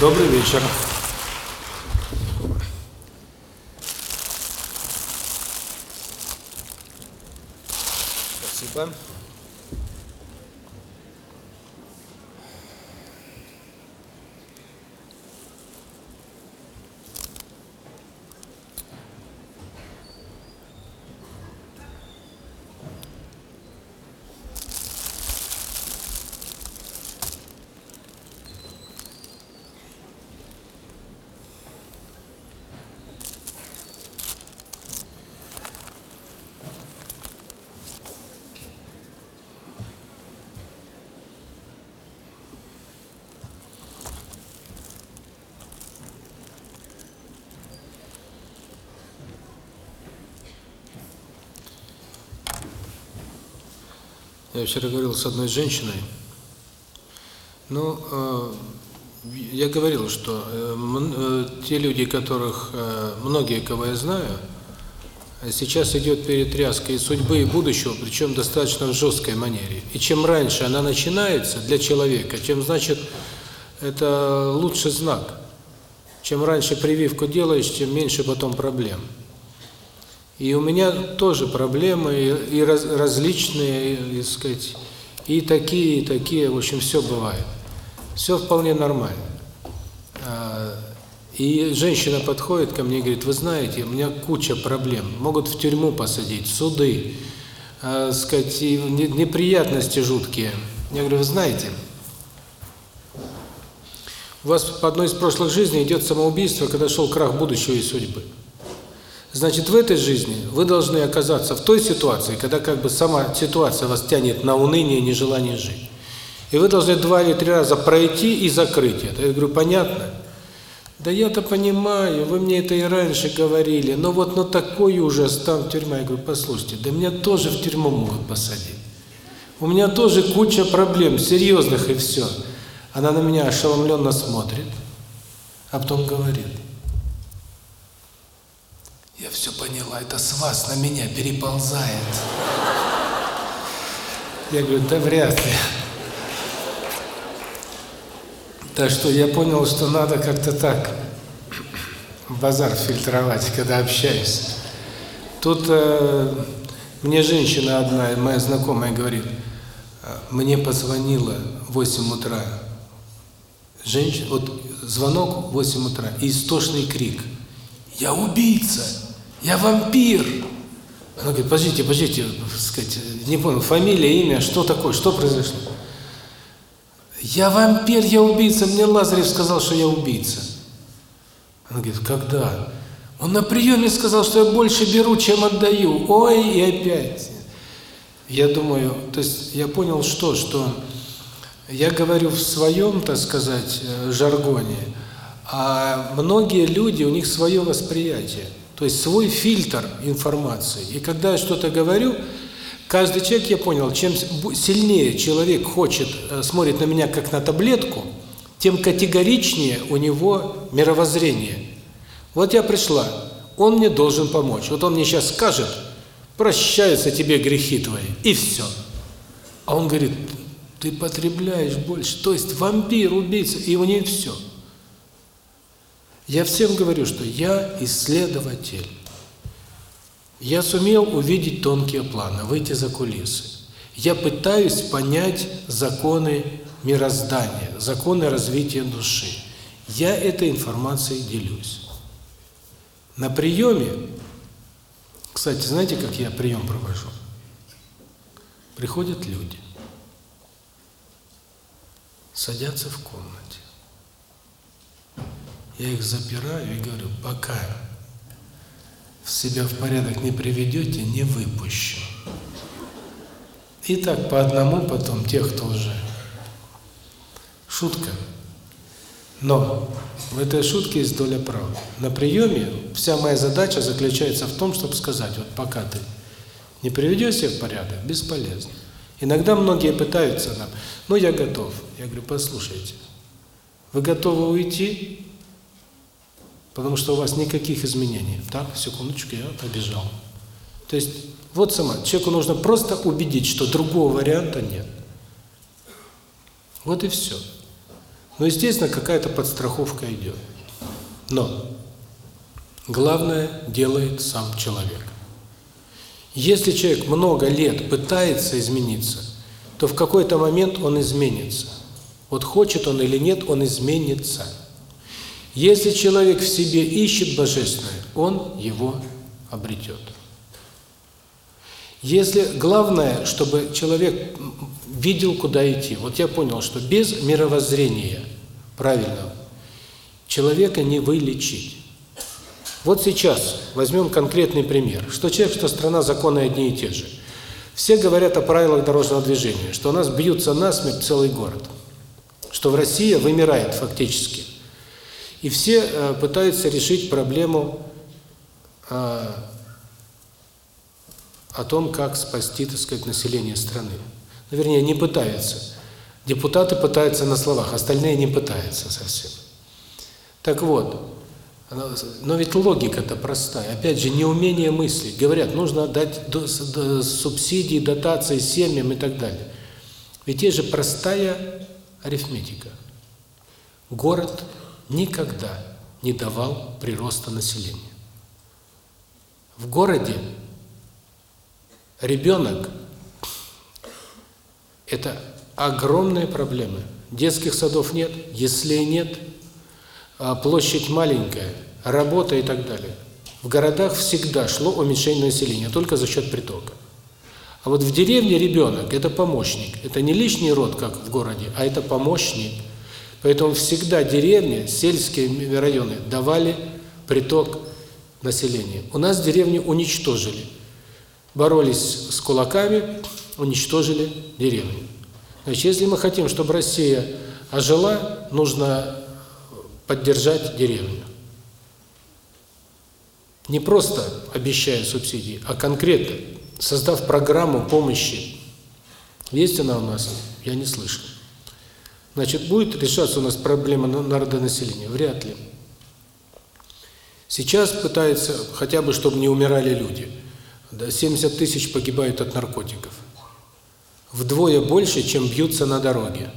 Добрый вечер. Спасибо. Я вчера говорил с одной женщиной. Ну, э, я говорил, что э, э, те люди, которых, э, многие, кого я знаю, сейчас идет перетряска и судьбы, и будущего, причем достаточно в жесткой манере. И чем раньше она начинается для человека, тем, значит, это лучший знак. Чем раньше прививку делаешь, тем меньше потом проблем. И у меня тоже проблемы и, раз, различные, и, сказать, и такие, и такие, в общем, все бывает. Все вполне нормально. И женщина подходит ко мне и говорит, вы знаете, у меня куча проблем, могут в тюрьму посадить, суды, э, сказать, и неприятности жуткие. Я говорю, вы знаете, у вас по одной из прошлых жизней идет самоубийство, когда шел крах будущего и судьбы. Значит, в этой жизни вы должны оказаться в той ситуации, когда как бы сама ситуация вас тянет на уныние и нежелание жить. И вы должны два или три раза пройти и закрыть это. Я говорю, понятно? Да я-то понимаю, вы мне это и раньше говорили, но вот ну такой ужас, там тюрьма. Я говорю, послушайте, да меня тоже в тюрьму могут посадить. У меня тоже куча проблем, серьезных и все. Она на меня ошеломленно смотрит, а потом говорит, я все поняла, это с вас на меня переползает. Я говорю, да вряд ли. Так что я понял, что надо как-то так базар фильтровать, когда общаюсь. Тут э, мне женщина одна, моя знакомая, говорит, мне позвонила в 8 утра. Женщина, вот звонок в 8 утра, и истошный крик. Я убийца! Я вампир! Она говорит, подождите, подождите, сказать, не понял, фамилия, имя, что такое, что произошло? Я вампир, я убийца, мне Лазарев сказал, что я убийца. Она говорит, когда? Он на приеме сказал, что я больше беру, чем отдаю. Ой, и опять. Я думаю, то есть я понял что, что я говорю в своем, так сказать, жаргоне, а многие люди, у них свое восприятие. То есть свой фильтр информации. И когда я что-то говорю, каждый человек, я понял, чем сильнее человек хочет, смотрит на меня как на таблетку, тем категоричнее у него мировоззрение. Вот я пришла, он мне должен помочь. Вот он мне сейчас скажет, прощаются тебе грехи твои, и все. А он говорит, ты потребляешь больше, то есть вампир, убийца, и у нее все. Я всем говорю, что я исследователь. Я сумел увидеть тонкие планы, выйти за кулисы. Я пытаюсь понять законы мироздания, законы развития души. Я этой информацией делюсь. На приеме, кстати, знаете, как я прием провожу? Приходят люди, садятся в комнате. Я их запираю и говорю, пока себя в порядок не приведете, не выпущу. И так по одному потом тех, кто уже. Шутка. Но в этой шутке есть доля правды. На приеме вся моя задача заключается в том, чтобы сказать, вот пока ты не приведешь себя в порядок, бесполезно. Иногда многие пытаются нам, ну я готов. Я говорю, послушайте, вы готовы уйти? Потому что у вас никаких изменений. Так, секундочку, я побежал. То есть, вот сама, человеку нужно просто убедить, что другого варианта нет. Вот и все. Но, естественно, какая-то подстраховка идет. Но главное делает сам человек. Если человек много лет пытается измениться, то в какой-то момент он изменится. Вот хочет он или нет, он изменится. Если человек в себе ищет Божественное, он его обретет. Если главное, чтобы человек видел, куда идти. Вот я понял, что без мировоззрения правильного человека не вылечить. Вот сейчас возьмем конкретный пример. Что человек, что страна, законы одни и те же. Все говорят о правилах дорожного движения, что у нас бьются насмерть целый город, что в России вымирает фактически. И все э, пытаются решить проблему э, о том, как спасти, так сказать, население страны. Ну, вернее, не пытаются. Депутаты пытаются на словах, остальные не пытаются совсем. Так вот, но ведь логика-то простая. Опять же, неумение мыслить. Говорят, нужно дать субсидии, дотации семьям и так далее. Ведь есть же простая арифметика. Город никогда не давал прироста населения. В городе ребенок – это огромная проблема. Детских садов нет, если нет, а площадь маленькая, работа и так далее. В городах всегда шло уменьшение населения, только за счет притока. А вот в деревне ребенок – это помощник. Это не лишний род, как в городе, а это помощник – Поэтому всегда деревни, сельские районы давали приток населения. У нас деревни уничтожили. Боролись с кулаками, уничтожили деревни. Значит, если мы хотим, чтобы Россия ожила, нужно поддержать деревню. Не просто обещая субсидии, а конкретно, создав программу помощи. Есть она у нас? Я не слышал. Значит, будет решаться у нас проблема народонаселения? Вряд ли. Сейчас пытаются, хотя бы, чтобы не умирали люди. 70 тысяч погибают от наркотиков. Вдвое больше, чем бьются на дороге.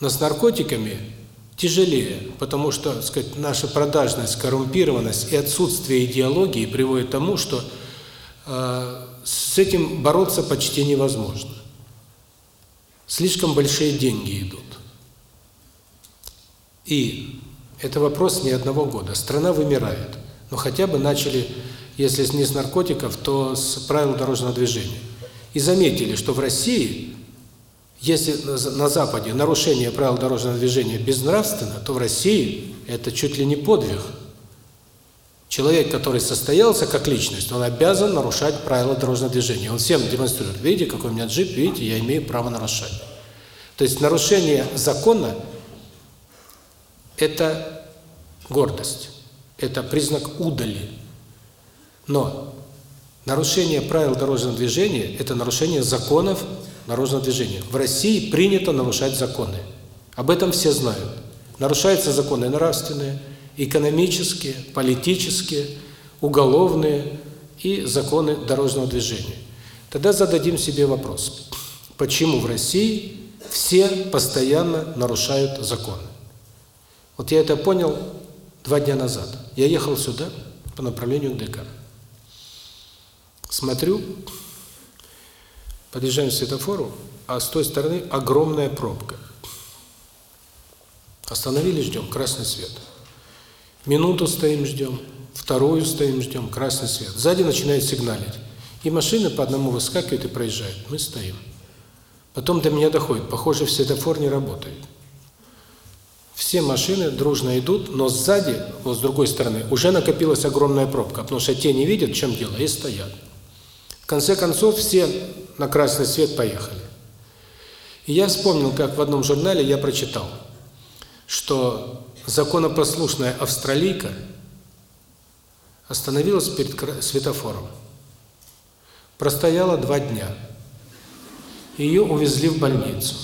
Но с наркотиками тяжелее, потому что, так сказать, наша продажность, коррумпированность и отсутствие идеологии приводит к тому, что э, с этим бороться почти невозможно. Слишком большие деньги идут. И это вопрос не одного года. Страна вымирает. Но хотя бы начали, если не с наркотиков, то с правил дорожного движения. И заметили, что в России, если на Западе нарушение правил дорожного движения безнравственно, то в России это чуть ли не подвиг. Человек, который состоялся как личность, он обязан нарушать правила дорожного движения. Он всем демонстрирует, видите, какой у меня джип, видите, я имею право нарушать. То есть нарушение закона – это гордость, это признак удали. Но нарушение правил дорожного движения – это нарушение законов дорожного движения. В России принято нарушать законы. Об этом все знают. Нарушаются законы нравственные, экономические, политические, уголовные и законы дорожного движения. Тогда зададим себе вопрос, почему в России все постоянно нарушают законы? Вот я это понял два дня назад. Я ехал сюда по направлению к ДК. Смотрю, подъезжаем к светофору, а с той стороны огромная пробка. Остановились, ждем, красный свет. Минуту стоим, ждем, вторую стоим, ждем, красный свет. Сзади начинает сигналить. И машины по одному выскакивают и проезжают. Мы стоим. Потом до меня доходит, похоже, светофор не работает. Все машины дружно идут, но сзади, вот с другой стороны, уже накопилась огромная пробка, потому что те не видят, в чем дело, и стоят. В конце концов, все на красный свет поехали. И я вспомнил, как в одном журнале я прочитал, что законопослушная австралийка остановилась перед светофором. Простояла два дня. Ее увезли в больницу.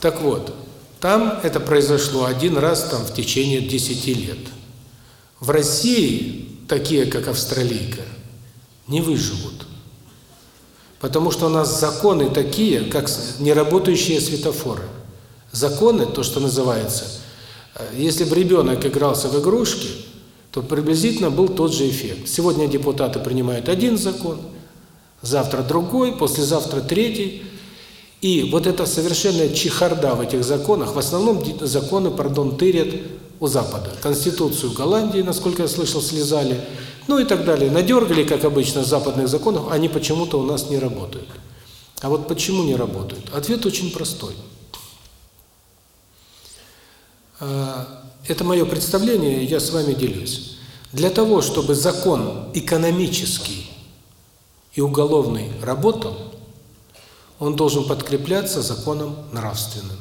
Так вот, там это произошло один раз там в течение 10 лет. В России такие, как австралийка, не выживут. Потому что у нас законы такие, как неработающие светофоры. Законы, то, что называется, э, если бы ребенок игрался в игрушки, то приблизительно был тот же эффект. Сегодня депутаты принимают один закон, завтра другой, послезавтра третий. И вот эта совершенная чехарда в этих законах, в основном законы, пардон, тырят у Запада. Конституцию Голландии, насколько я слышал, слезали, ну и так далее. Надергали, как обычно, западных законов, они почему-то у нас не работают. А вот почему не работают? Ответ очень простой. А, это мое представление, я с вами делюсь. Для того, чтобы закон экономический и уголовный работал, он должен подкрепляться законом нравственным.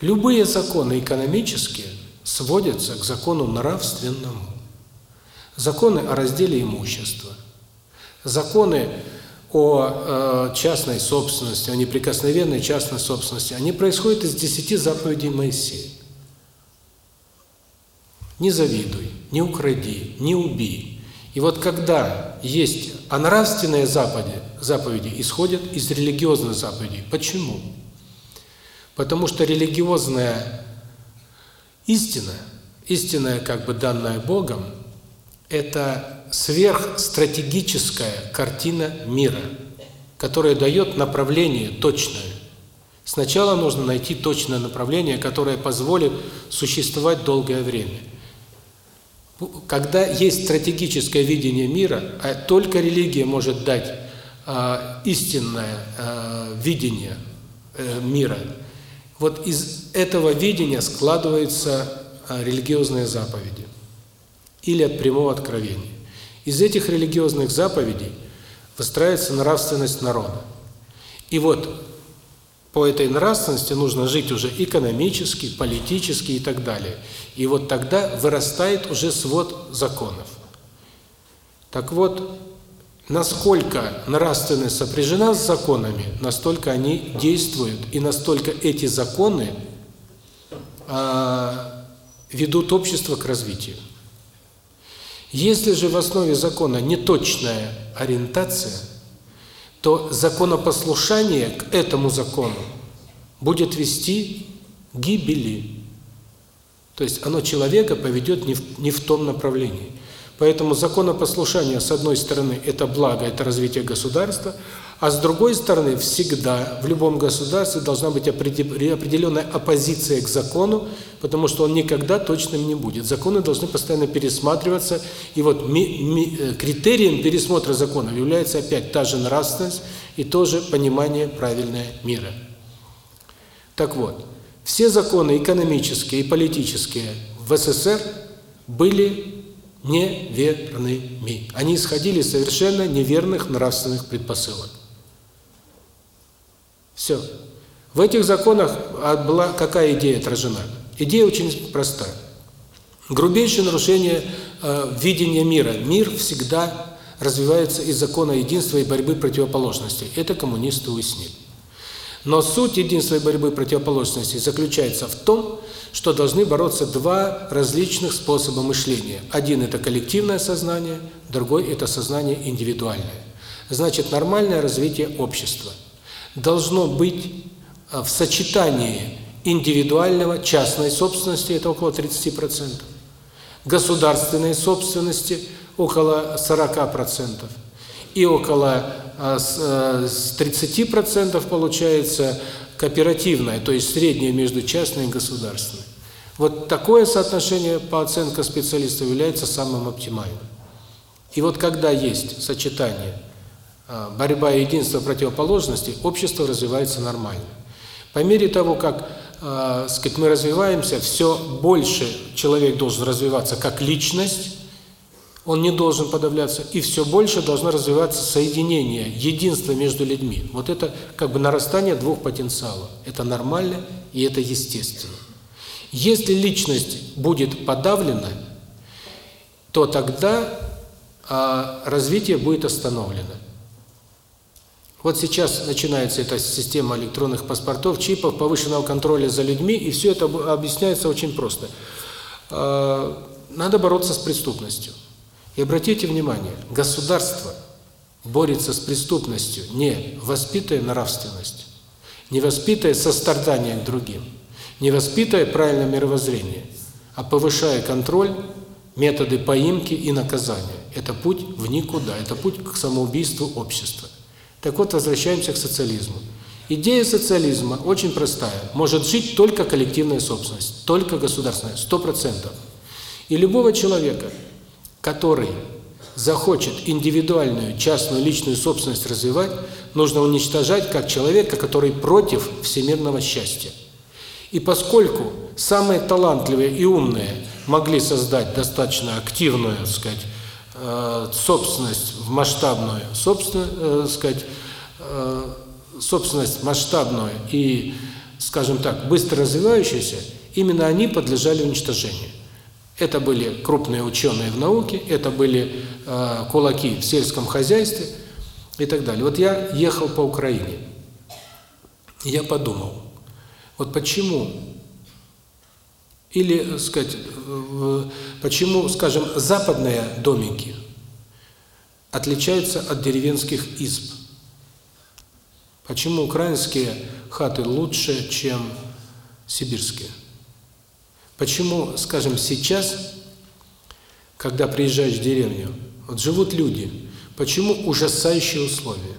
Любые законы экономические сводятся к закону нравственному. Законы о разделе имущества, законы о э, частной собственности, о неприкосновенной частной собственности, они происходят из десяти заповедей Моисея. Не завидуй, не укради, не убей. И вот когда есть, а нравственные заповеди, заповеди исходят из религиозных заповедей. Почему? Потому что религиозная истина, истинная как бы данная Богом, это сверхстратегическая картина мира, которая дает направление точное. Сначала нужно найти точное направление, которое позволит существовать долгое время. Когда есть стратегическое видение мира, а только религия может дать э, истинное э, видение э, мира, вот из этого видения складываются э, религиозные заповеди или от прямого откровения. Из этих религиозных заповедей выстраивается нравственность народа. И вот по этой нравственности нужно жить уже экономически, политически и так далее. И вот тогда вырастает уже свод законов. Так вот, насколько нравственность сопряжена с законами, настолько они действуют, и настолько эти законы а, ведут общество к развитию. Если же в основе закона неточная ориентация, то законопослушание к этому закону будет вести гибели. То есть оно человека поведет не в, не в том направлении. Поэтому законопослушание, с одной стороны, это благо, это развитие государства, а с другой стороны, всегда в любом государстве должна быть определенная оппозиция к закону, потому что он никогда точным не будет. Законы должны постоянно пересматриваться, и вот ми, ми, э, критерием пересмотра законов является опять та же нравственность и тоже понимание правильное мира. Так вот, все законы экономические и политические в СССР были неверными. Они исходили из совершенно неверных нравственных предпосылок. Все. В этих законах была какая идея отражена? Идея очень простая. Грубейшее нарушение э, видения мира. Мир всегда развивается из закона единства и борьбы противоположностей. Это коммунисты уяснили. Но суть единства и борьбы противоположностей заключается в том, что должны бороться два различных способа мышления. Один – это коллективное сознание, другой – это сознание индивидуальное. Значит, нормальное развитие общества должно быть а, в сочетании индивидуального, частной собственности, это около 30%, государственной собственности около 40%, и около а, с 30% а, получается кооперативная, то есть средняя между частной и государственной. Вот такое соотношение по оценке специалистов является самым оптимальным. И вот когда есть сочетание борьба и единство противоположностей, общество развивается нормально. По мере того, как э, сказать, мы развиваемся, все больше человек должен развиваться как личность, он не должен подавляться, и все больше должно развиваться соединение, единство между людьми. Вот это как бы нарастание двух потенциалов. Это нормально и это естественно. Если личность будет подавлена, то тогда а, развитие будет остановлено. Вот сейчас начинается эта система электронных паспортов, чипов, повышенного контроля за людьми, и все это объясняется очень просто. А, надо бороться с преступностью. И обратите внимание, государство борется с преступностью, не воспитывая нравственность, не воспитывая сострадание к другим, не воспитывая правильное мировоззрение, а повышая контроль, методы поимки и наказания. Это путь в никуда, это путь к самоубийству общества. Так вот, возвращаемся к социализму. Идея социализма очень простая. Может жить только коллективная собственность, только государственная, сто процентов. И любого человека, который захочет индивидуальную, частную, личную собственность развивать, нужно уничтожать как человека, который против всемирного счастья. И поскольку самые талантливые и умные могли создать достаточно активную, так сказать, собственность в масштабную, собственно, э, сказать, э, собственность масштабную и, скажем так, быстро развивающуюся, именно они подлежали уничтожению. Это были крупные ученые в науке, это были э, кулаки в сельском хозяйстве и так далее. Вот я ехал по Украине, я подумал, вот почему, или, сказать, почему, скажем, западные домики отличаются от деревенских изб? Почему украинские хаты лучше, чем сибирские? Почему, скажем, сейчас, когда приезжаешь в деревню, вот живут люди, почему ужасающие условия?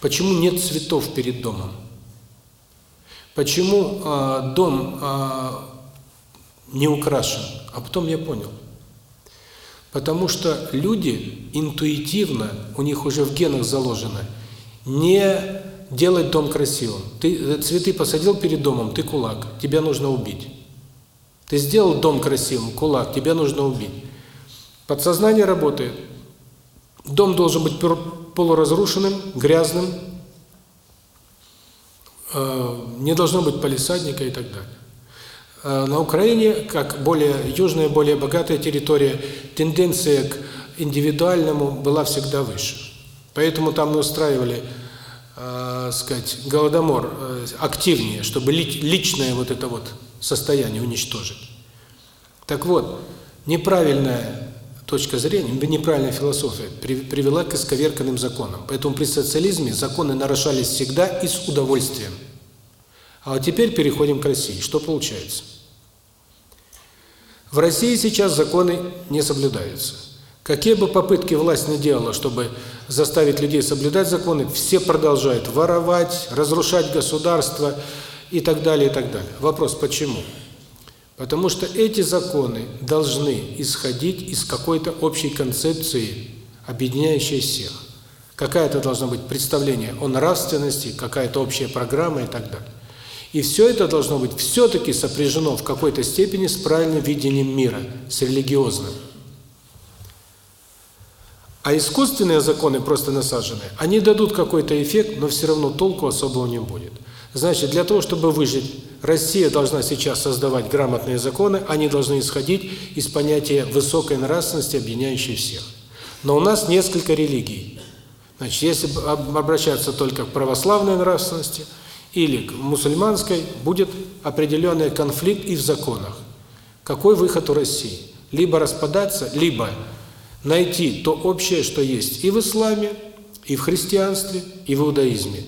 Почему нет цветов перед домом? Почему э, дом э, не украшен? А потом я понял. Потому что люди интуитивно, у них уже в генах заложено, не делать дом красивым. Ты э, цветы посадил перед домом, ты кулак, тебя нужно убить. Ты сделал дом красивым, кулак, тебя нужно убить. Подсознание работает. Дом должен быть полуразрушенным, грязным, э, не должно быть полисадника и так далее. Э, на Украине, как более южная, более богатая территория, тенденция к индивидуальному была всегда выше. Поэтому там мы устраивали э, сказать, голодомор э, активнее, чтобы личное вот это вот состояние уничтожить. Так вот, неправильная точка зрения, неправильная философия привела к исковерканным законам. Поэтому при социализме законы нарушались всегда и с удовольствием. А теперь переходим к России. Что получается? В России сейчас законы не соблюдаются. Какие бы попытки власть не делала, чтобы заставить людей соблюдать законы, все продолжают воровать, разрушать государство и так далее, и так далее. Вопрос, почему? Потому что эти законы должны исходить из какой-то общей концепции, объединяющей всех. Какая-то должна быть представление о нравственности, какая-то общая программа и так далее. И все это должно быть все-таки сопряжено в какой-то степени с правильным видением мира, с религиозным. А искусственные законы, просто насаженные, они дадут какой-то эффект, но все равно толку особого не будет. Значит, для того, чтобы выжить, Россия должна сейчас создавать грамотные законы, они должны исходить из понятия высокой нравственности, объединяющей всех. Но у нас несколько религий. Значит, если обращаться только к православной нравственности или мусульманской, будет определенный конфликт и в законах. Какой выход у России? Либо распадаться, либо найти то общее, что есть и в исламе, и в христианстве, и в иудаизме.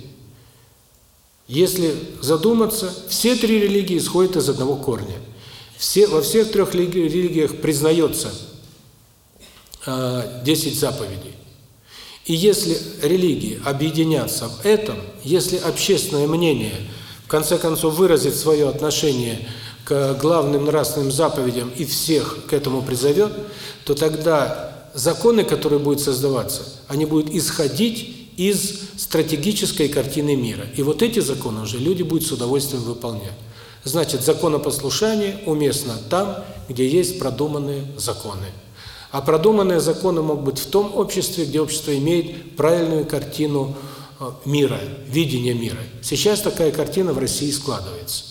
Если задуматься, все три религии исходят из одного корня. Все, во всех трех религиях признается э, 10 заповедей. И если религии объединятся в этом, если общественное мнение в конце концов выразит свое отношение к главным нравственным заповедям и всех к этому призовет, то тогда законы, которые будут создаваться, они будут исходить из стратегической картины мира. И вот эти законы уже люди будут с удовольствием выполнять. Значит, законопослушание уместно там, где есть продуманные законы. А продуманные законы могут быть в том обществе, где общество имеет правильную картину э, мира, видение мира. Сейчас такая картина в России складывается.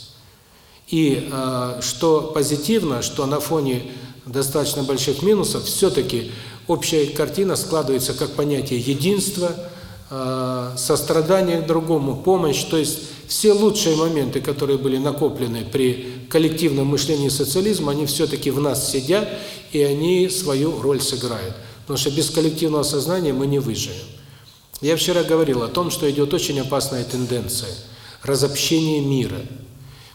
И э, что позитивно, что на фоне достаточно больших минусов, все-таки общая картина складывается как понятие единства, сострадание к другому, помощь, то есть все лучшие моменты, которые были накоплены при коллективном мышлении социализма, они все-таки в нас сидят, и они свою роль сыграют. Потому что без коллективного сознания мы не выживем. Я вчера говорил о том, что идет очень опасная тенденция. разобщение мира.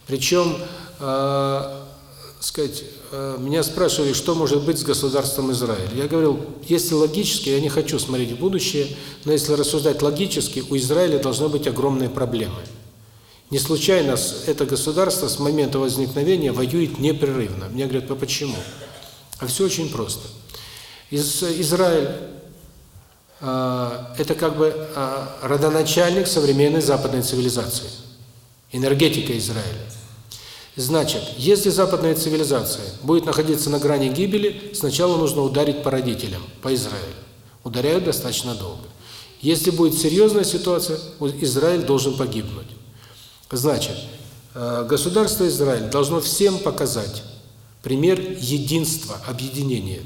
Причем, э, сказать, э, меня спрашивали, что может быть с государством Израиль. Я говорил, если логически, я не хочу смотреть в будущее, но если рассуждать логически, у Израиля должны быть огромные проблемы. Не случайно это государство с момента возникновения воюет непрерывно. Мне говорят, а почему? А все очень просто. Из, Израиль э, это как бы э, родоначальник современной западной цивилизации. Энергетика Израиля. Значит, если западная цивилизация будет находиться на грани гибели, сначала нужно ударить по родителям, по Израилю. Ударяют достаточно долго. Если будет серьезная ситуация, Израиль должен погибнуть. Значит, э, государство Израиль должно всем показать пример единства, объединения.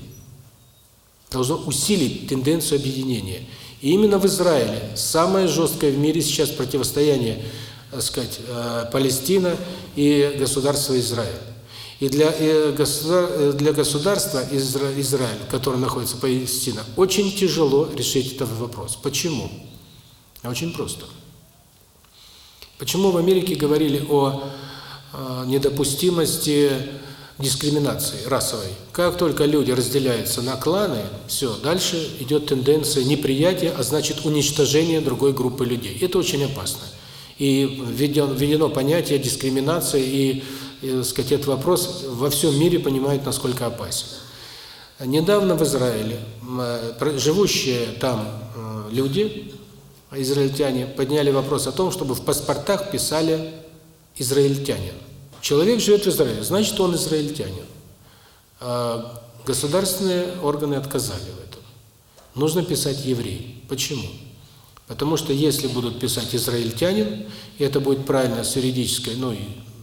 Должно усилить тенденцию объединения. И именно в Израиле самое жесткое в мире сейчас противостояние, так сказать, э, Палестина и государство Израиль. И для э, для государства Израиль, которое находится Палестина, очень тяжело решить этот вопрос. Почему? Очень просто. Почему в Америке говорили о э, недопустимости дискриминации расовой? Как только люди разделяются на кланы, все, дальше идет тенденция неприятия, а значит уничтожения другой группы людей. Это очень опасно. И введено, понятие дискриминации, и, и сказать, этот вопрос во всем мире понимают, насколько опасен. Недавно в Израиле живущие там э, люди израильтяне подняли вопрос о том, чтобы в паспортах писали израильтянин. Человек живет в Израиле, значит, он израильтянин. А государственные органы отказали в этом. Нужно писать еврей. Почему? Потому что если будут писать израильтянин, и это будет правильно с юридической, ну и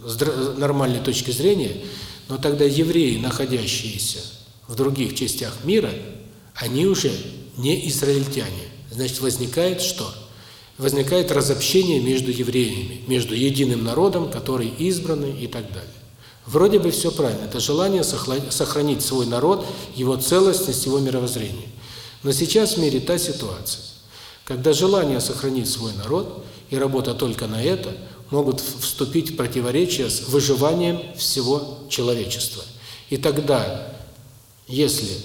с нормальной точки зрения, но тогда евреи, находящиеся в других частях мира, они уже не израильтяне. Значит, возникает что? Возникает разобщение между евреями, между единым народом, который избранный и так далее. Вроде бы все правильно. Это желание сохранить свой народ, его целостность, его мировоззрение. Но сейчас в мире та ситуация, когда желание сохранить свой народ и работа только на это могут вступить в противоречие с выживанием всего человечества. И тогда, если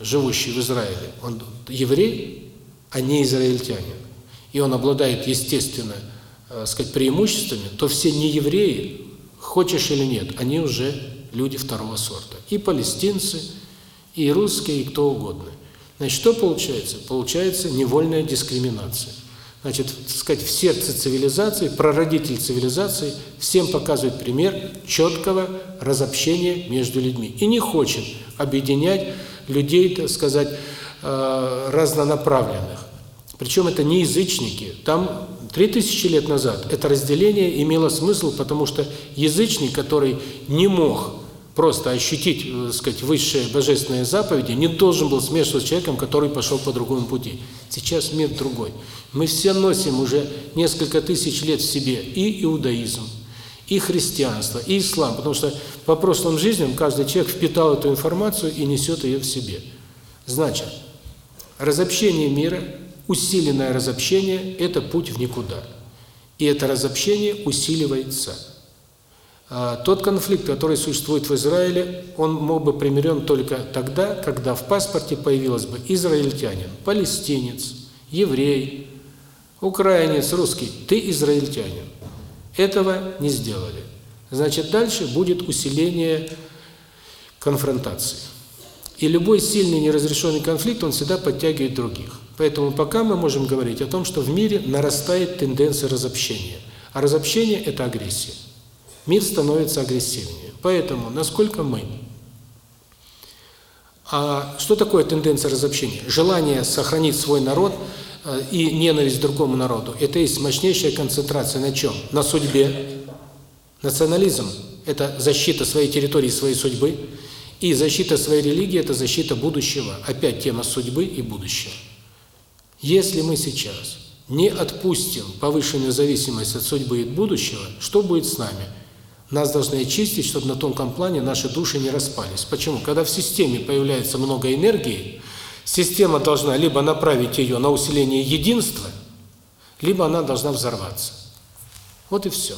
живущий в Израиле, он еврей, а не израильтянин, и он обладает, естественно, э, сказать, преимуществами, то все неевреи, хочешь или нет, они уже люди второго сорта. И палестинцы, и русские, и кто угодно. Значит, что получается? Получается невольная дискриминация. Значит, сказать, в сердце цивилизации, прародитель цивилизации всем показывает пример четкого разобщения между людьми. И не хочет объединять людей, так сказать, э, разнонаправленных. Причем это не язычники. Там 3000 лет назад это разделение имело смысл, потому что язычник, который не мог просто ощутить, так э, сказать, высшие божественные заповеди, не должен был смешиваться с человеком, который пошел по другому пути. Сейчас мир другой. Мы все носим уже несколько тысяч лет в себе и иудаизм, и христианство, и ислам, потому что по прошлым жизням каждый человек впитал эту информацию и несет ее в себе. Значит, разобщение мира – Усиленное разобщение – это путь в никуда. И это разобщение усиливается. А тот конфликт, который существует в Израиле, он мог бы примирен только тогда, когда в паспорте появилось бы израильтянин, палестинец, еврей, украинец, русский. Ты израильтянин. Этого не сделали. Значит, дальше будет усиление конфронтации. И любой сильный неразрешенный конфликт, он всегда подтягивает других. Поэтому пока мы можем говорить о том, что в мире нарастает тенденция разобщения. А разобщение – это агрессия. Мир становится агрессивнее. Поэтому, насколько мы... А что такое тенденция разобщения? Желание сохранить свой народ э, и ненависть к другому народу – это есть мощнейшая концентрация на чем? На судьбе. Национализм – это защита своей территории, своей судьбы. И защита своей религии – это защита будущего. Опять тема судьбы и будущего. Если мы сейчас не отпустим повышенную зависимость от судьбы и будущего, что будет с нами? Нас должны очистить, чтобы на тонком плане наши души не распались. Почему? Когда в системе появляется много энергии, система должна либо направить ее на усиление единства, либо она должна взорваться. Вот и все.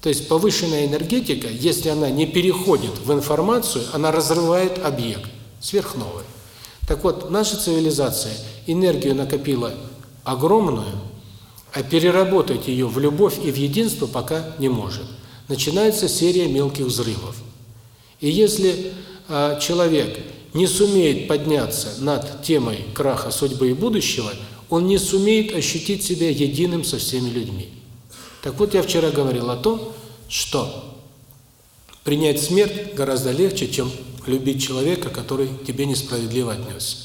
То есть повышенная энергетика, если она не переходит в информацию, она разрывает объект, сверхновая. Так вот, наша цивилизация энергию накопила огромную, а переработать ее в любовь и в единство пока не может. Начинается серия мелких взрывов. И если э, человек не сумеет подняться над темой краха судьбы и будущего, он не сумеет ощутить себя единым со всеми людьми. Так вот, я вчера говорил о том, что принять смерть гораздо легче, чем любить человека, который тебе несправедливо отнесся.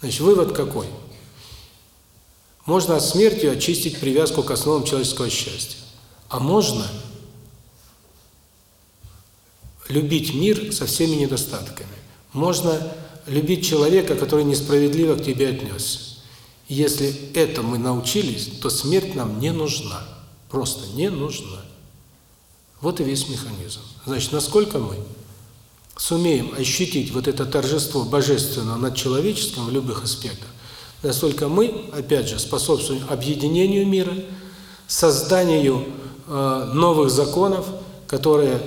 Значит, вывод какой? Можно смертью очистить привязку к основам человеческого счастья. А можно любить мир со всеми недостатками. Можно любить человека, который несправедливо к тебе отнесся. Если это мы научились, то смерть нам не нужна. Просто не нужна. Вот и весь механизм. Значит, насколько мы сумеем ощутить вот это торжество божественного над человеческим в любых аспектах, настолько мы, опять же, способствуем объединению мира, созданию э, новых законов, которые,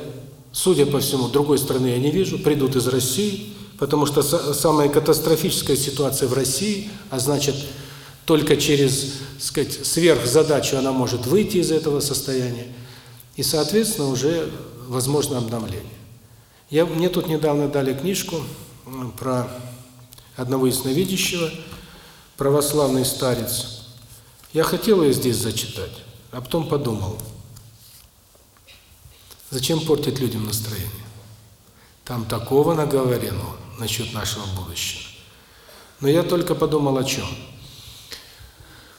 судя по всему, другой страны я не вижу, придут из России, потому что самая катастрофическая ситуация в России, а значит, только через, сказать, сверхзадачу она может выйти из этого состояния, и, соответственно, уже возможно обновление. Я, мне тут недавно дали книжку про одного ясновидящего, православный старец. Я хотел ее здесь зачитать, а потом подумал, зачем портить людям настроение? Там такого наговорено насчет нашего будущего. Но я только подумал о чем.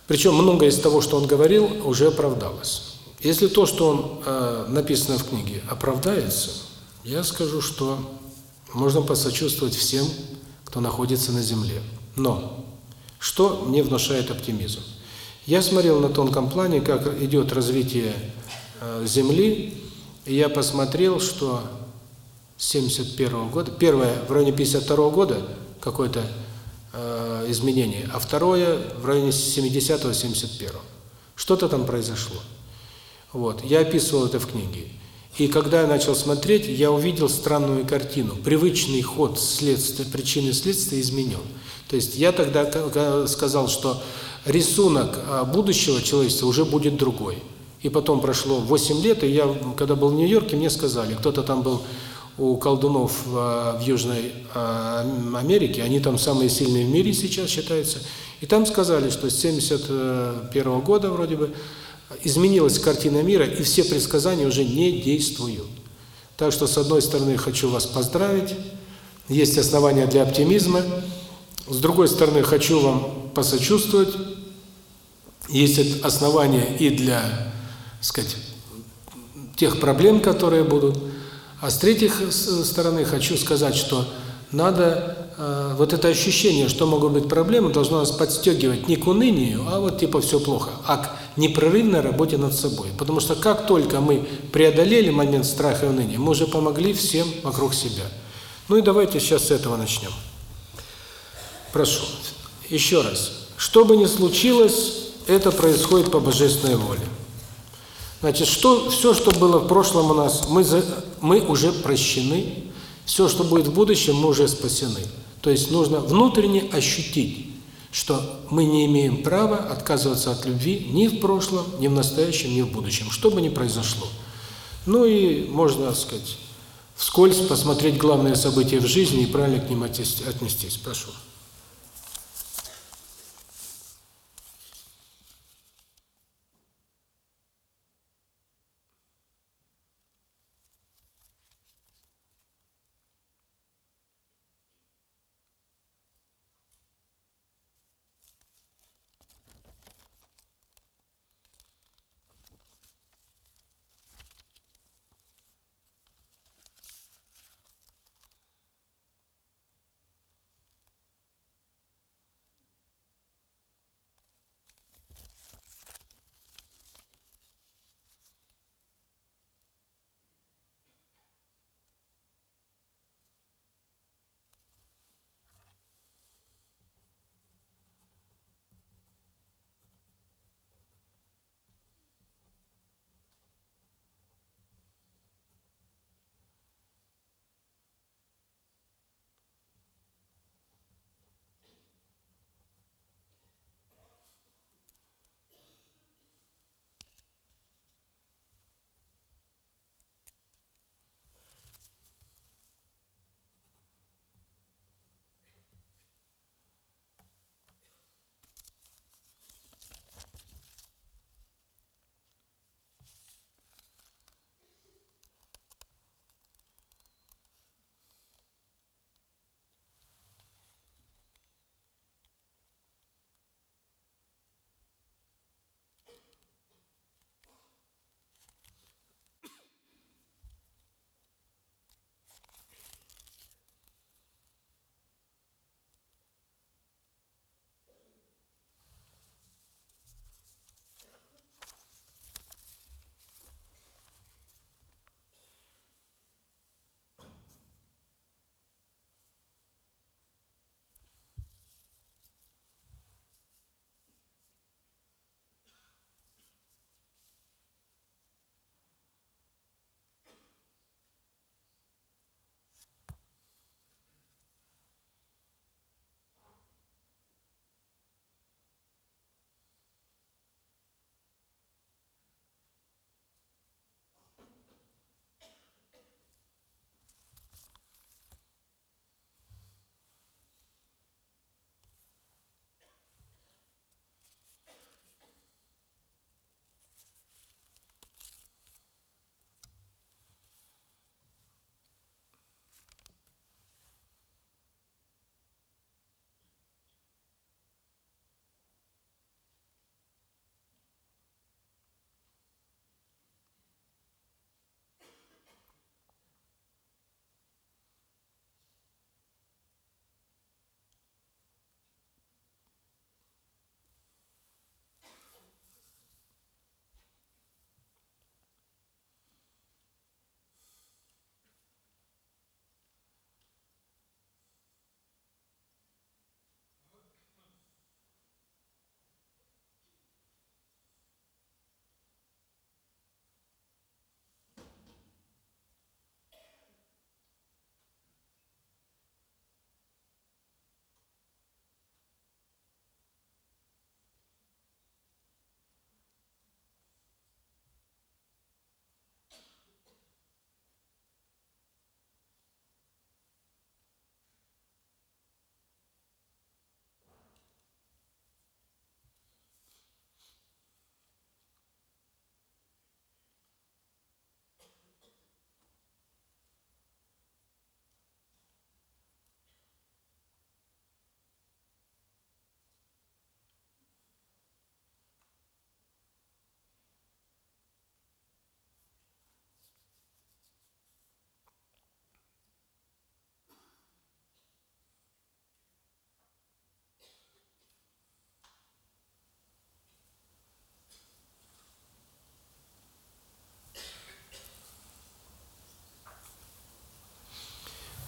Причем многое из того, что он говорил, уже оправдалось. Если то, что он э, написано в книге, оправдается, я скажу, что можно посочувствовать всем, кто находится на земле. Но что мне внушает оптимизм? Я смотрел на тонком плане, как идет развитие э, Земли, и я посмотрел, что с 71 года, первое в районе 52 года какое-то э, изменение, а второе в районе 70-71. Что-то там произошло. Вот, я описывал это в книге. И когда я начал смотреть, я увидел странную картину. Привычный ход следствия, причины следствия изменен. То есть я тогда сказал, что рисунок а, будущего человечества уже будет другой. И потом прошло 8 лет, и я, когда был в Нью-Йорке, мне сказали, кто-то там был у колдунов в, в Южной а, Америке, они там самые сильные в мире сейчас считаются, и там сказали, что с 71 года вроде бы изменилась картина мира, и все предсказания уже не действуют. Так что, с одной стороны, хочу вас поздравить, есть основания для оптимизма, с другой стороны, хочу вам посочувствовать, есть основания и для, сказать, тех проблем, которые будут, а с третьей стороны, хочу сказать, что надо э, вот это ощущение, что могут быть проблемы, должно нас подстегивать не к унынию, а вот типа все плохо, а к непрерывной работе над собой. Потому что как только мы преодолели момент страха и уныния, мы уже помогли всем вокруг себя. Ну и давайте сейчас с этого начнем. Прошу. Еще раз. Что бы ни случилось, это происходит по божественной воле. Значит, что все, что было в прошлом у нас, мы за, мы уже прощены, все, что будет в будущем, мы уже спасены. То есть нужно внутренне ощутить, что мы не имеем права отказываться от любви ни в прошлом, ни в настоящем, ни в будущем, что бы ни произошло. Ну и можно, так сказать, вскользь посмотреть главные события в жизни и правильно к ним отнестись. Прошу.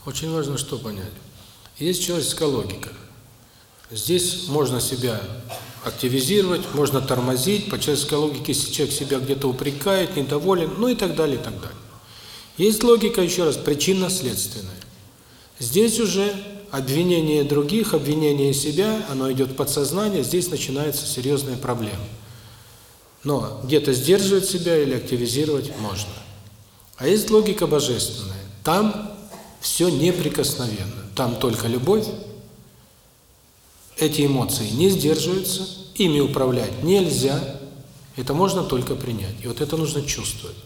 Очень важно что понять. Есть человеческая логика. Здесь можно себя активизировать, можно тормозить, по человеческой логике, если человек себя где-то упрекает, недоволен, ну и так далее, и так далее. Есть логика, еще раз, причинно-следственная. Здесь уже обвинение других, обвинение себя, оно идет в подсознание, здесь начинаются серьезные проблемы. Но где-то сдерживать себя или активизировать можно. А есть логика божественная. Там все неприкосновенно. Там только любовь. Эти эмоции не сдерживаются, ими управлять нельзя. Это можно только принять. И вот это нужно чувствовать.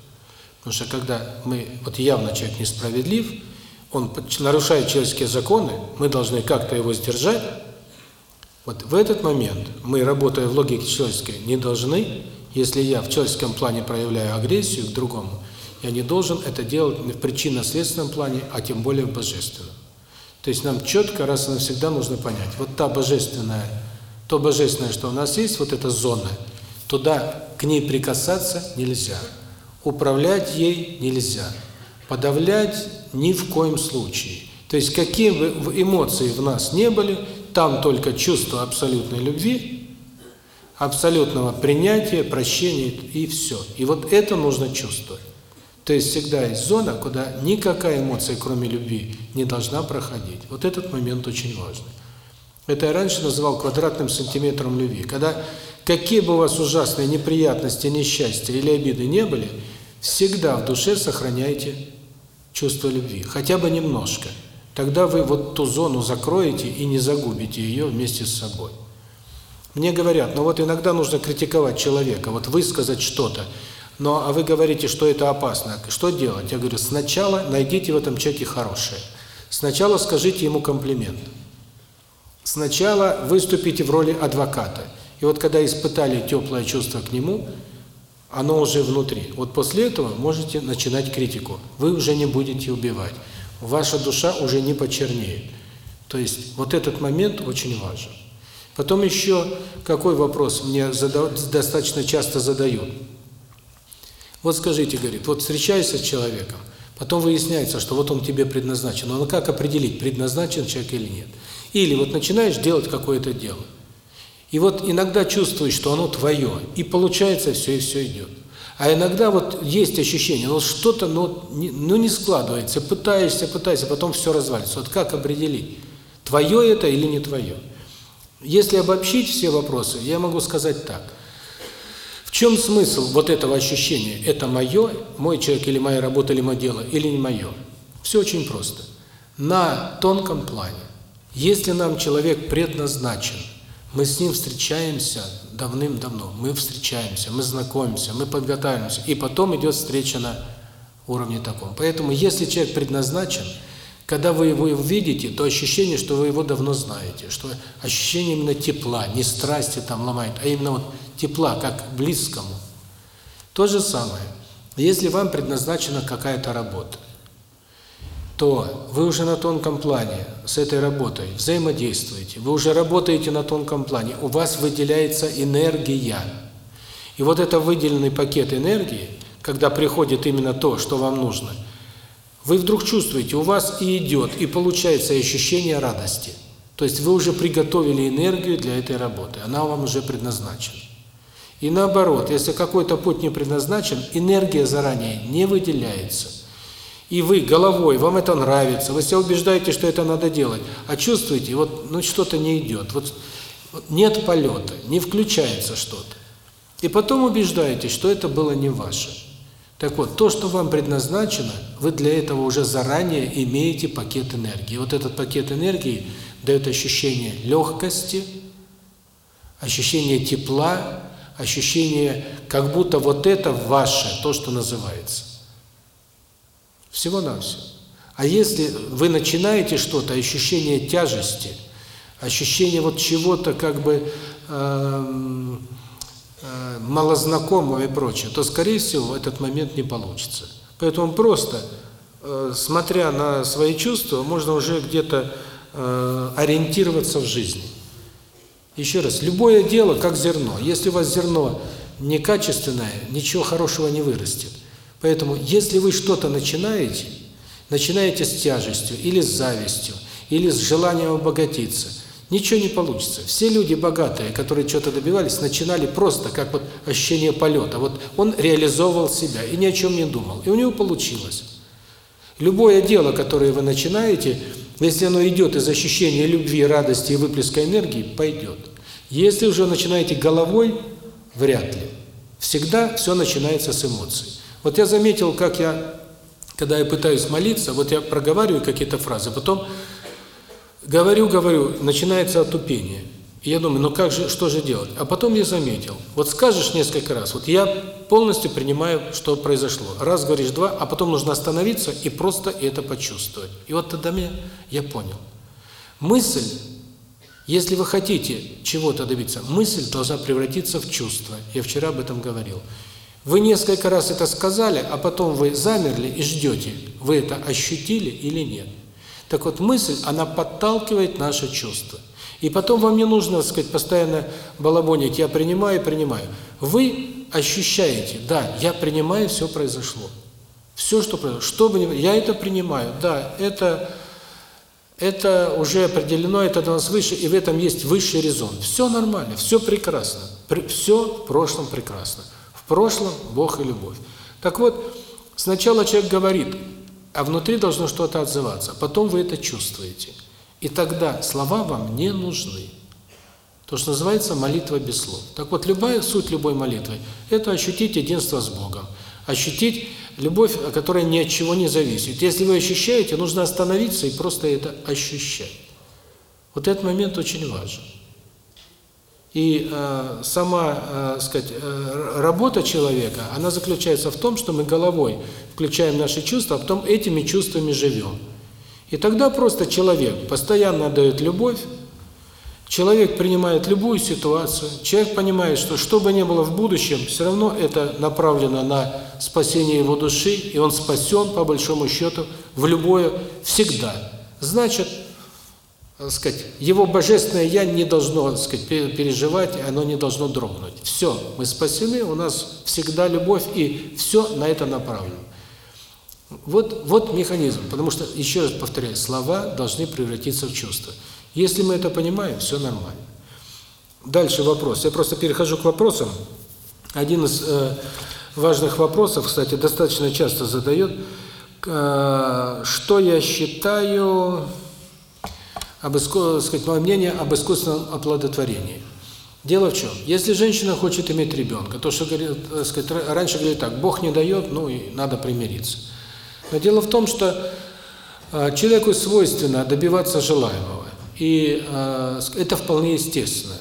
Потому что когда мы, вот явно человек несправедлив, он нарушает человеческие законы, мы должны как-то его сдержать. Вот в этот момент мы, работая в логике человеческой, не должны, если я в человеческом плане проявляю агрессию к другому, я не должен это делать в причинно-следственном плане, а тем более в божественном. То есть нам четко раз и навсегда нужно понять, вот та божественная, то божественное, что у нас есть, вот эта зона, туда к ней прикасаться нельзя, управлять ей нельзя, подавлять ни в коем случае. То есть какие бы эмоции в нас не были, там только чувство абсолютной любви, абсолютного принятия, прощения и все. И вот это нужно чувствовать. То есть всегда есть зона, куда никакая эмоция, кроме любви, не должна проходить. Вот этот момент очень важный. Это я раньше называл квадратным сантиметром любви. Когда какие бы у вас ужасные неприятности, несчастья или обиды не были, всегда в душе сохраняйте чувство любви, хотя бы немножко. Тогда вы вот ту зону закроете и не загубите ее вместе с собой. Мне говорят, ну вот иногда нужно критиковать человека, вот высказать что-то. Но а вы говорите, что это опасно. Что делать? Я говорю, сначала найдите в этом человеке хорошее. Сначала скажите ему комплимент. Сначала выступите в роли адвоката. И вот когда испытали теплое чувство к нему, оно уже внутри. Вот после этого можете начинать критику. Вы уже не будете убивать. Ваша душа уже не почернеет. То есть вот этот момент очень важен. Потом еще какой вопрос мне достаточно часто задают. Вот скажите, говорит, вот встречаешься с человеком, потом выясняется, что вот он тебе предназначен. Но как определить, предназначен человек или нет? Или вот начинаешь делать какое-то дело. И вот иногда чувствуешь, что оно твое, и получается все, и все идет. А иногда вот есть ощущение, ну что-то ну, ну не складывается, пытаешься, пытаешься, потом все развалится. Вот как определить, твое это или не твое? Если обобщить все вопросы, я могу сказать так чем смысл вот этого ощущения? Это мое, мой человек или моя работа, или мое дело, или не мое? Все очень просто. На тонком плане, если нам человек предназначен, мы с ним встречаемся давным-давно, мы встречаемся, мы знакомимся, мы подготавливаемся, и потом идет встреча на уровне таком. Поэтому, если человек предназначен, когда вы его увидите, то ощущение, что вы его давно знаете, что ощущение именно тепла, не страсти там ломает, а именно вот тепла, как близкому. То же самое. Если вам предназначена какая-то работа, то вы уже на тонком плане с этой работой взаимодействуете, вы уже работаете на тонком плане, у вас выделяется энергия. И вот это выделенный пакет энергии, когда приходит именно то, что вам нужно, вы вдруг чувствуете, у вас и идет, и получается ощущение радости. То есть вы уже приготовили энергию для этой работы, она вам уже предназначена. И наоборот, если какой-то путь не предназначен, энергия заранее не выделяется. И вы головой, вам это нравится, вы себя убеждаете, что это надо делать, а чувствуете, вот ну что-то не идет, вот, нет полета, не включается что-то. И потом убеждаетесь, что это было не ваше. Так вот, то, что вам предназначено, вы для этого уже заранее имеете пакет энергии. Вот этот пакет энергии дает ощущение легкости, ощущение тепла, ощущение, как будто вот это ваше, то, что называется. Всего-навсего. А если вы начинаете что-то, ощущение тяжести, ощущение вот чего-то как бы э, э, малознакомого и прочее, то, скорее всего, этот момент не получится. Поэтому просто, э, смотря на свои чувства, можно уже где-то э, ориентироваться в жизни. Еще раз, любое дело как зерно. Если у вас зерно некачественное, ничего хорошего не вырастет. Поэтому, если вы что-то начинаете, начинаете с тяжестью или с завистью, или с желанием обогатиться, ничего не получится. Все люди богатые, которые что-то добивались, начинали просто как вот ощущение полета. Вот он реализовывал себя и ни о чем не думал, и у него получилось. Любое дело, которое вы начинаете, если оно идет из ощущения любви, радости и выплеска энергии, пойдет. Если уже начинаете головой, вряд ли. Всегда все начинается с эмоций. Вот я заметил, как я, когда я пытаюсь молиться, вот я проговариваю какие-то фразы, потом говорю, говорю, начинается отупение. И я думаю, ну как же, что же делать? А потом я заметил, вот скажешь несколько раз, вот я полностью принимаю, что произошло. Раз говоришь, два, а потом нужно остановиться и просто это почувствовать. И вот тогда я понял. Мысль, если вы хотите чего-то добиться, мысль должна превратиться в чувство. Я вчера об этом говорил. Вы несколько раз это сказали, а потом вы замерли и ждете, вы это ощутили или нет. Так вот, мысль, она подталкивает наше чувство. И потом вам не нужно, так сказать, постоянно балабонить «я принимаю, принимаю». Вы ощущаете, да, я принимаю, все произошло. Все, что произошло, что бы ни... Я это принимаю, да, это, это уже определено, это до нас выше, и в этом есть высший резон. Все нормально, все прекрасно, все в прошлом прекрасно. В прошлом Бог и любовь. Так вот, сначала человек говорит, а внутри должно что-то отзываться, потом вы это чувствуете. И тогда слова вам не нужны. То, что называется молитва без слов. Так вот, любая суть любой молитвы – это ощутить единство с Богом, ощутить любовь, которая ни от чего не зависит. Если вы ощущаете, нужно остановиться и просто это ощущать. Вот этот момент очень важен. И э, сама, э, сказать, э, работа человека, она заключается в том, что мы головой включаем наши чувства, а потом этими чувствами живем. И тогда просто человек постоянно дает любовь, человек принимает любую ситуацию, человек понимает, что что бы ни было в будущем, все равно это направлено на спасение его души, и он спасен, по большому счету, в любое, всегда. Значит, так сказать, его божественное «я» не должно, так сказать, переживать, оно не должно дрогнуть. Все, мы спасены, у нас всегда любовь, и все на это направлено. Вот, вот механизм, потому что, еще раз повторяю, слова должны превратиться в чувства. Если мы это понимаем, все нормально. Дальше вопрос. Я просто перехожу к вопросам. Один из э, важных вопросов, кстати, достаточно часто задает, э, что я считаю, об иску, сказать, мое мнение об искусственном оплодотворении. Дело в чем? Если женщина хочет иметь ребенка, то, что говорит, э, сказать, раньше говорили так, Бог не дает, ну и надо примириться. Но дело в том, что э, человеку свойственно добиваться желаемого. И э, это вполне естественно.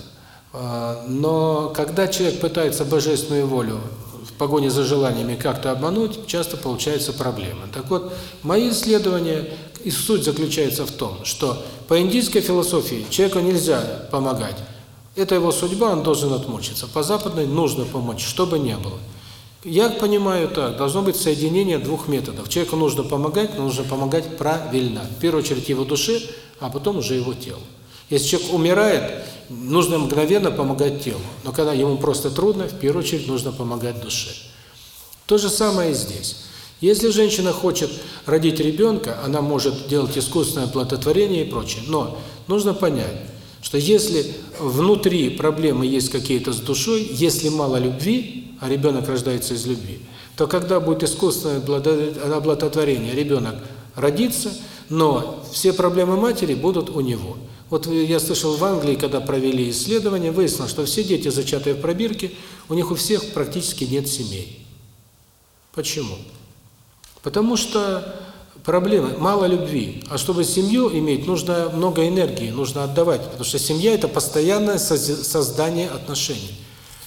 Э, но когда человек пытается божественную волю в погоне за желаниями как-то обмануть, часто получается проблема. Так вот, мои исследования, и суть заключается в том, что по индийской философии человеку нельзя помогать. Это его судьба, он должен отмучиться. По западной нужно помочь, что бы ни было. Я понимаю так, должно быть соединение двух методов. Человеку нужно помогать, но нужно помогать правильно. В первую очередь его душе, а потом уже его телу. Если человек умирает, нужно мгновенно помогать телу. Но когда ему просто трудно, в первую очередь нужно помогать душе. То же самое и здесь. Если женщина хочет родить ребенка, она может делать искусственное плодотворение и прочее. Но нужно понять, что если внутри проблемы есть какие-то с душой, если мало любви, а ребенок рождается из любви, то когда будет искусственное оплодотворение, ребенок родится, но все проблемы матери будут у него. Вот я слышал в Англии, когда провели исследование, выяснилось, что все дети, зачатые в пробирке, у них у всех практически нет семей. Почему? Потому что проблемы, мало любви. А чтобы семью иметь, нужно много энергии, нужно отдавать. Потому что семья – это постоянное создание отношений.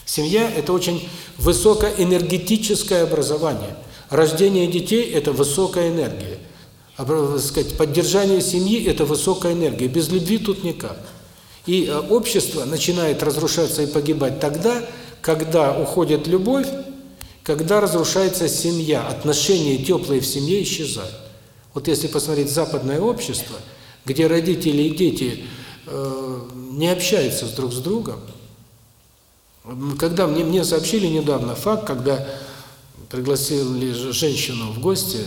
Семья – это очень высокоэнергетическое образование. Рождение детей – это высокая энергия. Сказать, поддержание семьи – это высокая энергия. Без любви тут никак. И э, общество начинает разрушаться и погибать тогда, когда уходит любовь, когда разрушается семья, отношения теплые в семье исчезают. Вот если посмотреть западное общество, где родители и дети э, не общаются друг с другом, когда мне, мне сообщили недавно факт, когда пригласили женщину в гости,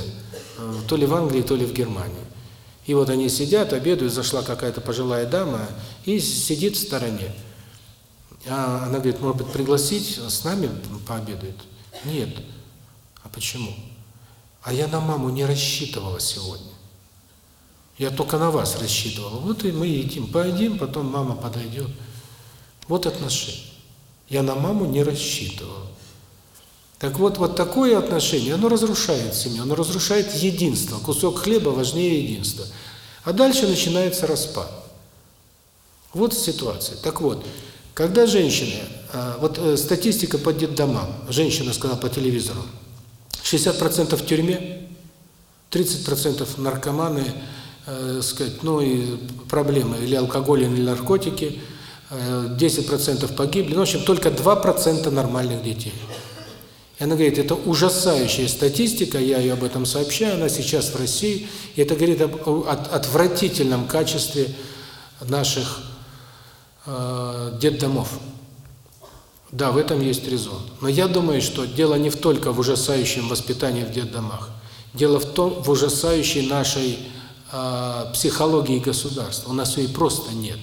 то ли в Англии, то ли в Германии. И вот они сидят, обедают, зашла какая-то пожилая дама и сидит в стороне. А она говорит, может быть, пригласить с нами пообедает? Нет. А почему? А я на маму не рассчитывала сегодня. Я только на вас рассчитывала. Вот и мы едим, поедим, потом мама подойдет. Вот отношение. Я на маму не рассчитывал. Так вот, вот такое отношение, оно разрушает семью, оно разрушает единство. Кусок хлеба важнее единства. А дальше начинается распад. Вот ситуация. Так вот, когда женщины, а, вот э, статистика по детдомам, женщина сказала по телевизору, 60% в тюрьме, 30% наркоманы, э, сказать, ну и проблемы, или алкоголь, или наркотики, 10% э, погибли, ну, в общем, только 2% нормальных детей. И она говорит, это ужасающая статистика, я ее об этом сообщаю, она сейчас в России, и это говорит об, от, отвратительном качестве наших э, детдомов. Да, в этом есть резон. Но я думаю, что дело не в только в ужасающем воспитании в детдомах. Дело в том, в ужасающей нашей э, психологии государства. У нас ее просто нет.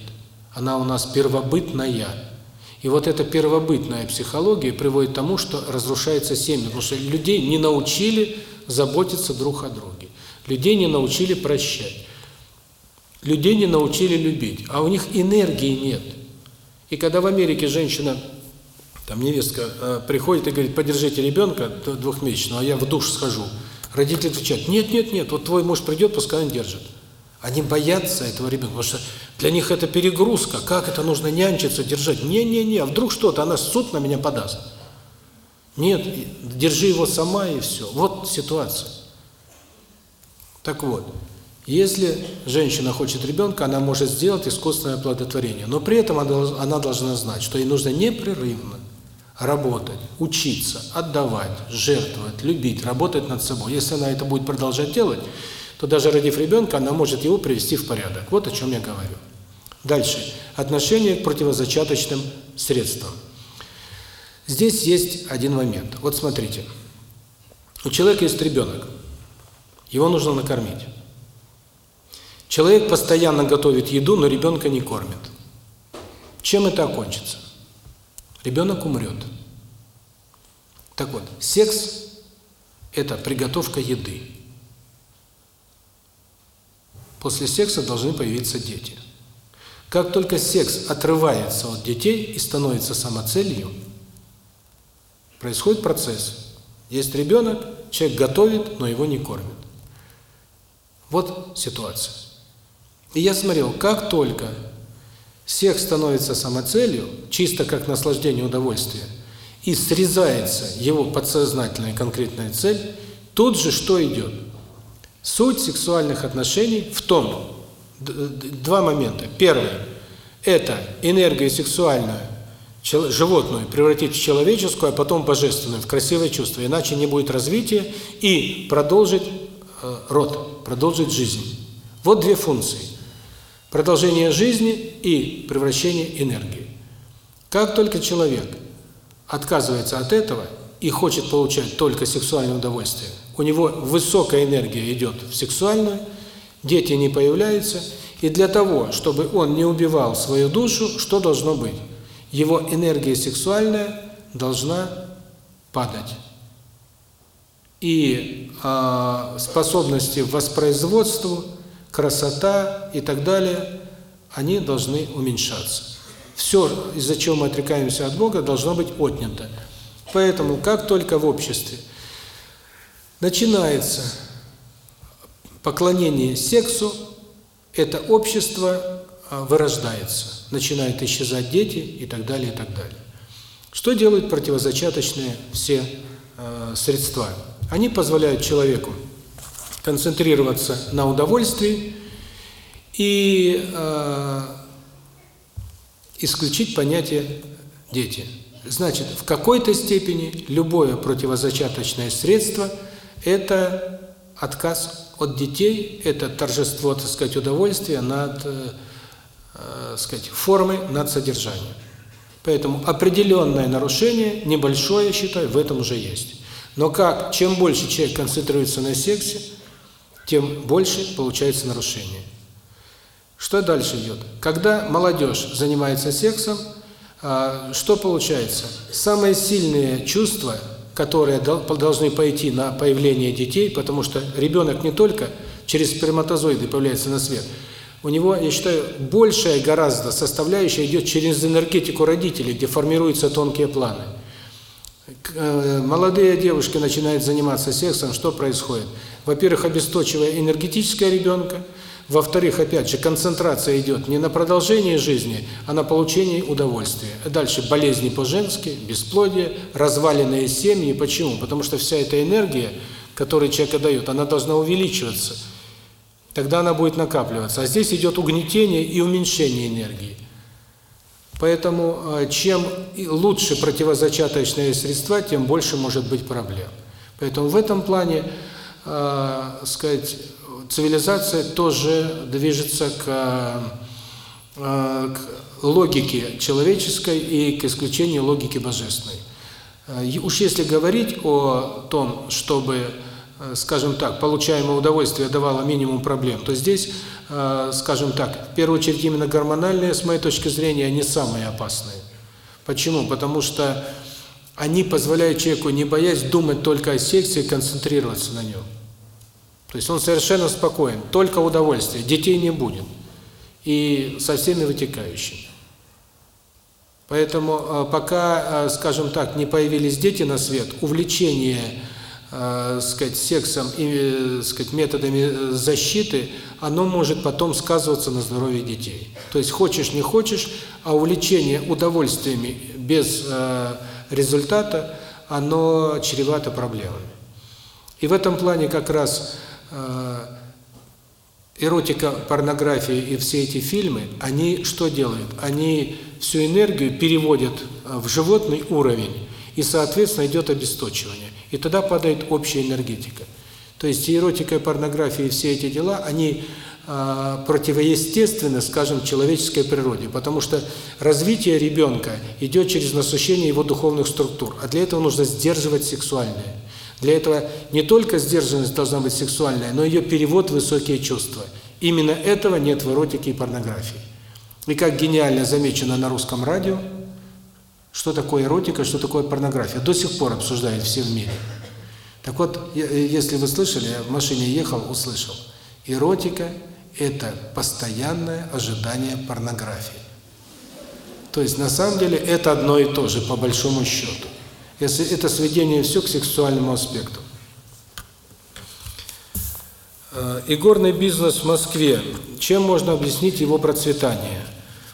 Она у нас первобытная. И вот эта первобытная психология приводит к тому, что разрушается семья, потому что людей не научили заботиться друг о друге. Людей не научили прощать. Людей не научили любить, а у них энергии нет. И когда в Америке женщина, там невестка, э, приходит и говорит, подержите ребенка двухмесячного, а я в душ схожу, родители отвечают, нет, нет, нет, вот твой муж придет, пускай он держит. Они боятся этого ребенка, потому что для них это перегрузка. Как это нужно нянчиться, держать? Не-не-не, а вдруг что-то, она суд на меня подаст. Нет, держи его сама и все. Вот ситуация. Так вот, если женщина хочет ребенка, она может сделать искусственное оплодотворение. Но при этом она должна знать, что ей нужно непрерывно работать, учиться, отдавать, жертвовать, любить, работать над собой. Если она это будет продолжать делать, то даже родив ребенка, она может его привести в порядок. Вот о чем я говорю. Дальше. Отношение к противозачаточным средствам. Здесь есть один момент. Вот смотрите. У человека есть ребенок. Его нужно накормить. Человек постоянно готовит еду, но ребенка не кормит. Чем это окончится? Ребенок умрет. Так вот, секс – это приготовка еды. После секса должны появиться дети. Как только секс отрывается от детей и становится самоцелью, происходит процесс. Есть ребенок, человек готовит, но его не кормят. Вот ситуация. И я смотрел, как только секс становится самоцелью, чисто как наслаждение удовольствия, и срезается его подсознательная конкретная цель, тут же что идет? Суть сексуальных отношений в том, два момента. Первое – это энергию сексуальную, животную, превратить в человеческую, а потом божественную, в красивое чувство. Иначе не будет развития и продолжить э, род, продолжить жизнь. Вот две функции. Продолжение жизни и превращение энергии. Как только человек отказывается от этого и хочет получать только сексуальное удовольствие, у него высокая энергия идет в сексуальную, дети не появляются, и для того, чтобы он не убивал свою душу, что должно быть? Его энергия сексуальная должна падать. И э, способности к воспроизводству, красота и так далее, они должны уменьшаться. Все, из-за чего мы отрекаемся от Бога, должно быть отнято. Поэтому, как только в обществе начинается поклонение сексу, это общество а, вырождается, начинают исчезать дети и так далее, и так далее. Что делают противозачаточные все э, средства? Они позволяют человеку концентрироваться на удовольствии и э, исключить понятие «дети». Значит, в какой-то степени любое противозачаточное средство – это отказ от детей, это торжество, так сказать, удовольствия над, э, э, сказать, формой над содержанием. Поэтому определенное нарушение, небольшое, считаю, в этом уже есть. Но как, чем больше человек концентрируется на сексе, тем больше получается нарушение. Что дальше идет? Когда молодежь занимается сексом, а, что получается? Самые сильные чувства, которые должны пойти на появление детей, потому что ребенок не только через сперматозоиды появляется на свет, у него, я считаю, большая гораздо составляющая идет через энергетику родителей, где формируются тонкие планы. Э, молодые девушки начинают заниматься сексом, что происходит? Во-первых, обесточивая энергетическое ребенка, во-вторых, опять же, концентрация идет не на продолжение жизни, а на получение удовольствия. Дальше болезни по-женски, бесплодие, разваленные семьи. Почему? Потому что вся эта энергия, которую человек дает, она должна увеличиваться. Тогда она будет накапливаться. А здесь идет угнетение и уменьшение энергии. Поэтому э, чем лучше противозачаточные средства, тем больше может быть проблем. Поэтому в этом плане, э, сказать, цивилизация тоже движется к, э, к логике человеческой и к исключению логики божественной. Э, уж если говорить о том, чтобы, э, скажем так, получаемое удовольствие давало минимум проблем, то здесь Э, скажем так, в первую очередь именно гормональные, с моей точки зрения, они самые опасные. Почему? Потому что они позволяют человеку, не боясь думать только о сексе, концентрироваться на нем. То есть он совершенно спокоен, только удовольствие, детей не будет. И со всеми вытекающими. Поэтому э, пока, э, скажем так, не появились дети на свет, увлечение э, сказать, сексом и, сказать, методами защиты, оно может потом сказываться на здоровье детей. То есть хочешь, не хочешь, а увлечение удовольствиями без результата, оно чревато проблемами. И в этом плане как раз эротика, порнография и все эти фильмы, они что делают? Они всю энергию переводят в животный уровень, и, соответственно, идет обесточивание. И тогда падает общая энергетика. То есть эротика, и порнография, и все эти дела, они э, противоестественны, скажем, человеческой природе, потому что развитие ребенка идет через насыщение его духовных структур, а для этого нужно сдерживать сексуальное. Для этого не только сдержанность должна быть сексуальная, но ее перевод в высокие чувства. Именно этого нет в эротике и порнографии. И как гениально замечено на русском радио, что такое эротика, что такое порнография. До сих пор обсуждают все в мире. Так вот, если вы слышали, я в машине ехал, услышал. Эротика – это постоянное ожидание порнографии. То есть, на самом деле, это одно и то же, по большому счету. Если это сведение все к сексуальному аспекту. Э, игорный бизнес в Москве. Чем можно объяснить его процветание?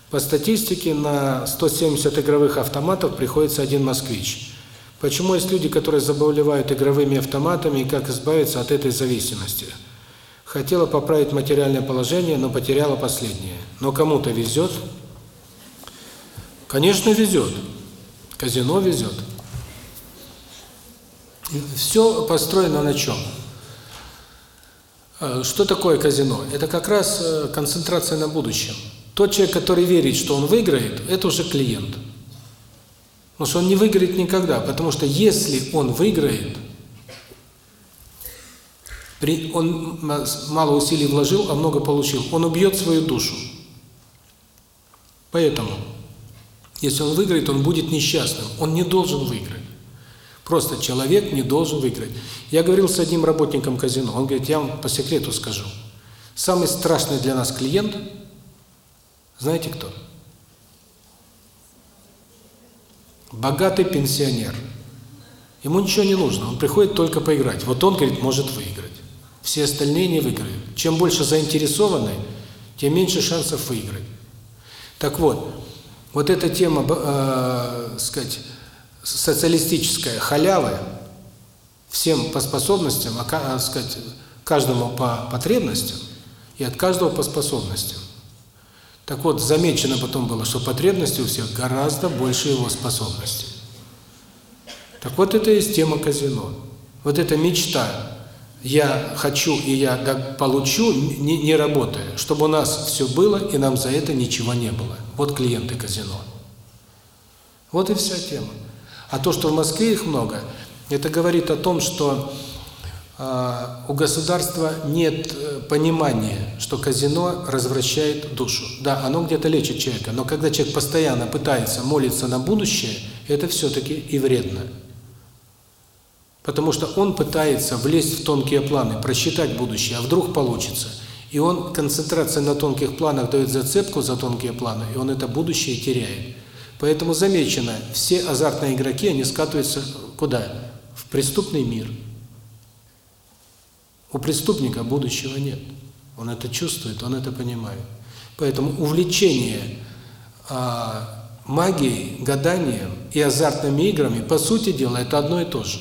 По статистике на 170 игровых автоматов приходится один москвич. Почему есть люди, которые заболевают игровыми автоматами и как избавиться от этой зависимости? Хотела поправить материальное положение, но потеряла последнее. Но кому-то везет? Конечно, везет. Казино везет. Все построено на чем? Э, что такое казино? Это как раз э, концентрация на будущем. Тот человек, который верит, что он выиграет, это уже клиент. Потому что он не выиграет никогда, потому что если он выиграет, при, он мало усилий вложил, а много получил, он убьет свою душу. Поэтому, если он выиграет, он будет несчастным, он не должен выиграть. Просто человек не должен выиграть. Я говорил с одним работником казино, он говорит, я вам по секрету скажу. Самый страшный для нас клиент – знаете кто? Богатый пенсионер. Ему ничего не нужно, он приходит только поиграть. Вот он, говорит, может выиграть. Все остальные не выиграют. Чем больше заинтересованы, тем меньше шансов выиграть. Так вот, вот эта тема, э, сказать, социалистическая халявы, всем по способностям, а, сказать, каждому по потребностям и от каждого по способностям. Так вот, замечено потом было, что потребности у всех гораздо больше его способностей. Так вот, это и есть тема казино. Вот эта мечта «я хочу и я получу» не, не работает. Чтобы у нас все было, и нам за это ничего не было. Вот клиенты казино. Вот и вся тема. А то, что в Москве их много, это говорит о том, что у государства нет э, понимания, что казино развращает душу. Да, оно где-то лечит человека, но когда человек постоянно пытается молиться на будущее, это все-таки и вредно. Потому что он пытается влезть в тонкие планы, просчитать будущее, а вдруг получится. И он, концентрация на тонких планах дает зацепку за тонкие планы, и он это будущее теряет. Поэтому замечено, все азартные игроки, они скатываются куда? В преступный мир. У преступника будущего нет. Он это чувствует, он это понимает. Поэтому увлечение а, магией, гаданием и азартными играми, по сути дела, это одно и то же.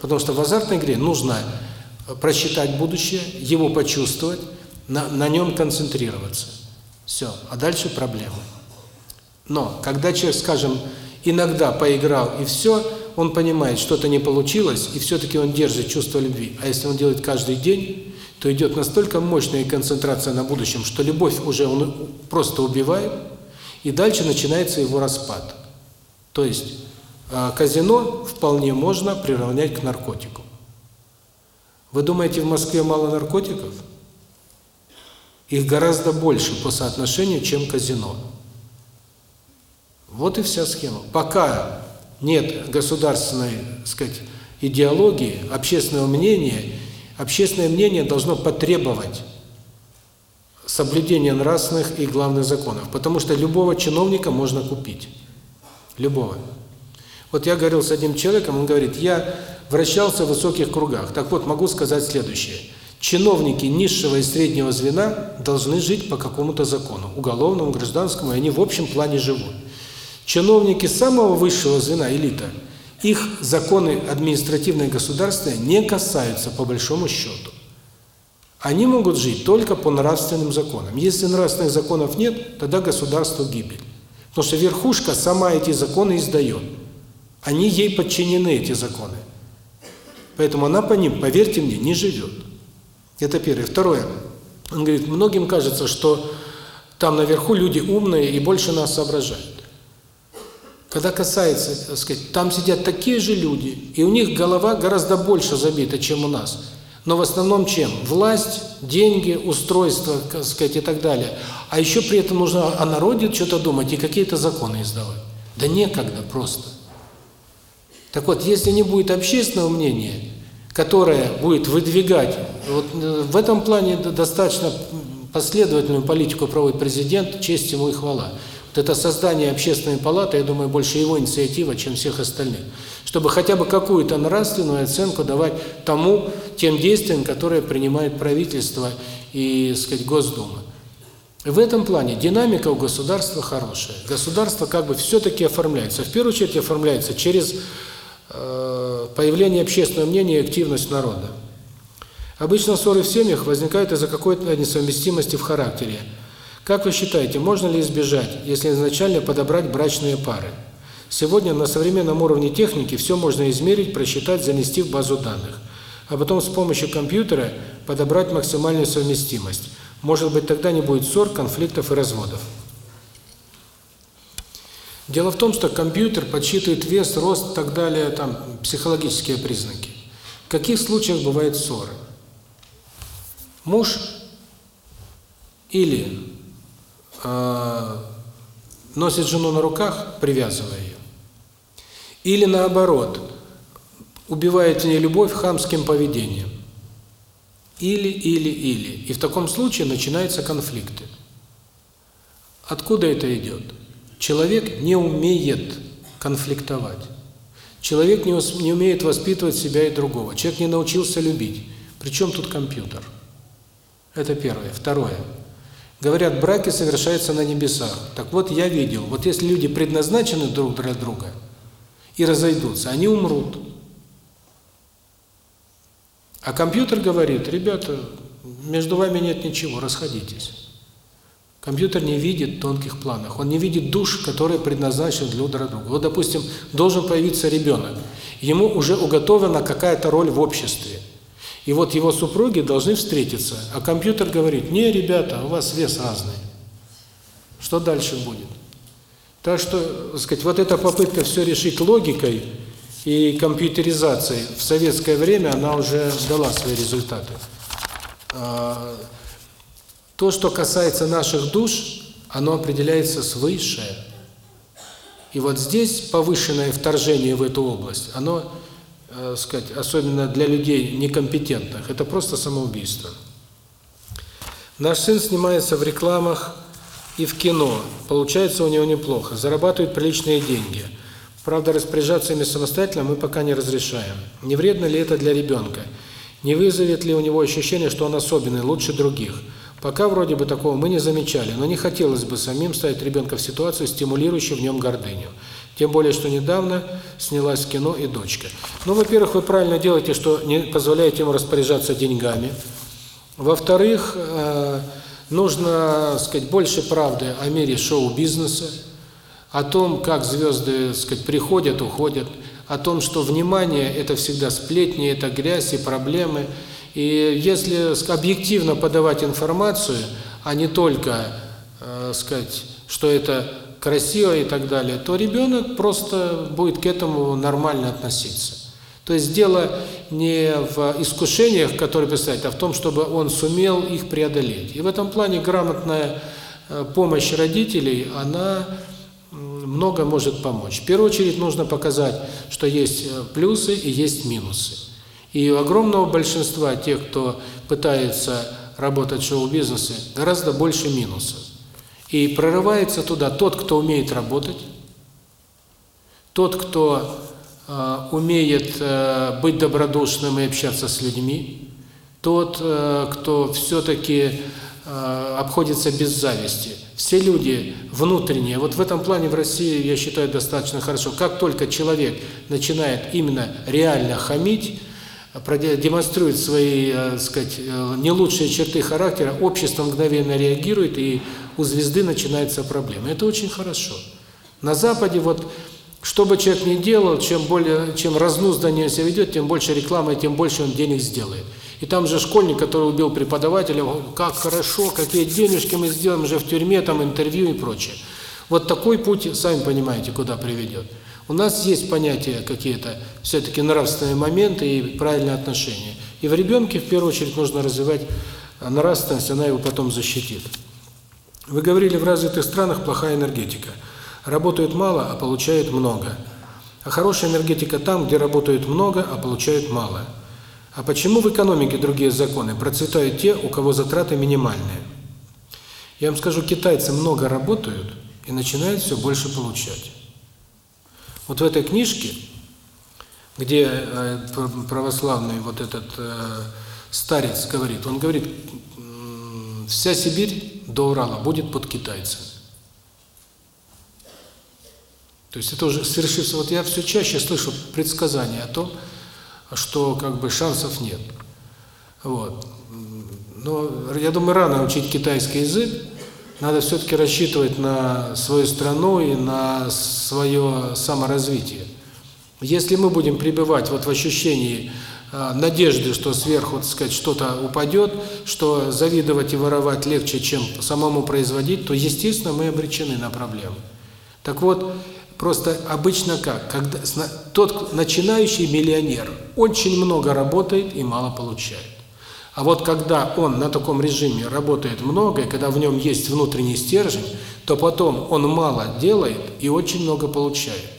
Потому что в азартной игре нужно просчитать будущее, его почувствовать, на, на нем концентрироваться. Все. А дальше проблемы. Но когда человек, скажем, иногда поиграл и все, он понимает, что-то не получилось, и все-таки он держит чувство любви. А если он делает каждый день, то идет настолько мощная концентрация на будущем, что любовь уже он просто убивает, и дальше начинается его распад. То есть а, казино вполне можно приравнять к наркотику. Вы думаете, в Москве мало наркотиков? Их гораздо больше по соотношению, чем казино. Вот и вся схема. Пока нет государственной, так сказать, идеологии, общественного мнения, общественное мнение должно потребовать соблюдения нравственных и главных законов, потому что любого чиновника можно купить. Любого. Вот я говорил с одним человеком, он говорит, я вращался в высоких кругах. Так вот, могу сказать следующее. Чиновники низшего и среднего звена должны жить по какому-то закону, уголовному, гражданскому, и они в общем плане живут. Чиновники самого высшего звена, элита, их законы административные государственные не касаются по большому счету. Они могут жить только по нравственным законам. Если нравственных законов нет, тогда государство гибель. Потому что верхушка сама эти законы издает. Они ей подчинены, эти законы. Поэтому она по ним, поверьте мне, не живет. Это первое. Второе. Он говорит, многим кажется, что там наверху люди умные и больше нас соображают. Когда касается, так сказать, там сидят такие же люди, и у них голова гораздо больше забита, чем у нас. Но в основном чем? Власть, деньги, устройство, так сказать, и так далее. А еще при этом нужно о народе что-то думать и какие-то законы издавать. Да некогда просто. Так вот, если не будет общественного мнения, которое будет выдвигать, вот э, в этом плане достаточно последовательную политику проводит президент, честь ему и хвала. Вот это создание общественной палаты, я думаю, больше его инициатива, чем всех остальных. Чтобы хотя бы какую-то нравственную оценку давать тому, тем действиям, которые принимает правительство и, сказать, Госдума. В этом плане динамика у государства хорошая. Государство как бы все-таки оформляется. В первую очередь оформляется через э, появление общественного мнения и активность народа. Обычно ссоры в семьях возникают из-за какой-то несовместимости в характере. Как вы считаете, можно ли избежать, если изначально подобрать брачные пары? Сегодня на современном уровне техники все можно измерить, просчитать, занести в базу данных. А потом с помощью компьютера подобрать максимальную совместимость. Может быть, тогда не будет ссор, конфликтов и разводов. Дело в том, что компьютер подсчитывает вес, рост и так далее, там, психологические признаки. В каких случаях бывают ссоры? Муж или э, носит жену на руках, привязывая ее. Или наоборот, убивает в ней любовь хамским поведением. Или, или, или. И в таком случае начинаются конфликты. Откуда это идет? Человек не умеет конфликтовать. Человек не, не умеет воспитывать себя и другого. Человек не научился любить. Причем тут компьютер? Это первое. Второе. Говорят, браки совершаются на небесах. Так вот, я видел, вот если люди предназначены друг для друга и разойдутся, они умрут. А компьютер говорит, ребята, между вами нет ничего, расходитесь. Компьютер не видит тонких планов, он не видит душ, которые предназначены для друг друга. Вот, допустим, должен появиться ребенок, ему уже уготована какая-то роль в обществе. И вот его супруги должны встретиться, а компьютер говорит, не, ребята, у вас вес разный. Что дальше будет? Так что, так сказать, вот эта попытка все решить логикой, и компьютеризацией в советское время она уже дала свои результаты. А, то, что касается наших душ, оно определяется свыше. И вот здесь повышенное вторжение в эту область, оно, э, сказать, особенно для людей некомпетентных, это просто самоубийство. Наш сын снимается в рекламах и в кино. Получается у него неплохо. Зарабатывает приличные деньги. Правда, распоряжаться ими самостоятельно мы пока не разрешаем. Не вредно ли это для ребенка? Не вызовет ли у него ощущение, что он особенный, лучше других? Пока вроде бы такого мы не замечали, но не хотелось бы самим ставить ребенка в ситуацию, стимулирующую в нем гордыню. Тем более, что недавно снялась кино и дочка. Ну, во-первых, вы правильно делаете, что не позволяете ему распоряжаться деньгами. Во-вторых, э, нужно, сказать, больше правды о мире шоу-бизнеса, о том, как звезды, сказать, приходят, уходят, о том, что внимание – это всегда сплетни, это грязь и проблемы. И если объективно подавать информацию, а не только, э, сказать, что это красиво и так далее, то ребенок просто будет к этому нормально относиться. То есть дело не в искушениях, которые представить, а в том, чтобы он сумел их преодолеть. И в этом плане грамотная э, помощь родителей, она много может помочь. В первую очередь нужно показать, что есть э, плюсы и есть минусы. И у огромного большинства тех, кто пытается работать в шоу-бизнесе, гораздо больше минусов. И прорывается туда тот, кто умеет работать, тот, кто э, умеет э, быть добродушным и общаться с людьми, тот, э, кто все-таки э, обходится без зависти. Все люди внутренние, вот в этом плане в России, я считаю, достаточно хорошо. Как только человек начинает именно реально хамить, демонстрирует свои, так сказать, не лучшие черты характера, общество мгновенно реагирует, и у звезды начинается проблема. Это очень хорошо. На Западе вот, что бы человек ни делал, чем более, чем разнузданнее себя ведет, тем больше рекламы, тем больше он денег сделает. И там же школьник, который убил преподавателя, как хорошо, какие денежки мы сделаем уже в тюрьме, там интервью и прочее. Вот такой путь, сами понимаете, куда приведет. У нас есть понятия какие-то, все-таки нравственные моменты и правильные отношения. И в ребенке, в первую очередь, нужно развивать нравственность, она его потом защитит. Вы говорили, в развитых странах плохая энергетика. Работают мало, а получают много. А хорошая энергетика там, где работают много, а получают мало. А почему в экономике другие законы? Процветают те, у кого затраты минимальные. Я вам скажу, китайцы много работают и начинают все больше получать. Вот в этой книжке, где э, православный вот этот э, старец говорит, он говорит, вся Сибирь до Урала будет под китайцами. То есть это уже свершится. Вот я все чаще слышу предсказания о том, что как бы шансов нет. Вот. Но я думаю, рано учить китайский язык, надо все-таки рассчитывать на свою страну и на свое саморазвитие. Если мы будем пребывать вот в ощущении э, надежды, что сверху, так сказать, что-то упадет, что завидовать и воровать легче, чем самому производить, то, естественно, мы обречены на проблемы. Так вот, просто обычно как? Когда тот начинающий миллионер очень много работает и мало получает. А вот когда он на таком режиме работает много, и когда в нем есть внутренний стержень, то потом он мало делает и очень много получает.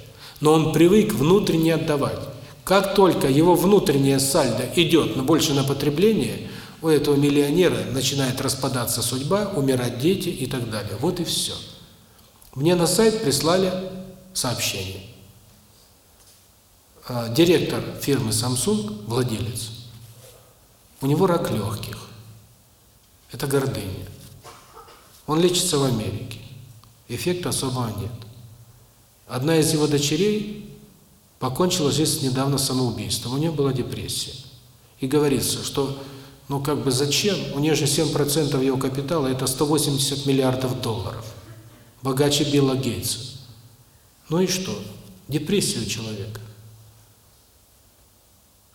Но он привык внутренне отдавать. Как только его внутренняя сальдо идет больше на потребление, у этого миллионера начинает распадаться судьба, умирать дети и так далее. Вот и все. Мне на сайт прислали сообщение. А, директор фирмы Samsung, владелец, у него рак легких. Это гордыня. Он лечится в Америке. Эффекта особого нет. Одна из его дочерей покончила жизнь недавно самоубийством. У нее была депрессия. И говорится, что, ну как бы зачем? У нее же 7% его капитала, это 180 миллиардов долларов. Богаче Билла Гейтса. Ну и что? Депрессия у человека.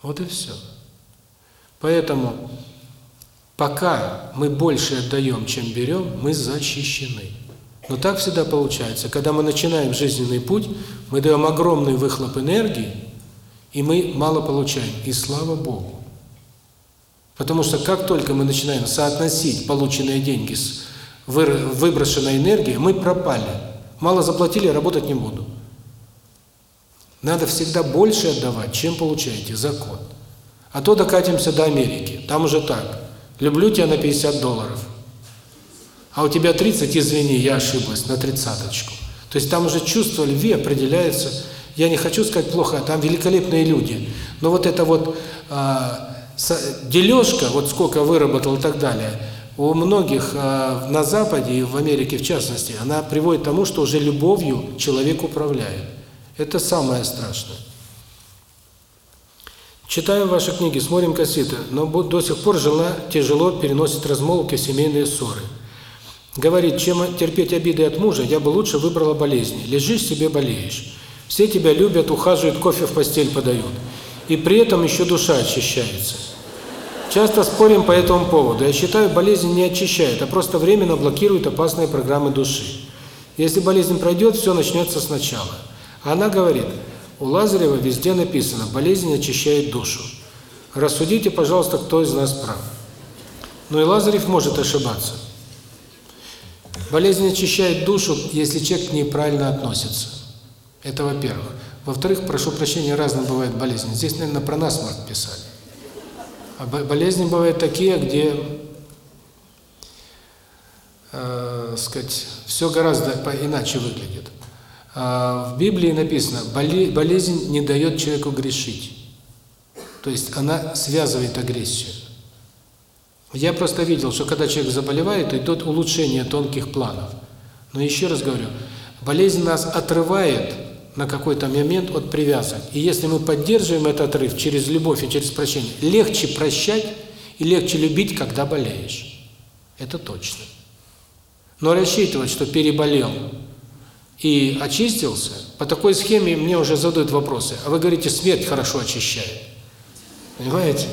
Вот и все. Поэтому пока мы больше отдаем, чем берем, мы защищены. Но так всегда получается. Когда мы начинаем жизненный путь, мы даем огромный выхлоп энергии, И мы мало получаем. И слава Богу. Потому что как только мы начинаем соотносить полученные деньги с выброшенной энергией, мы пропали. Мало заплатили, работать не буду. Надо всегда больше отдавать, чем получаете. Закон. А то докатимся до Америки. Там уже так. Люблю тебя на 50 долларов. А у тебя 30, извини, я ошиблась, на тридцаточку. То есть там уже чувство любви определяется. Я не хочу сказать плохо, там великолепные люди. Но вот это вот а, дележка, вот сколько выработал и так далее, у многих а, на Западе и в Америке в частности, она приводит к тому, что уже любовью человек управляет. Это самое страшное. Читаю ваши книги, смотрим кассеты, но до сих пор жена тяжело переносит размолвки, семейные ссоры. Говорит, чем терпеть обиды от мужа, я бы лучше выбрала болезни. Лежишь себе, болеешь. Все тебя любят, ухаживают, кофе в постель подают. И при этом еще душа очищается. Часто спорим по этому поводу. Я считаю, болезнь не очищает, а просто временно блокирует опасные программы души. Если болезнь пройдет, все начнется сначала. Она говорит, у Лазарева везде написано, болезнь очищает душу. Рассудите, пожалуйста, кто из нас прав. Но и Лазарев может ошибаться. Болезнь очищает душу, если человек к ней правильно относится. Это во-первых. Во-вторых, прошу прощения, разные бывают болезни. Здесь, наверное, про насморк писали. А болезни бывают такие, где, э, сказать, все гораздо иначе выглядит. А в Библии написано, болезнь не дает человеку грешить. То есть она связывает агрессию. Я просто видел, что когда человек заболевает, идет улучшение тонких планов. Но еще раз говорю, болезнь нас отрывает на какой-то момент от привязок. И если мы поддерживаем этот отрыв через любовь и через прощение, легче прощать и легче любить, когда болеешь. Это точно. Но рассчитывать, что переболел и очистился, по такой схеме мне уже задают вопросы. А вы говорите, смерть хорошо очищает. Понимаете?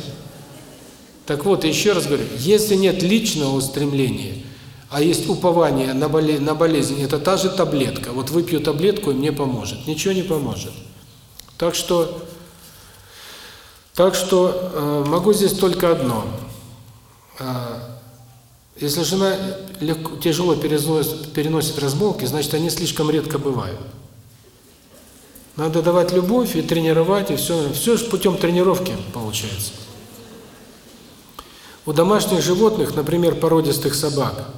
Так вот, еще раз говорю, если нет личного устремления – а есть упование на болезнь, на болезнь, это та же таблетка. Вот выпью таблетку, и мне поможет. Ничего не поможет. Так что, так что э, могу здесь только одно. Э, если жена легко, тяжело переносит, переносит размолвки, значит, они слишком редко бывают. Надо давать любовь и тренировать, и все, все путем тренировки получается. У домашних животных, например, породистых собак,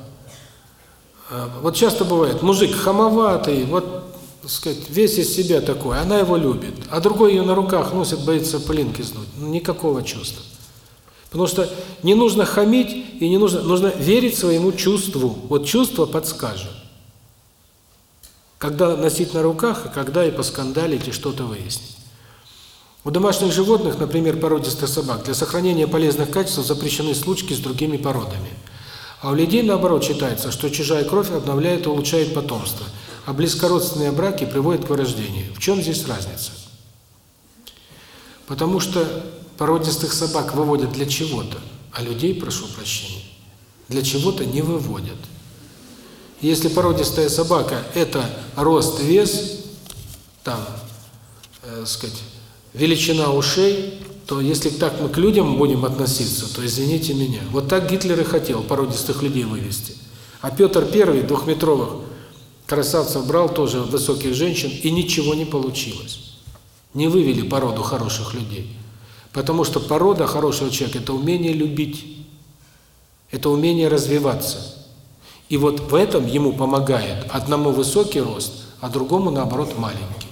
а, вот часто бывает, мужик хамоватый, вот, так сказать, весь из себя такой, она его любит, а другой ее на руках носит, боится пылинки снуть. Ну, никакого чувства. Потому что не нужно хамить и не нужно, нужно верить своему чувству. Вот чувство подскажет. Когда носить на руках, и когда и поскандалить, и что-то выяснить. У домашних животных, например, породистых собак, для сохранения полезных качеств запрещены случки с другими породами. А у людей, наоборот, считается, что чужая кровь обновляет и улучшает потомство, а близкородственные браки приводят к вырождению. В чем здесь разница? Потому что породистых собак выводят для чего-то, а людей, прошу прощения, для чего-то не выводят. Если породистая собака – это рост, вес, там, э, сказать, величина ушей, то если так мы к людям будем относиться, то извините меня. Вот так Гитлер и хотел породистых людей вывести. А Петр I двухметровых красавцев брал тоже высоких женщин, и ничего не получилось. Не вывели породу хороших людей. Потому что порода хорошего человека – это умение любить, это умение развиваться. И вот в этом ему помогает одному высокий рост, а другому, наоборот, маленький.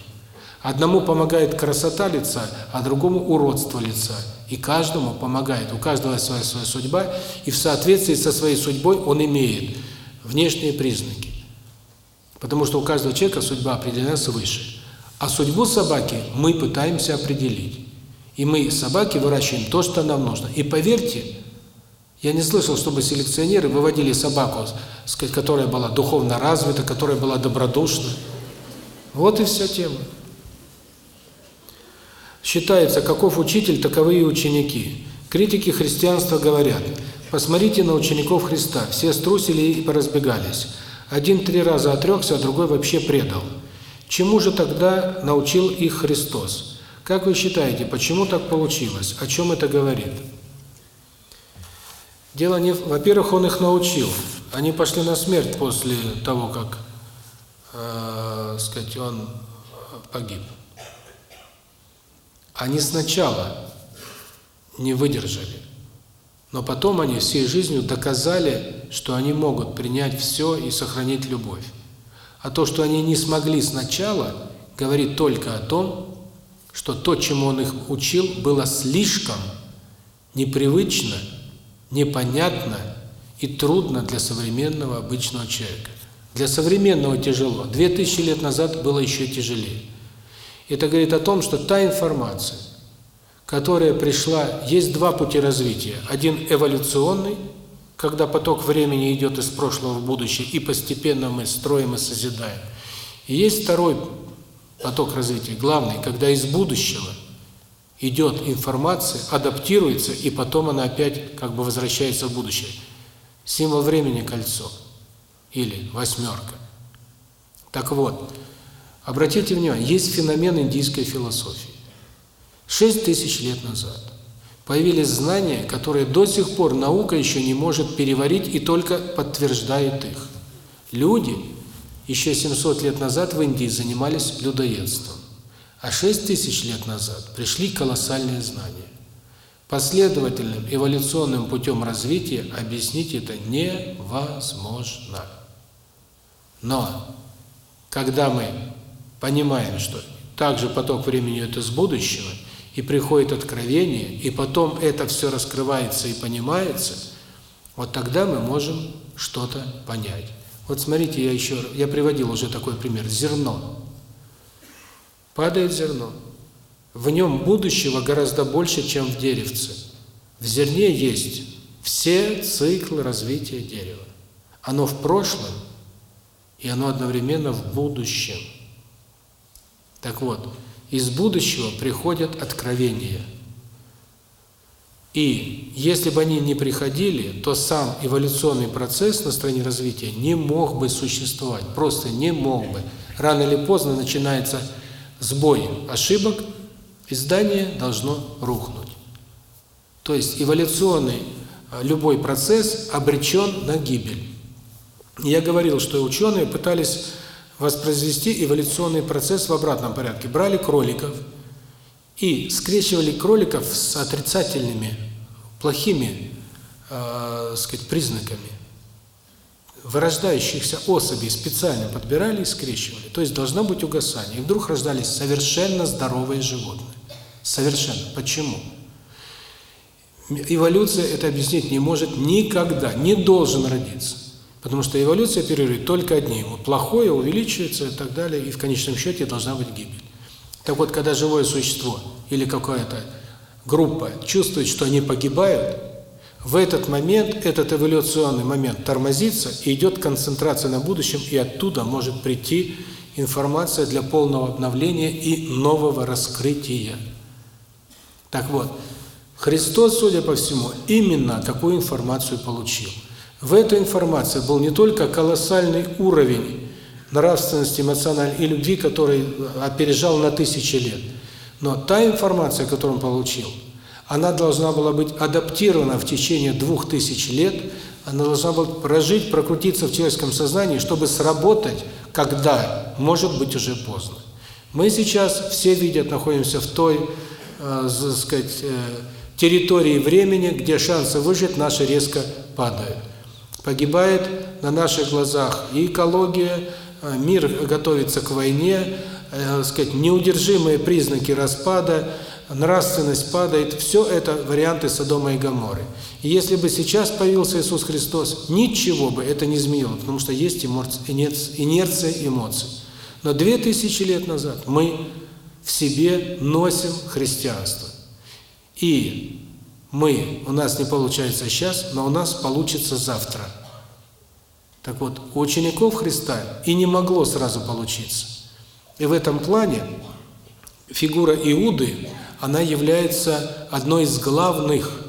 Одному помогает красота лица, а другому уродство лица. И каждому помогает, у каждого своя, своя судьба, и в соответствии со своей судьбой он имеет внешние признаки. Потому что у каждого человека судьба определена свыше. А судьбу собаки мы пытаемся определить. И мы собаки выращиваем то, что нам нужно. И поверьте, я не слышал, чтобы селекционеры выводили собаку, сказать, которая была духовно развита, которая была добродушна. Вот и вся тема. Считается, каков учитель, таковы и ученики. Критики христианства говорят, посмотрите на учеников Христа, все струсили и поразбегались. Один три раза отрекся, а другой вообще предал. Чему же тогда научил их Христос? Как вы считаете, почему так получилось? О чем это говорит? Дело не... Во-первых, он их научил. Они пошли на смерть после того, как, э, сказать, он погиб. Они сначала не выдержали. Но потом они всей жизнью доказали, что они могут принять все и сохранить любовь. А то, что они не смогли сначала, говорит только о том, что то, чему он их учил, было слишком непривычно, непонятно и трудно для современного обычного человека. Для современного тяжело. Две тысячи лет назад было еще тяжелее. Это говорит о том, что та информация, которая пришла, есть два пути развития. Один эволюционный, когда поток времени идет из прошлого в будущее, и постепенно мы строим и созидаем. И есть второй поток развития, главный, когда из будущего идет информация, адаптируется, и потом она опять как бы возвращается в будущее. Символ времени – кольцо или восьмерка. Так вот, обратите внимание, есть феномен индийской философии. Шесть тысяч лет назад появились знания, которые до сих пор наука еще не может переварить и только подтверждает их. Люди еще 700 лет назад в Индии занимались людоедством, а 6 тысяч лет назад пришли колоссальные знания. Последовательным эволюционным путем развития объяснить это невозможно. Но когда мы понимаем, что также поток времени это с будущего – и приходит откровение, и потом это все раскрывается и понимается, вот тогда мы можем что-то понять. Вот смотрите, я еще я приводил уже такой пример. Зерно. Падает зерно. В нем будущего гораздо больше, чем в деревце. В зерне есть все циклы развития дерева. Оно в прошлом, и оно одновременно в будущем. Так вот, из будущего приходят откровения. И если бы они не приходили, то сам эволюционный процесс на стороне развития не мог бы существовать, просто не мог бы. Рано или поздно начинается сбой ошибок, и здание должно рухнуть. То есть эволюционный а, любой процесс обречен на гибель. Я говорил, что ученые пытались воспроизвести эволюционный процесс в обратном порядке. Брали кроликов и скрещивали кроликов с отрицательными, плохими, э, сказать, признаками. Вырождающихся особей специально подбирали и скрещивали. То есть должно быть угасание. И вдруг рождались совершенно здоровые животные. Совершенно. Почему? Эволюция это объяснить не может никогда, не должен родиться. Потому что эволюция оперирует только одним. Плохое увеличивается и так далее, и в конечном счете должна быть гибель. Так вот, когда живое существо или какая-то группа чувствует, что они погибают, в этот момент, этот эволюционный момент тормозится, и идет концентрация на будущем, и оттуда может прийти информация для полного обновления и нового раскрытия. Так вот, Христос, судя по всему, именно такую информацию получил. В этой информации был не только колоссальный уровень нравственности, эмоциональной и любви, который опережал на тысячи лет, но та информация, которую он получил, она должна была быть адаптирована в течение двух тысяч лет, она должна была прожить, прокрутиться в человеческом сознании, чтобы сработать, когда, может быть, уже поздно. Мы сейчас, все видят, находимся в той, э, сказать, э, территории времени, где шансы выжить наши резко падают. Погибает на наших глазах и экология, мир готовится к войне, э, сказать, неудержимые признаки распада, нравственность падает, все это варианты Содома и Гоморры. И если бы сейчас появился Иисус Христос, ничего бы это не изменило, потому что есть инерция эмоций. Но две тысячи лет назад мы в себе носим христианство. И мы, у нас не получается сейчас, но у нас получится завтра. Так вот, у учеников Христа и не могло сразу получиться. И в этом плане фигура Иуды, она является одной из главных,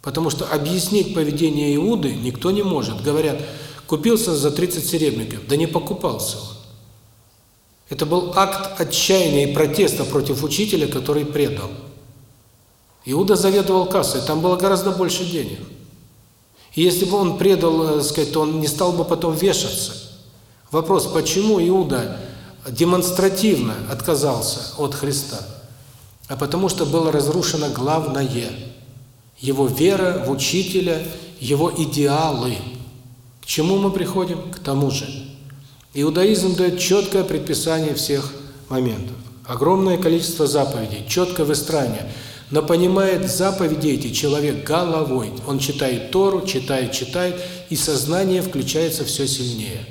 потому что объяснить поведение Иуды никто не может. Говорят, купился за 30 серебряников, да не покупался он. Это был акт отчаяния и протеста против учителя, который предал. Иуда заведовал кассой, там было гораздо больше денег. Если бы он предал, так сказать, то он не стал бы потом вешаться. Вопрос, почему Иуда демонстративно отказался от Христа? А потому что было разрушено главное – его вера в учителя, его идеалы. К чему мы приходим? К тому же. Иудаизм дает четкое предписание всех моментов. Огромное количество заповедей, четкое выстраивание – но понимает заповеди эти человек головой. Он читает Тору, читает, читает, и сознание включается все сильнее.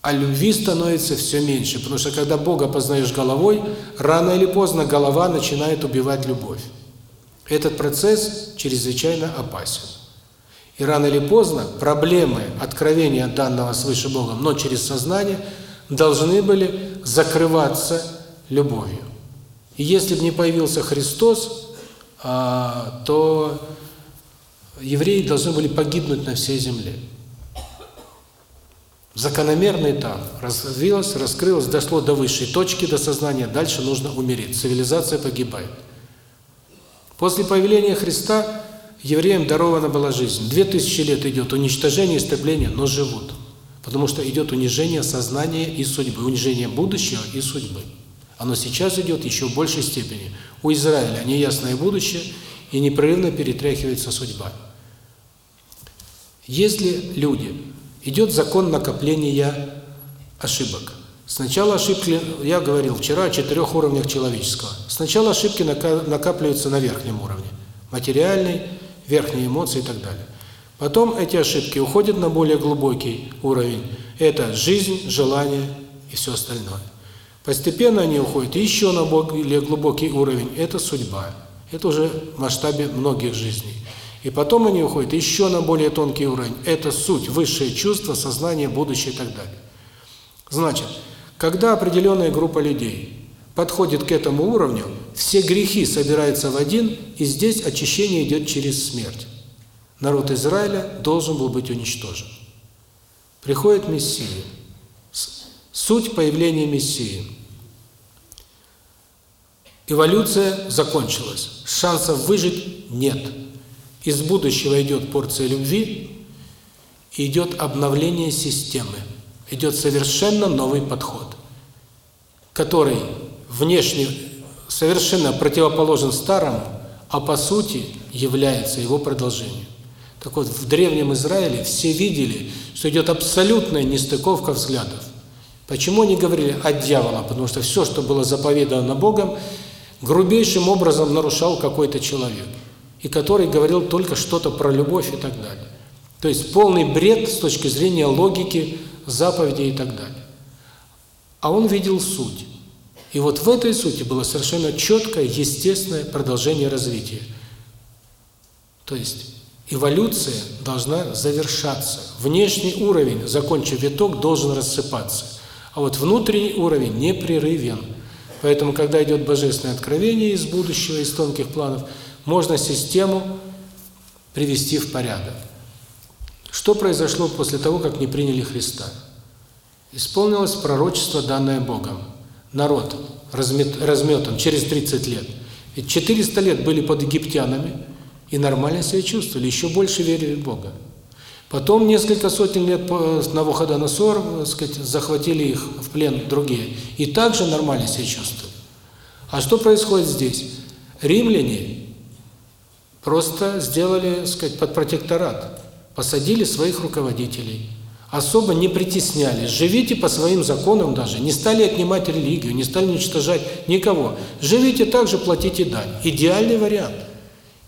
А любви становится все меньше, потому что когда Бога познаешь головой, рано или поздно голова начинает убивать любовь. Этот процесс чрезвычайно опасен. И рано или поздно проблемы откровения данного свыше Богом, но через сознание, должны были закрываться любовью. Если бы не появился Христос, а, то евреи должны были погибнуть на всей земле. Закономерный этап. Развилось, раскрылось, дошло до высшей точки, до сознания. Дальше нужно умереть. Цивилизация погибает. После появления Христа евреям дарована была жизнь. Две тысячи лет идет уничтожение, истребление, но живут. Потому что идет унижение сознания и судьбы, унижение будущего и судьбы. Оно сейчас идет еще в большей степени. У Израиля неясное будущее и непрерывно перетряхивается судьба. Если люди, идет закон накопления ошибок. Сначала ошибки, я говорил вчера о четырех уровнях человеческого. Сначала ошибки накапливаются на верхнем уровне. Материальный, верхние эмоции и так далее. Потом эти ошибки уходят на более глубокий уровень. Это жизнь, желание и все остальное. Постепенно они уходят еще на более глубокий уровень. Это судьба. Это уже в масштабе многих жизней. И потом они уходят еще на более тонкий уровень. Это суть, высшее чувство, сознание, будущее и так далее. Значит, когда определенная группа людей подходит к этому уровню, все грехи собираются в один, и здесь очищение идет через смерть. Народ Израиля должен был быть уничтожен. Приходит Мессия. Суть появления Мессии. Эволюция закончилась. Шансов выжить нет. Из будущего идет порция любви, идет обновление системы. Идет совершенно новый подход, который внешне совершенно противоположен старому, а по сути является его продолжением. Так вот, в Древнем Израиле все видели, что идет абсолютная нестыковка взглядов. Почему они говорили от дьявола? Потому что все, что было заповедано Богом, грубейшим образом нарушал какой-то человек, и который говорил только что-то про любовь и так далее. То есть полный бред с точки зрения логики, заповедей и так далее. А он видел суть. И вот в этой сути было совершенно четкое, естественное продолжение развития. То есть эволюция должна завершаться. Внешний уровень, закончив виток, должен рассыпаться. А вот внутренний уровень непрерывен. Поэтому, когда идет божественное откровение из будущего, из тонких планов, можно систему привести в порядок. Что произошло после того, как не приняли Христа? Исполнилось пророчество, данное Богом. Народ размет, разметан через 30 лет. Ведь 400 лет были под египтянами и нормально себя чувствовали, еще больше верили в Бога. Потом несколько сотен лет на выхода на так сказать, захватили их в плен другие. И также нормально себя чувствуют. А что происходит здесь? Римляне просто сделали, так сказать, под протекторат. Посадили своих руководителей. Особо не притесняли. Живите по своим законам даже. Не стали отнимать религию, не стали уничтожать никого. Живите так же, платите дань. Идеальный вариант.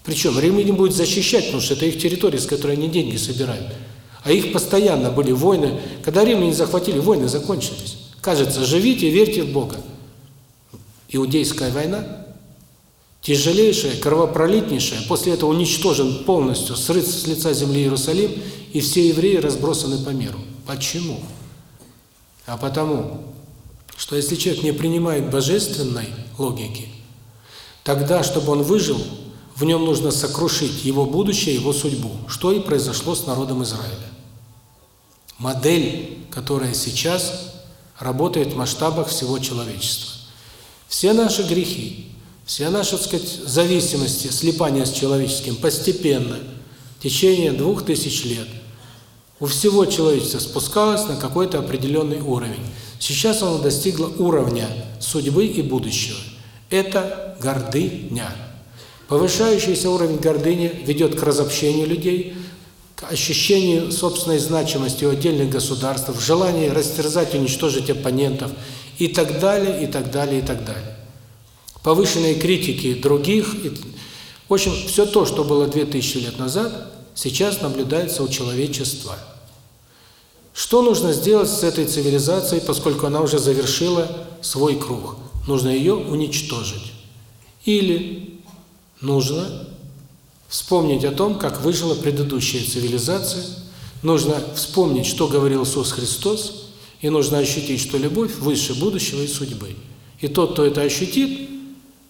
Причем римляне будут защищать, потому что это их территория, с которой они деньги собирают. А их постоянно были войны. Когда римляне захватили, войны закончились. Кажется, живите, верьте в Бога. Иудейская война, тяжелейшая, кровопролитнейшая, после этого уничтожен полностью, срыт с лица земли Иерусалим, и все евреи разбросаны по миру. Почему? А потому, что если человек не принимает божественной логики, тогда, чтобы он выжил, в нем нужно сокрушить его будущее, его судьбу, что и произошло с народом Израиля. Модель, которая сейчас работает в масштабах всего человечества. Все наши грехи, все наши, так сказать, зависимости, слипания с человеческим постепенно, в течение двух тысяч лет, у всего человечества спускалось на какой-то определенный уровень. Сейчас оно достигло уровня судьбы и будущего. Это гордыня. Повышающийся уровень гордыни ведет к разобщению людей, к ощущению собственной значимости у отдельных государств, желании растерзать, уничтожить оппонентов и так далее, и так далее, и так далее. Повышенные критики других. В общем, все то, что было 2000 лет назад, сейчас наблюдается у человечества. Что нужно сделать с этой цивилизацией, поскольку она уже завершила свой круг? Нужно ее уничтожить. Или нужно вспомнить о том, как выжила предыдущая цивилизация, нужно вспомнить, что говорил Иисус Христос, и нужно ощутить, что любовь выше будущего и судьбы. И тот, кто это ощутит,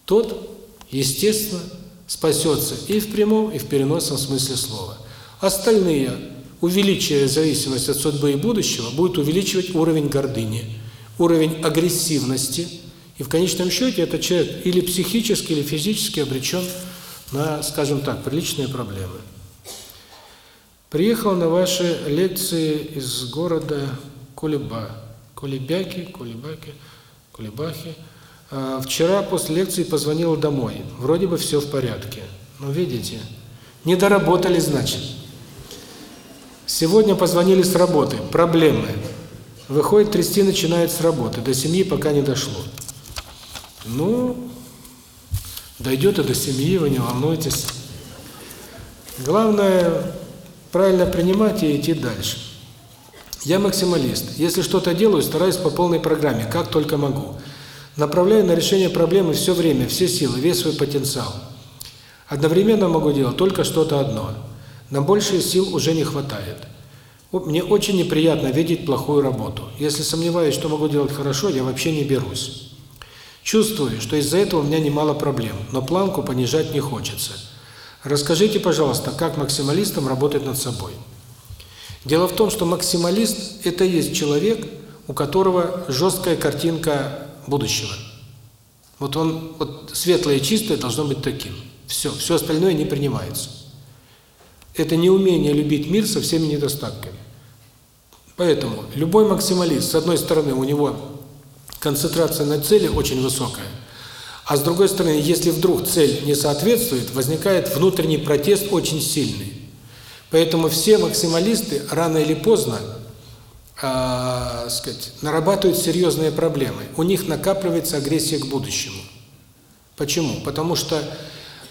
тот, естественно, спасется и в прямом, и в переносном смысле слова. Остальные, увеличивая зависимость от судьбы и будущего, будут увеличивать уровень гордыни, уровень агрессивности, и в конечном счете этот человек или психически, или физически обречен на, скажем так, приличные проблемы. Приехал на ваши лекции из города Кулеба, Кулебяки, Кулебаки, Кулебахи. А, вчера после лекции позвонил домой. Вроде бы все в порядке. Но видите, не доработали, значит. Сегодня позвонили с работы. Проблемы. Выходит, трясти начинает с работы. До семьи пока не дошло. Ну, Дойдет и до семьи, вы не волнуйтесь. Главное правильно принимать и идти дальше. Я максималист. Если что-то делаю, стараюсь по полной программе, как только могу. Направляю на решение проблемы все время, все силы, весь свой потенциал. Одновременно могу делать только что-то одно. На большие сил уже не хватает. Мне очень неприятно видеть плохую работу. Если сомневаюсь, что могу делать хорошо, я вообще не берусь. Чувствую, что из-за этого у меня немало проблем, но планку понижать не хочется. Расскажите, пожалуйста, как максималистам работать над собой? Дело в том, что максималист – это есть человек, у которого жесткая картинка будущего. Вот он, вот светлое и чистое должно быть таким. Все, все остальное не принимается. Это неумение любить мир со всеми недостатками. Поэтому любой максималист, с одной стороны, у него концентрация на цели очень высокая. А с другой стороны, если вдруг цель не соответствует, возникает внутренний протест очень сильный. Поэтому все максималисты рано или поздно, э, сказать, нарабатывают серьезные проблемы. У них накапливается агрессия к будущему. Почему? Потому что,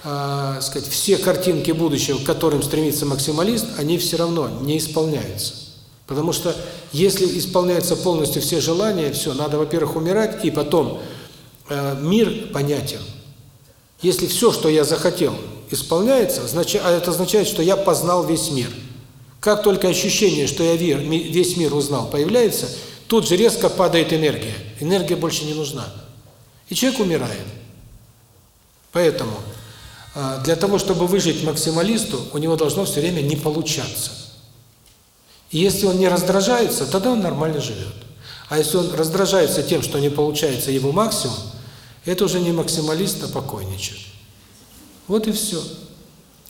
э, сказать, все картинки будущего, к которым стремится максималист, они все равно не исполняются. Потому что если исполняются полностью все желания, все, надо, во-первых, умирать, и потом э, мир понятен. Если все, что я захотел, исполняется, значит, а это означает, что я познал весь мир. Как только ощущение, что я весь мир узнал, появляется, тут же резко падает энергия. Энергия больше не нужна. И человек умирает. Поэтому э, для того, чтобы выжить максималисту, у него должно все время не получаться. Если он не раздражается, тогда он нормально живет. А если он раздражается тем, что не получается его максимум, это уже не максималист, а покойничает. Вот и все.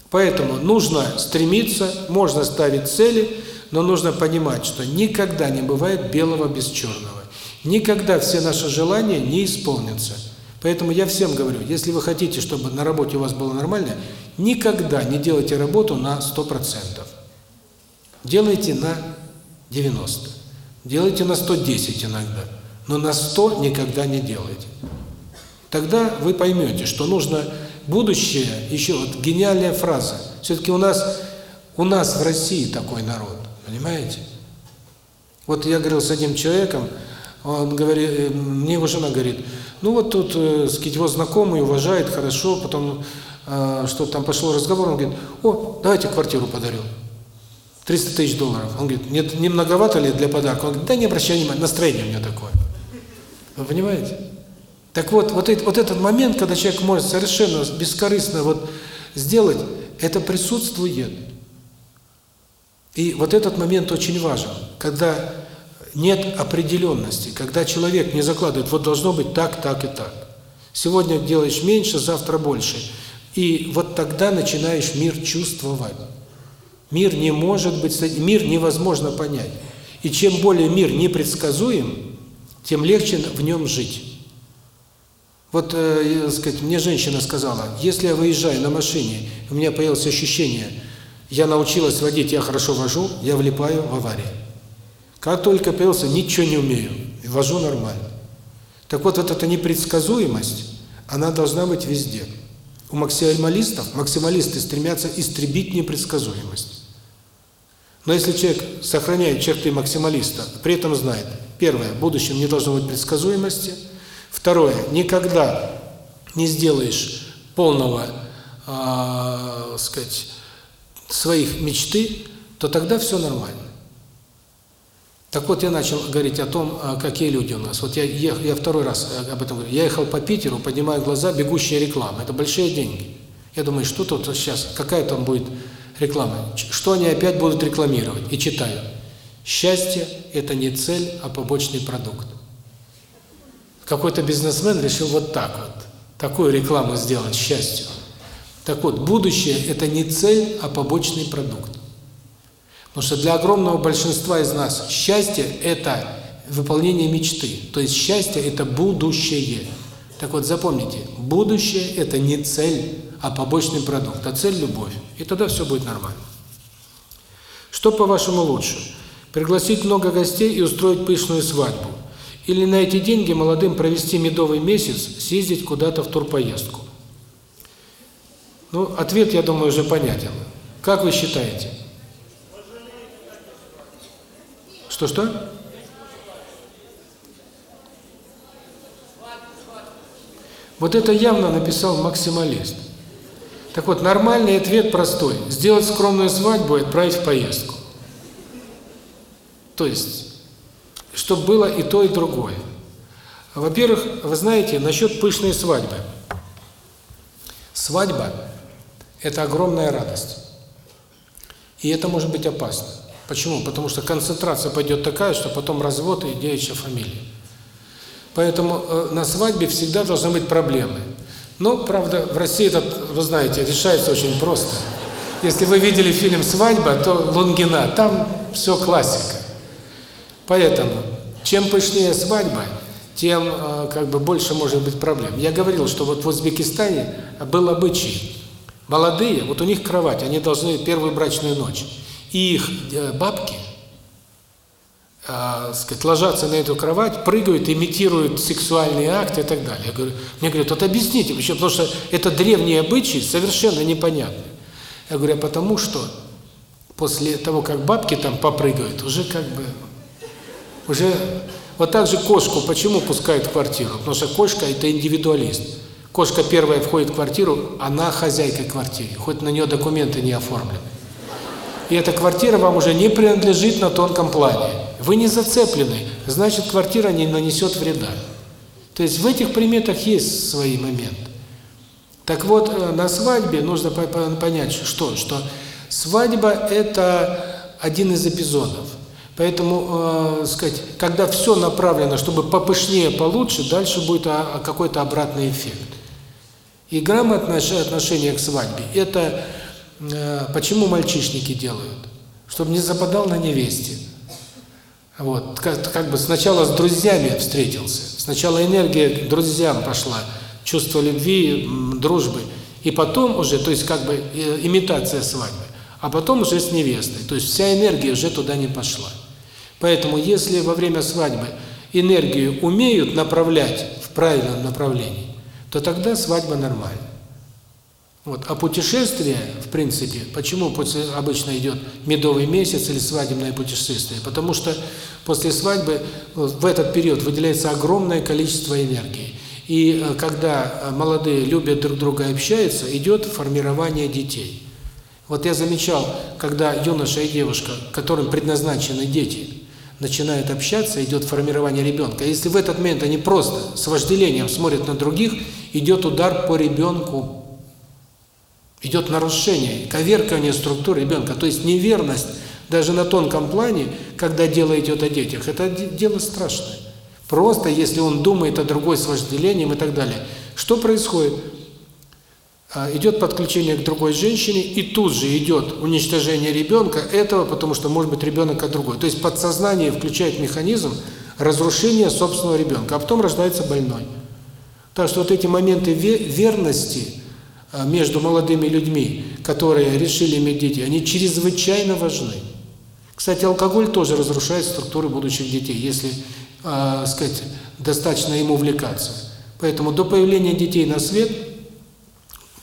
Поэтому нужно стремиться, можно ставить цели, но нужно понимать, что никогда не бывает белого без черного. Никогда все наши желания не исполнятся. Поэтому я всем говорю, если вы хотите, чтобы на работе у вас было нормально, никогда не делайте работу на 100%. Делайте на 90. Делайте на 110 иногда. Но на 100 никогда не делайте. Тогда вы поймете, что нужно будущее, еще вот гениальная фраза. Все-таки у нас у нас в России такой народ, понимаете? Вот я говорил с одним человеком, он говорит, э, мне его жена говорит, ну вот тут, э, сказать, его знакомый уважает, хорошо, потом э, что там пошел разговор, он говорит, о, давайте квартиру подарю. 300 тысяч долларов. Он говорит, нет, не многовато ли для подарка? Он говорит, да не обращай внимания, настроение у меня такое. Вы понимаете? Так вот, вот, этот, вот этот момент, когда человек может совершенно бескорыстно вот сделать, это присутствует. И вот этот момент очень важен, когда нет определенности, когда человек не закладывает, вот должно быть так, так и так. Сегодня делаешь меньше, завтра больше. И вот тогда начинаешь мир чувствовать. Мир не может быть, мир невозможно понять. И чем более мир непредсказуем, тем легче в нем жить. Вот, э, сказать, мне женщина сказала, если я выезжаю на машине, у меня появилось ощущение, я научилась водить, я хорошо вожу, я влипаю в аварию. Как только появился, ничего не умею, вожу нормально. Так вот, вот эта непредсказуемость, она должна быть везде. У максималистов, максималисты стремятся истребить непредсказуемость. Но если человек сохраняет черты максималиста, при этом знает, первое, в будущем не должно быть предсказуемости, второе, никогда не сделаешь полного, э, сказать, своих мечты, то тогда все нормально. Так вот, я начал говорить о том, а, какие люди у нас. Вот я, я, я второй раз э, об этом говорю. Я ехал по Питеру, поднимаю глаза, бегущая реклама. Это большие деньги. Я думаю, что тут сейчас, какая там будет реклама? Что они опять будут рекламировать? И читаю. Счастье – это не цель, а побочный продукт. Какой-то бизнесмен решил вот так вот, такую рекламу сделать счастью. Так вот, будущее – это не цель, а побочный продукт. Потому что для огромного большинства из нас счастье – это выполнение мечты. То есть счастье – это будущее. Так вот, запомните, будущее – это не цель, а побочный продукт, а цель – любовь. И тогда все будет нормально. Что, по-вашему, лучше? Пригласить много гостей и устроить пышную свадьбу? Или на эти деньги молодым провести медовый месяц, съездить куда-то в турпоездку? Ну, ответ, я думаю, уже понятен. Как вы считаете? Что-что? Вот это явно написал максималист. Так вот, нормальный ответ простой. Сделать скромную свадьбу и отправить в поездку. То есть, чтобы было и то, и другое. Во-первых, вы знаете, насчет пышной свадьбы. Свадьба – это огромная радость. И это может быть опасно. Почему? Потому что концентрация пойдет такая, что потом развод и девичья фамилия. Поэтому э, на свадьбе всегда должны быть проблемы. Но, правда, в России это, вы знаете, решается очень просто. Если вы видели фильм «Свадьба», то Лунгина, там все классика. Поэтому, чем пышнее свадьба, тем э, как бы больше может быть проблем. Я говорил, что вот в Узбекистане был обычай. Молодые, вот у них кровать, они должны первую брачную ночь и их э, бабки, э, сказать, ложатся на эту кровать, прыгают, имитируют сексуальные акты и так далее. Я говорю, мне говорят, вот объясните, почему? Потому что это древние обычаи, совершенно непонятны. Я говорю, а потому что после того, как бабки там попрыгают, уже как бы, уже, вот так же кошку почему пускают в квартиру? Потому что кошка – это индивидуалист. Кошка первая входит в квартиру, она хозяйка квартиры, хоть на нее документы не оформлены и эта квартира вам уже не принадлежит на тонком плане. Вы не зацеплены, значит, квартира не нанесет вреда. То есть в этих приметах есть свои моменты. Так вот, э, на свадьбе нужно понять, что, что свадьба – это один из эпизодов. Поэтому, э, сказать, когда все направлено, чтобы попышнее, получше, дальше будет а, какой-то обратный эффект. И грамотное отношение к свадьбе – это почему мальчишники делают? Чтобы не западал на невесте. Вот, как, как бы сначала с друзьями встретился, сначала энергия друзьям пошла, чувство любви, дружбы, и потом уже, то есть как бы э, имитация свадьбы, а потом уже с невестой, то есть вся энергия уже туда не пошла. Поэтому если во время свадьбы энергию умеют направлять в правильном направлении, то тогда свадьба нормальная. Вот. А путешествие, в принципе, почему обычно идет медовый месяц или свадебное путешествие? Потому что после свадьбы в этот период выделяется огромное количество энергии. И э, когда молодые любят друг друга и общаются, идет формирование детей. Вот я замечал, когда юноша и девушка, которым предназначены дети, начинают общаться, идет формирование ребенка. Если в этот момент они просто с вожделением смотрят на других, идет удар по ребенку идет нарушение, коверкание структуры ребенка, то есть неверность даже на тонком плане, когда дело идет о детях, это дело страшное. Просто если он думает о другой с вожделением и так далее. Что происходит? А, идет подключение к другой женщине, и тут же идет уничтожение ребенка этого, потому что может быть ребенок от другой. То есть подсознание включает механизм разрушения собственного ребенка, а потом рождается больной. Так что вот эти моменты верности между молодыми людьми, которые решили иметь детей, они чрезвычайно важны. Кстати, алкоголь тоже разрушает структуры будущих детей, если, э, сказать, достаточно ему увлекаться. Поэтому до появления детей на свет –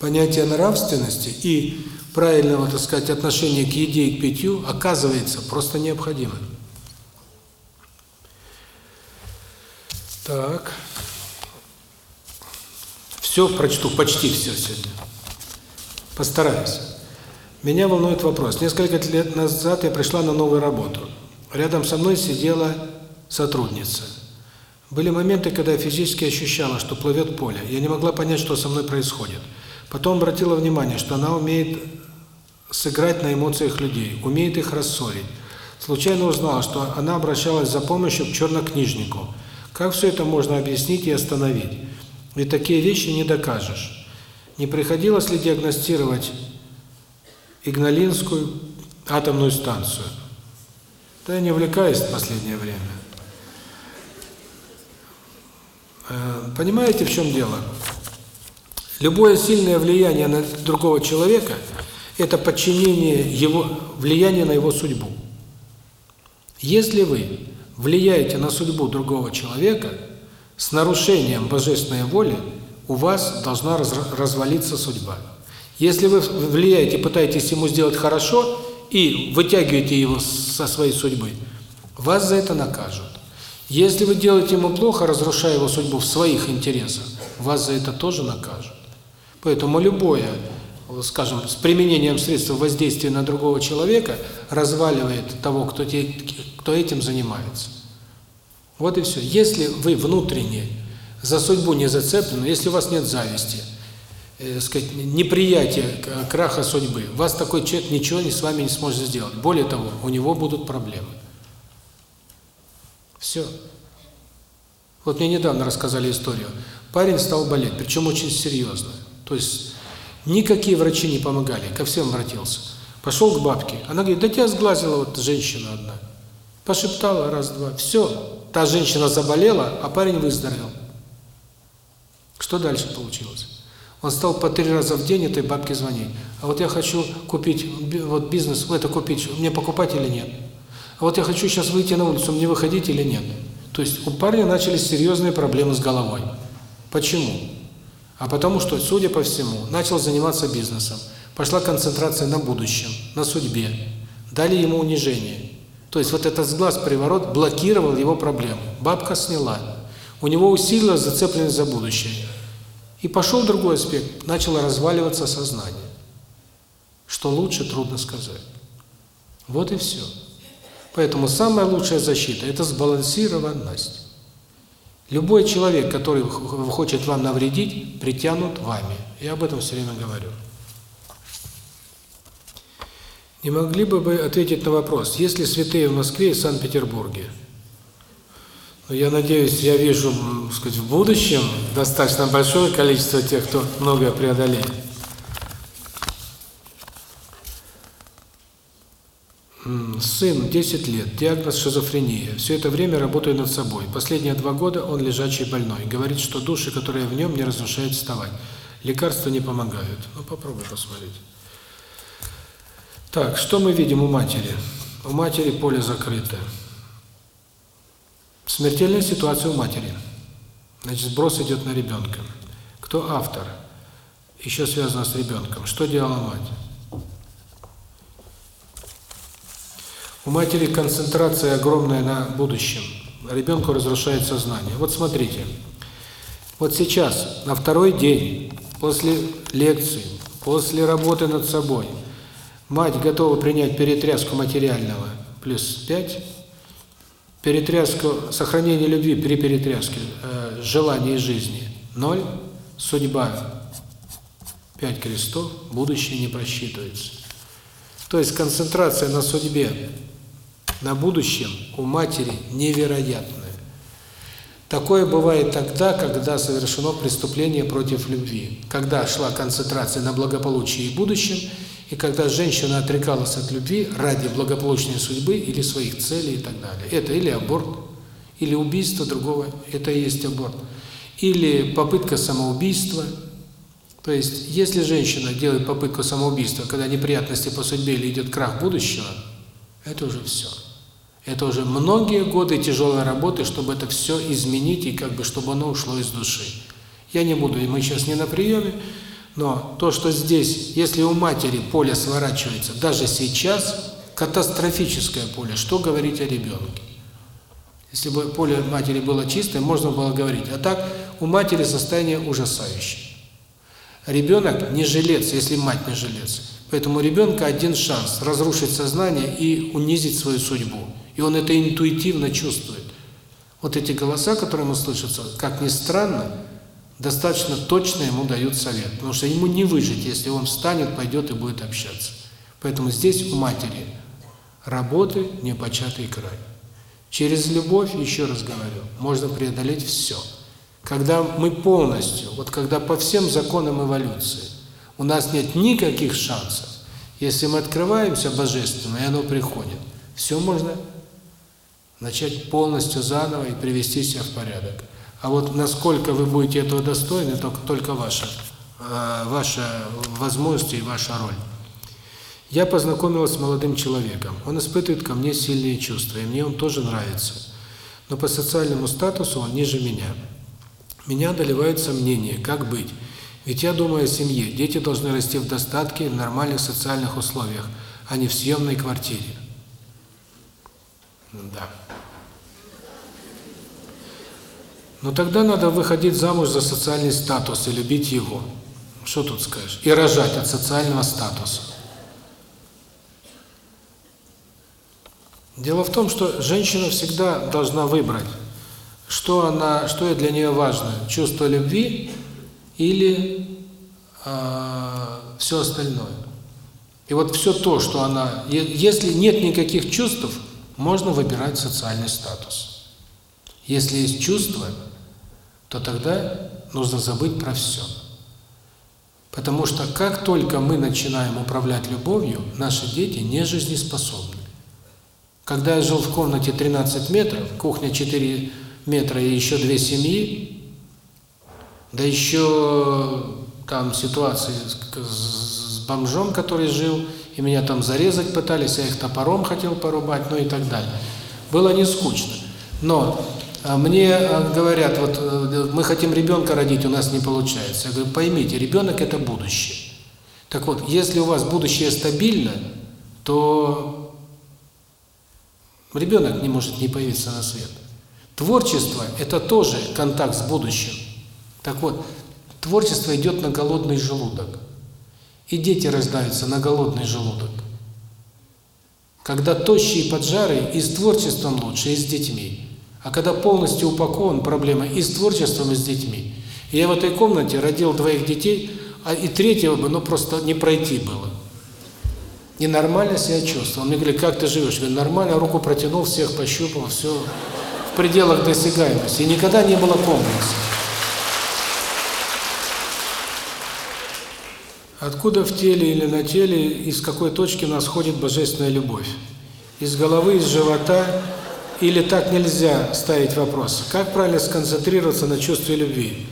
понятие нравственности и правильного, так сказать, отношения к еде и к питью оказывается просто необходимым. Так. Все прочту, почти все сегодня. Постараюсь. Меня волнует вопрос. Несколько лет назад я пришла на новую работу. Рядом со мной сидела сотрудница. Были моменты, когда я физически ощущала, что плывет поле. Я не могла понять, что со мной происходит. Потом обратила внимание, что она умеет сыграть на эмоциях людей, умеет их рассорить. Случайно узнала, что она обращалась за помощью к чернокнижнику. Как все это можно объяснить и остановить? Ведь такие вещи не докажешь. Не приходилось ли диагностировать Игналинскую атомную станцию? Да я не увлекаюсь в последнее время. Э, понимаете, в чем дело? Любое сильное влияние на другого человека – это подчинение его, влияние на его судьбу. Если вы влияете на судьбу другого человека с нарушением божественной воли, у вас должна раз, развалиться судьба. Если вы влияете, пытаетесь ему сделать хорошо и вытягиваете его со своей судьбы, вас за это накажут. Если вы делаете ему плохо, разрушая его судьбу в своих интересах, вас за это тоже накажут. Поэтому любое, скажем, с применением средств воздействия на другого человека разваливает того, кто, те, кто этим занимается. Вот и все. Если вы внутренне за судьбу не зацеплены, если у вас нет зависти, э, сказать, неприятия краха судьбы, вас такой человек ничего не с вами не сможет сделать. Более того, у него будут проблемы. Все. Вот мне недавно рассказали историю. Парень стал болеть, причем очень серьезно. То есть никакие врачи не помогали, ко всем обратился. Пошел к бабке, она говорит, да тебя сглазила вот женщина одна. Пошептала раз-два, все, та женщина заболела, а парень выздоровел. Что дальше получилось? Он стал по три раза в день этой бабке звонить. А вот я хочу купить, вот бизнес, это купить, мне покупать или нет? А вот я хочу сейчас выйти на улицу, мне выходить или нет? То есть у парня начались серьезные проблемы с головой. Почему? А потому что, судя по всему, начал заниматься бизнесом. Пошла концентрация на будущем, на судьбе. Дали ему унижение. То есть вот этот сглаз-приворот блокировал его проблему. Бабка сняла. У него усилилась зацепленность за будущее. И пошел другой аспект. Начало разваливаться сознание. Что лучше, трудно сказать. Вот и все. Поэтому самая лучшая защита – это сбалансированность. Любой человек, который хочет вам навредить, притянут вами. Я об этом все время говорю. Не могли бы вы ответить на вопрос, есть ли святые в Москве и Санкт-Петербурге? Ну, я надеюсь, я вижу, сказать, в будущем достаточно большое количество тех, кто многое преодолеет. Сын, 10 лет, диагноз шизофрения. Все это время работаю над собой. Последние два года он лежачий больной. Говорит, что души, которые в нем, не разрушают вставать. Лекарства не помогают. Ну, попробуй посмотреть. Так, что мы видим у матери? У матери поле закрыто. Смертельная ситуация у матери. Значит, сброс идет на ребенка. Кто автор? Еще связано с ребенком. Что делала мать? У матери концентрация огромная на будущем. Ребенку разрушает сознание. Вот смотрите. Вот сейчас, на второй день, после лекции, после работы над собой, мать готова принять перетряску материального плюс 5, перетряску сохранения любви при перетряске, э, желания жизни 0, судьба 5 крестов, будущее не просчитывается. То есть концентрация на судьбе, на будущем у матери невероятная. Такое бывает тогда, когда совершено преступление против любви. Когда шла концентрация на благополучии и будущем, и когда женщина отрекалась от любви ради благополучной судьбы или своих целей и так далее. Это или аборт, или убийство другого, это и есть аборт. Или попытка самоубийства. То есть, если женщина делает попытку самоубийства, когда неприятности по судьбе или идет крах будущего, это уже все. Это уже многие годы тяжелой работы, чтобы это все изменить и как бы чтобы оно ушло из души. Я не буду, мы сейчас не на приеме, но то, что здесь, если у матери поле сворачивается, даже сейчас, катастрофическое поле, что говорить о ребенке? Если бы поле матери было чистое, можно было говорить. А так, у матери состояние ужасающее. Ребенок не жилец, если мать не жилец. Поэтому у ребенка один шанс разрушить сознание и унизить свою судьбу. И он это интуитивно чувствует. Вот эти голоса, которые ему слышатся, как ни странно, достаточно точно ему дают совет. Потому что ему не выжить, если он встанет, пойдет и будет общаться. Поэтому здесь у матери работы непочатый край. Через любовь, еще раз говорю, можно преодолеть все. Когда мы полностью, вот когда по всем законам эволюции, у нас нет никаких шансов, если мы открываемся божественно, и оно приходит, все можно начать полностью заново и привести себя в порядок. А вот насколько вы будете этого достойны, только, только ваша, э, ваша возможность и ваша роль. Я познакомилась с молодым человеком. Он испытывает ко мне сильные чувства, и мне он тоже нравится. Но по социальному статусу он ниже меня. Меня одолевают сомнения, как быть. Ведь я думаю о семье. Дети должны расти в достатке, в нормальных социальных условиях, а не в съемной квартире. Да. Но тогда надо выходить замуж за социальный статус и любить его. Что тут скажешь? И рожать от социального статуса. Дело в том, что женщина всегда должна выбрать, что она, что для нее важно, чувство любви или э, все остальное. И вот все то, что она, если нет никаких чувств, можно выбирать социальный статус. Если есть чувства, то тогда нужно забыть про все. Потому что как только мы начинаем управлять любовью, наши дети не жизнеспособны. Когда я жил в комнате 13 метров, кухня 4 метра и еще две семьи, да еще там ситуации с, бомжом, который жил, и меня там зарезать пытались, я их топором хотел порубать, ну и так далее. Было не скучно. Но мне а, говорят, вот э, мы хотим ребенка родить, у нас не получается. Я говорю, поймите, ребенок – это будущее. Так вот, если у вас будущее стабильно, то ребенок не может не появиться на свет. Творчество – это тоже контакт с будущим. Так вот, творчество идет на голодный желудок. И дети рождаются на голодный желудок. Когда тощие поджары, и с творчеством лучше, и с детьми. А когда полностью упакован, проблема и с творчеством, и с детьми. Я в этой комнате родил двоих детей, а и третьего бы, ну, просто не пройти было. Ненормально себя чувствовал. Мне говорит, как ты живешь? Я нормально, руку протянул, всех пощупал, все в пределах досягаемости. И никогда не было комплекса. Откуда в теле или на теле, из какой точки нас ходит божественная любовь? Из головы, из живота, или так нельзя ставить вопрос? Как правильно сконцентрироваться на чувстве любви?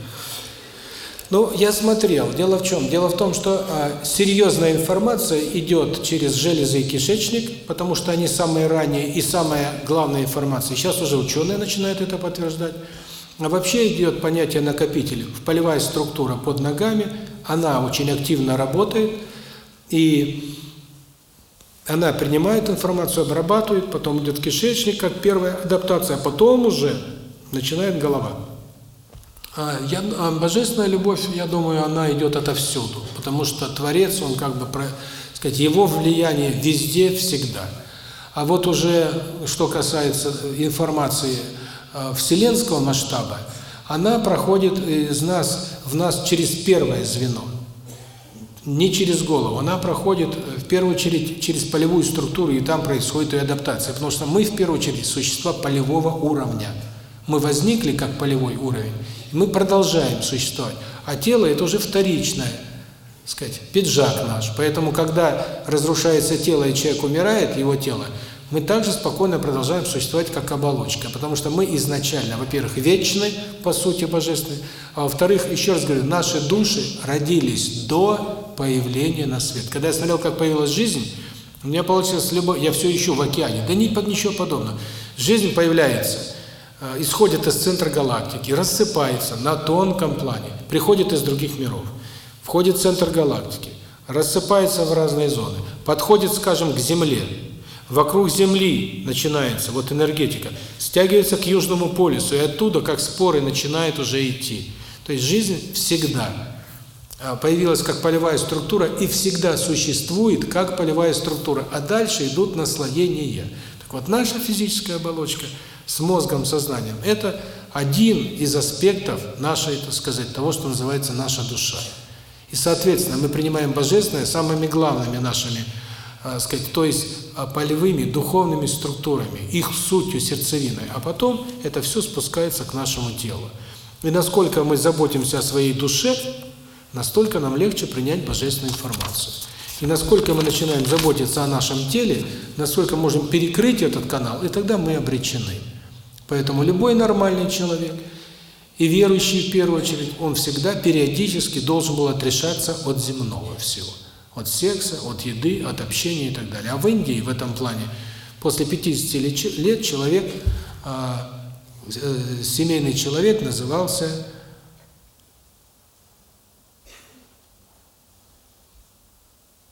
Ну, я смотрел. Дело в чем? Дело в том, что а, серьезная информация идет через железы и кишечник, потому что они самые ранние и самая главная информация. Сейчас уже ученые начинают это подтверждать. А вообще идет понятие накопитель. Полевая структура под ногами, она очень активно работает, и она принимает информацию, обрабатывает, потом идет кишечник, как первая адаптация, а потом уже начинает голова. А, я, а божественная любовь, я думаю, она идет отовсюду, потому что Творец, он как бы, про, сказать, его влияние везде, всегда. А вот уже, что касается информации э, вселенского масштаба, она проходит из нас, в нас через первое звено. Не через голову, она проходит в первую очередь через полевую структуру, и там происходит ее адаптация. Потому что мы в первую очередь существа полевого уровня. Мы возникли как полевой уровень, и мы продолжаем существовать. А тело – это уже вторичное, сказать, пиджак наш. Поэтому, когда разрушается тело, и человек умирает, его тело, мы также спокойно продолжаем существовать как оболочка, потому что мы изначально, во-первых, вечны, по сути, божественны, а во-вторых, еще раз говорю, наши души родились до появления на свет. Когда я смотрел, как появилась жизнь, у меня получилось любовь, я все ищу в океане, да ни под ничего подобного. Жизнь появляется, исходит из центра галактики, рассыпается на тонком плане, приходит из других миров, входит в центр галактики, рассыпается в разные зоны, подходит, скажем, к Земле, Вокруг Земли начинается вот энергетика, стягивается к Южному полюсу, и оттуда, как споры, начинает уже идти. То есть жизнь всегда появилась как полевая структура и всегда существует как полевая структура, а дальше идут наслоения. Так вот, наша физическая оболочка с мозгом, сознанием – это один из аспектов нашей, так сказать, того, что называется наша душа. И, соответственно, мы принимаем Божественное самыми главными нашими э, сказать, то есть полевыми духовными структурами, их сутью, сердцевиной, а потом это все спускается к нашему телу. И насколько мы заботимся о своей душе, настолько нам легче принять божественную информацию. И насколько мы начинаем заботиться о нашем теле, насколько можем перекрыть этот канал, и тогда мы обречены. Поэтому любой нормальный человек, и верующий в первую очередь, он всегда периодически должен был отрешаться от земного всего от секса, от еды, от общения и так далее. А в Индии в этом плане после 50 лет человек, э, семейный человек назывался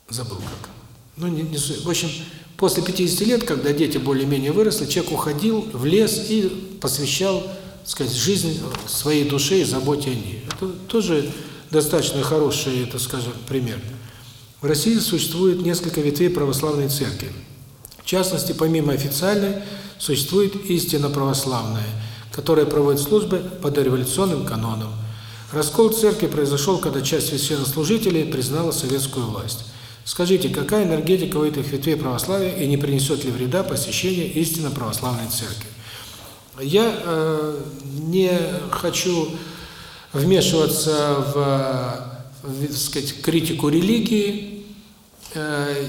забыл как. Ну, не, не В общем, после 50 лет, когда дети более-менее выросли, человек уходил в лес и посвящал, так сказать, жизнь своей душе и заботе о ней. Это тоже достаточно хороший, это, скажем, пример. В России существует несколько ветвей православной церкви. В частности, помимо официальной, существует истинно православная, которая проводит службы по дореволюционным канонам. Раскол церкви произошел, когда часть священнослужителей признала советскую власть. Скажите, какая энергетика у этих ветвей православия и не принесет ли вреда посещение истинно православной церкви? Я э, не хочу вмешиваться в сказать, критику религии,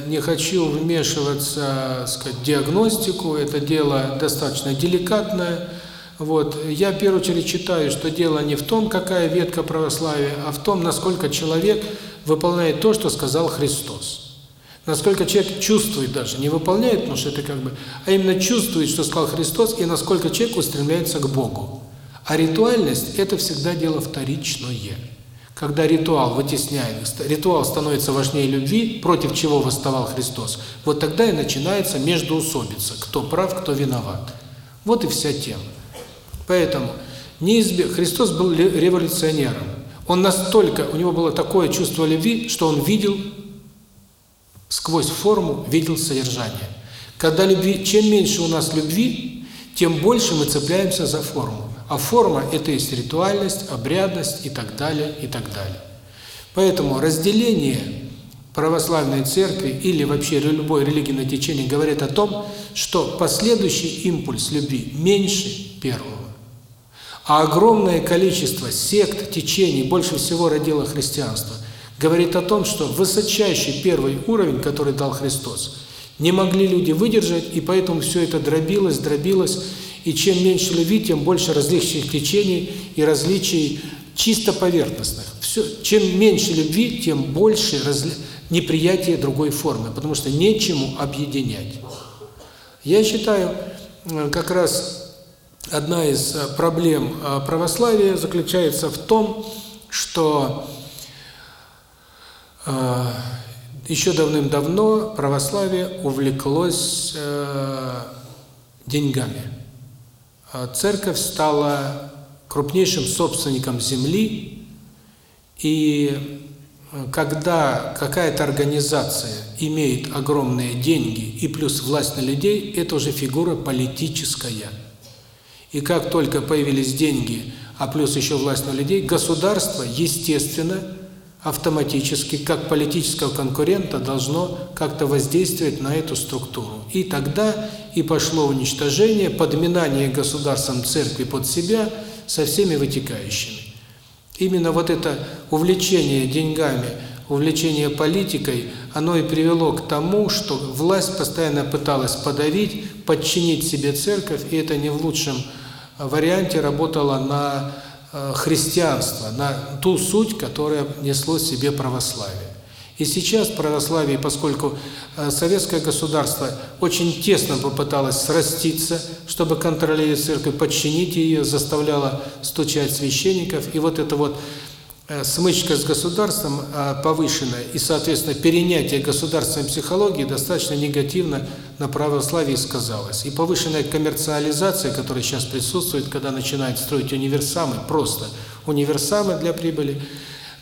не хочу вмешиваться, сказать, в диагностику, это дело достаточно деликатное. Вот. Я в первую очередь считаю, что дело не в том, какая ветка православия, а в том, насколько человек выполняет то, что сказал Христос. Насколько человек чувствует даже, не выполняет, потому что это как бы, а именно чувствует, что сказал Христос, и насколько человек устремляется к Богу. А ритуальность – это всегда дело вторичное. Когда ритуал вытесняет, ритуал становится важнее любви, против чего восставал Христос, вот тогда и начинается междоусобица, кто прав, кто виноват. Вот и вся тема. Поэтому неизбежно Христос был революционером. Он настолько, у него было такое чувство любви, что он видел сквозь форму, видел содержание. Когда любви, чем меньше у нас любви, тем больше мы цепляемся за форму. А форма – это есть ритуальность, обрядность и так далее, и так далее. Поэтому разделение православной церкви или вообще любой религиозное течение говорит о том, что последующий импульс любви меньше первого. А огромное количество сект, течений, больше всего родило христианство, говорит о том, что высочайший первый уровень, который дал Христос, не могли люди выдержать, и поэтому все это дробилось, дробилось, и чем меньше любви, тем больше различных течений и различий чисто поверхностных. Все, чем меньше любви, тем больше разли... неприятия другой формы, потому что нечему объединять. Я считаю, э, как раз одна из э, проблем э, православия заключается в том, что еще давным-давно православие увлеклось деньгами. А церковь стала крупнейшим собственником земли, и э, когда какая-то организация имеет огромные деньги и плюс власть на людей, это уже фигура политическая. И как только появились деньги, а плюс еще власть на людей, государство, естественно, автоматически, как политического конкурента, должно как-то воздействовать на эту структуру. И тогда и пошло уничтожение, подминание государством церкви под себя со всеми вытекающими. Именно вот это увлечение деньгами, увлечение политикой, оно и привело к тому, что власть постоянно пыталась подавить, подчинить себе церковь, и это не в лучшем варианте работало на Э, христианство, на ту суть, которая несло в себе православие. И сейчас православие, поскольку э, советское государство очень тесно попыталось сраститься, чтобы контролировать церковь, подчинить ее, заставляло стучать священников, и вот это вот Э, смычка с государством а, повышенная и, соответственно, перенятие государственной психологии достаточно негативно на православии сказалось. И повышенная коммерциализация, которая сейчас присутствует, когда начинают строить универсамы, просто универсамы для прибыли,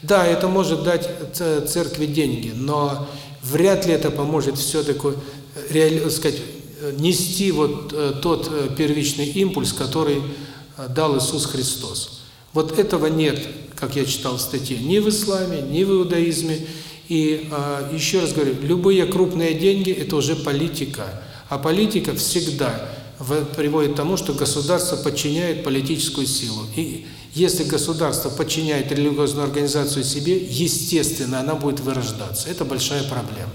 да, это может дать церкви деньги, но вряд ли это поможет все-таки реали, сказать, нести вот э, тот э, первичный импульс, который дал Иисус Христос. Вот этого нет как я читал в статье, ни в исламе, ни в иудаизме. И э, еще раз говорю, любые крупные деньги – это уже политика. А политика всегда приводит к тому, что государство подчиняет политическую силу. И если государство подчиняет религиозную организацию себе, естественно, она будет вырождаться. Это большая проблема.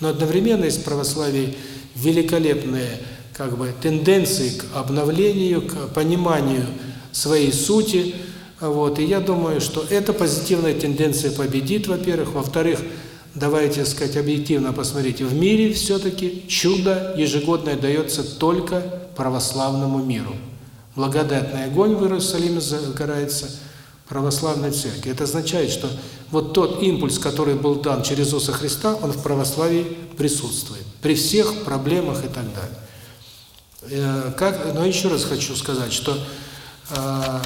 Но одновременно из православия великолепные как бы тенденции к обновлению, к пониманию своей сути – вот, и я думаю, что эта позитивная тенденция победит, во-первых. Во-вторых, давайте сказать объективно посмотрите, в мире все-таки чудо ежегодное дается только православному миру. Благодатный огонь в Иерусалиме загорается православной церкви. Это означает, что вот тот импульс, который был дан через Иисуса Христа, он в православии присутствует. При всех проблемах и так далее. Э, как, но еще раз хочу сказать, что э,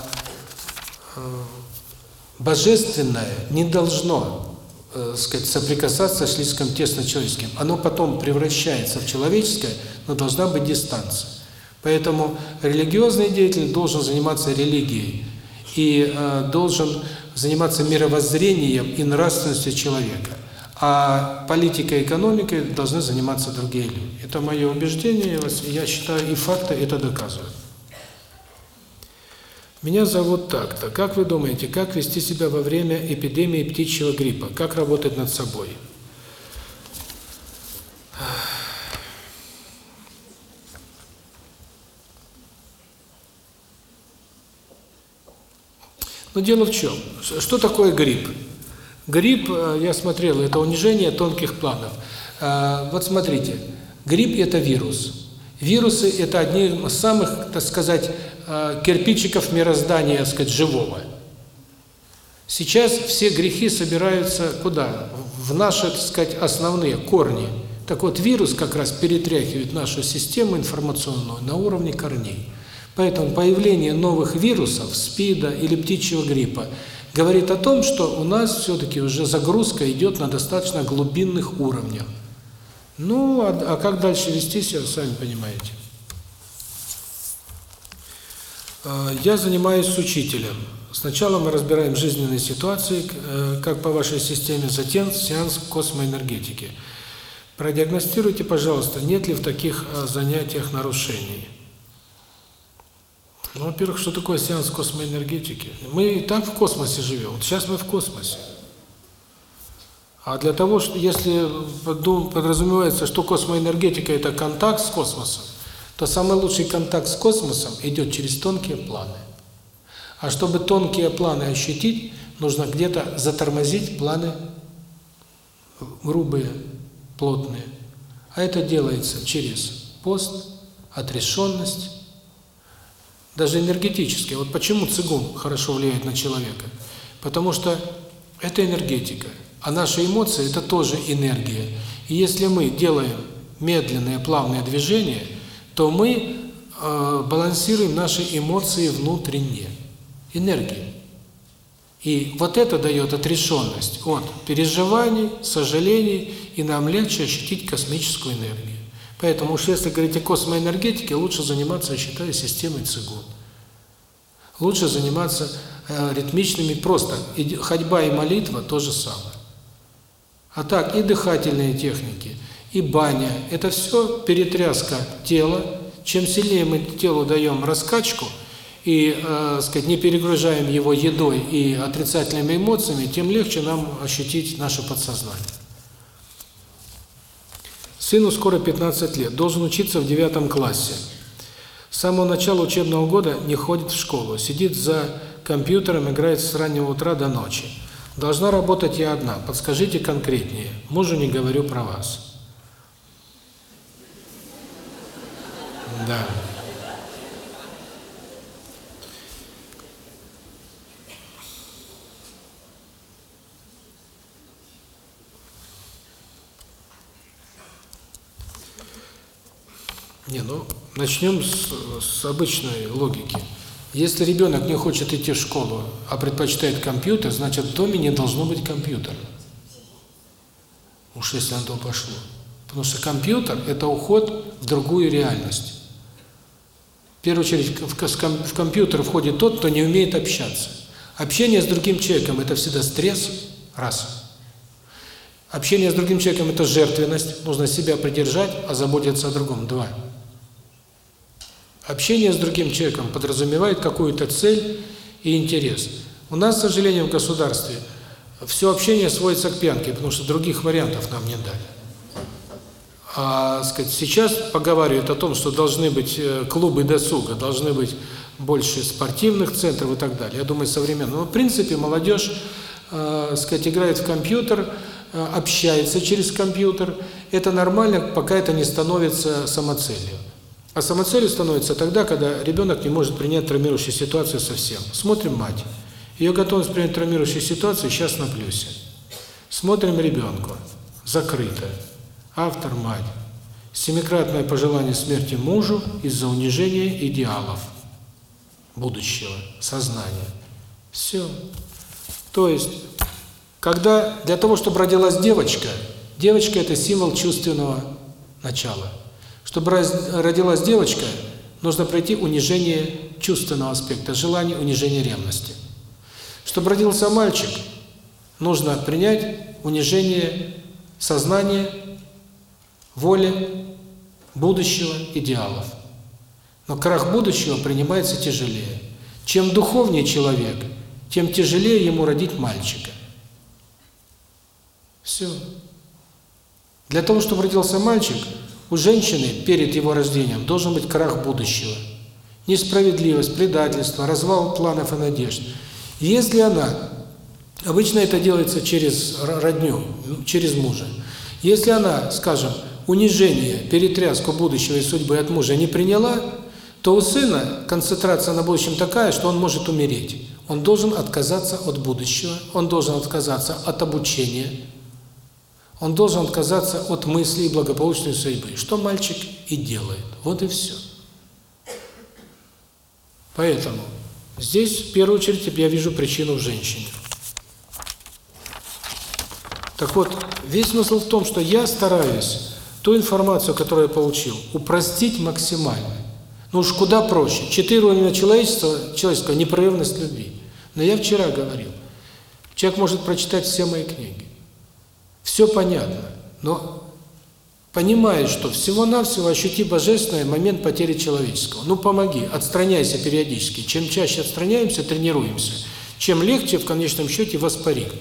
божественное не должно, э, сказать, соприкасаться слишком тесно человеческим. Оно потом превращается в человеческое, но должна быть дистанция. Поэтому религиозный деятель должен заниматься религией и э, должен заниматься мировоззрением и нравственностью человека. А политикой и экономикой должны заниматься другие люди. Это мое убеждение, я считаю, и факты это доказывают. Меня зовут так-то. Как вы думаете, как вести себя во время эпидемии птичьего гриппа? Как работать над собой? Но дело в чем? Что такое грипп? Грипп, э, я смотрел, это унижение тонких планов. Э, вот смотрите, грипп – это вирус. Вирусы – это одни из самых, так сказать, кирпичиков мироздания, так сказать, живого. Сейчас все грехи собираются куда? В наши, так сказать, основные корни. Так вот, вирус как раз перетряхивает нашу систему информационную на уровне корней. Поэтому появление новых вирусов, СПИДа или птичьего гриппа, говорит о том, что у нас все-таки уже загрузка идет на достаточно глубинных уровнях. Ну, а, а как дальше вести себя, сами понимаете. Э, я занимаюсь с учителем. Сначала мы разбираем жизненные ситуации, э, как по вашей системе, затем сеанс космоэнергетики. Продиагностируйте, пожалуйста, нет ли в таких э, занятиях нарушений. Ну, во-первых, что такое сеанс космоэнергетики? Мы и так в космосе живем. Вот сейчас мы в космосе. А для того, что если подразумевается, что космоэнергетика – это контакт с космосом, то самый лучший контакт с космосом идет через тонкие планы. А чтобы тонкие планы ощутить, нужно где-то затормозить планы грубые, плотные. А это делается через пост, отрешенность, даже энергетически. Вот почему цигун хорошо влияет на человека? Потому что это энергетика, а наши эмоции – это тоже энергия. И если мы делаем медленные, плавные движения – то мы э, балансируем наши эмоции внутренние, энергии. И вот это дает отрешенность от переживаний, сожалений, и нам легче ощутить космическую энергию. Поэтому уж если говорить о космоэнергетике, лучше заниматься, я системой цигун. Лучше заниматься э, ритмичными, просто ходьба и молитва то же самое. А так и дыхательные техники, и баня – это все перетряска тела. Чем сильнее мы телу даем раскачку и, э, сказать, не перегружаем его едой и отрицательными эмоциями, тем легче нам ощутить наше подсознание. Сыну скоро 15 лет, должен учиться в девятом классе. С самого начала учебного года не ходит в школу, сидит за компьютером, играет с раннего утра до ночи. Должна работать я одна. Подскажите конкретнее. Мужу не говорю про вас. Да. Не, ну, начнем с, с обычной логики. Если ребенок не хочет идти в школу, а предпочитает компьютер, значит в доме не должно быть компьютера. Уж если на то пошло. Потому что компьютер – это уход в другую реальность. Первую очередь в компьютер входит тот, кто не умеет общаться. Общение с другим человеком – это всегда стресс, раз. Общение с другим человеком – это жертвенность, нужно себя придержать, а заботиться о другом, два. Общение с другим человеком подразумевает какую-то цель и интерес. У нас, к сожалению, в государстве все общение сводится к пьянке, потому что других вариантов нам не дали. А, сказать, сейчас поговаривают о том, что должны быть э, клубы досуга, должны быть больше спортивных центров и так далее. Я думаю, современно. Но, в принципе, молодежь, э, сказать, играет в компьютер, э, общается через компьютер. Это нормально, пока это не становится самоцелью. А самоцелью становится тогда, когда ребенок не может принять травмирующую ситуацию совсем. Смотрим мать. Ее готовность принять травмирующую ситуацию сейчас на плюсе. Смотрим ребенку. Закрыто. Автор – мать. Семикратное пожелание смерти мужу из-за унижения идеалов будущего, сознания. Все. То есть, когда для того, чтобы родилась девочка, девочка – это символ чувственного начала – чтобы родилась девочка, нужно пройти унижение чувственного аспекта, желание, унижение ревности. Чтобы родился мальчик, нужно принять унижение сознания, воли, будущего, идеалов. Но крах будущего принимается тяжелее. Чем духовнее человек, тем тяжелее ему родить мальчика. Все. Для того, чтобы родился мальчик, у женщины перед его рождением должен быть крах будущего. Несправедливость, предательство, развал планов и надежд. Если она, обычно это делается через родню, через мужа, если она, скажем, унижение, перетряску будущего и судьбы от мужа не приняла, то у сына концентрация на будущем такая, что он может умереть. Он должен отказаться от будущего, он должен отказаться от обучения, он должен отказаться от мыслей благополучной судьбы, что мальчик и делает. Вот и все. Поэтому здесь, в первую очередь, я вижу причину в женщине. Так вот, весь смысл в том, что я стараюсь ту информацию, которую я получил, упростить максимально. Ну уж куда проще. Четыре уровня человечества, человеческого непрерывность любви. Но я вчера говорил, человек может прочитать все мои книги. Все понятно, но понимает, что всего-навсего ощути божественное момент потери человеческого. Ну помоги, отстраняйся периодически. Чем чаще отстраняемся, тренируемся, чем легче в конечном счете воспарить.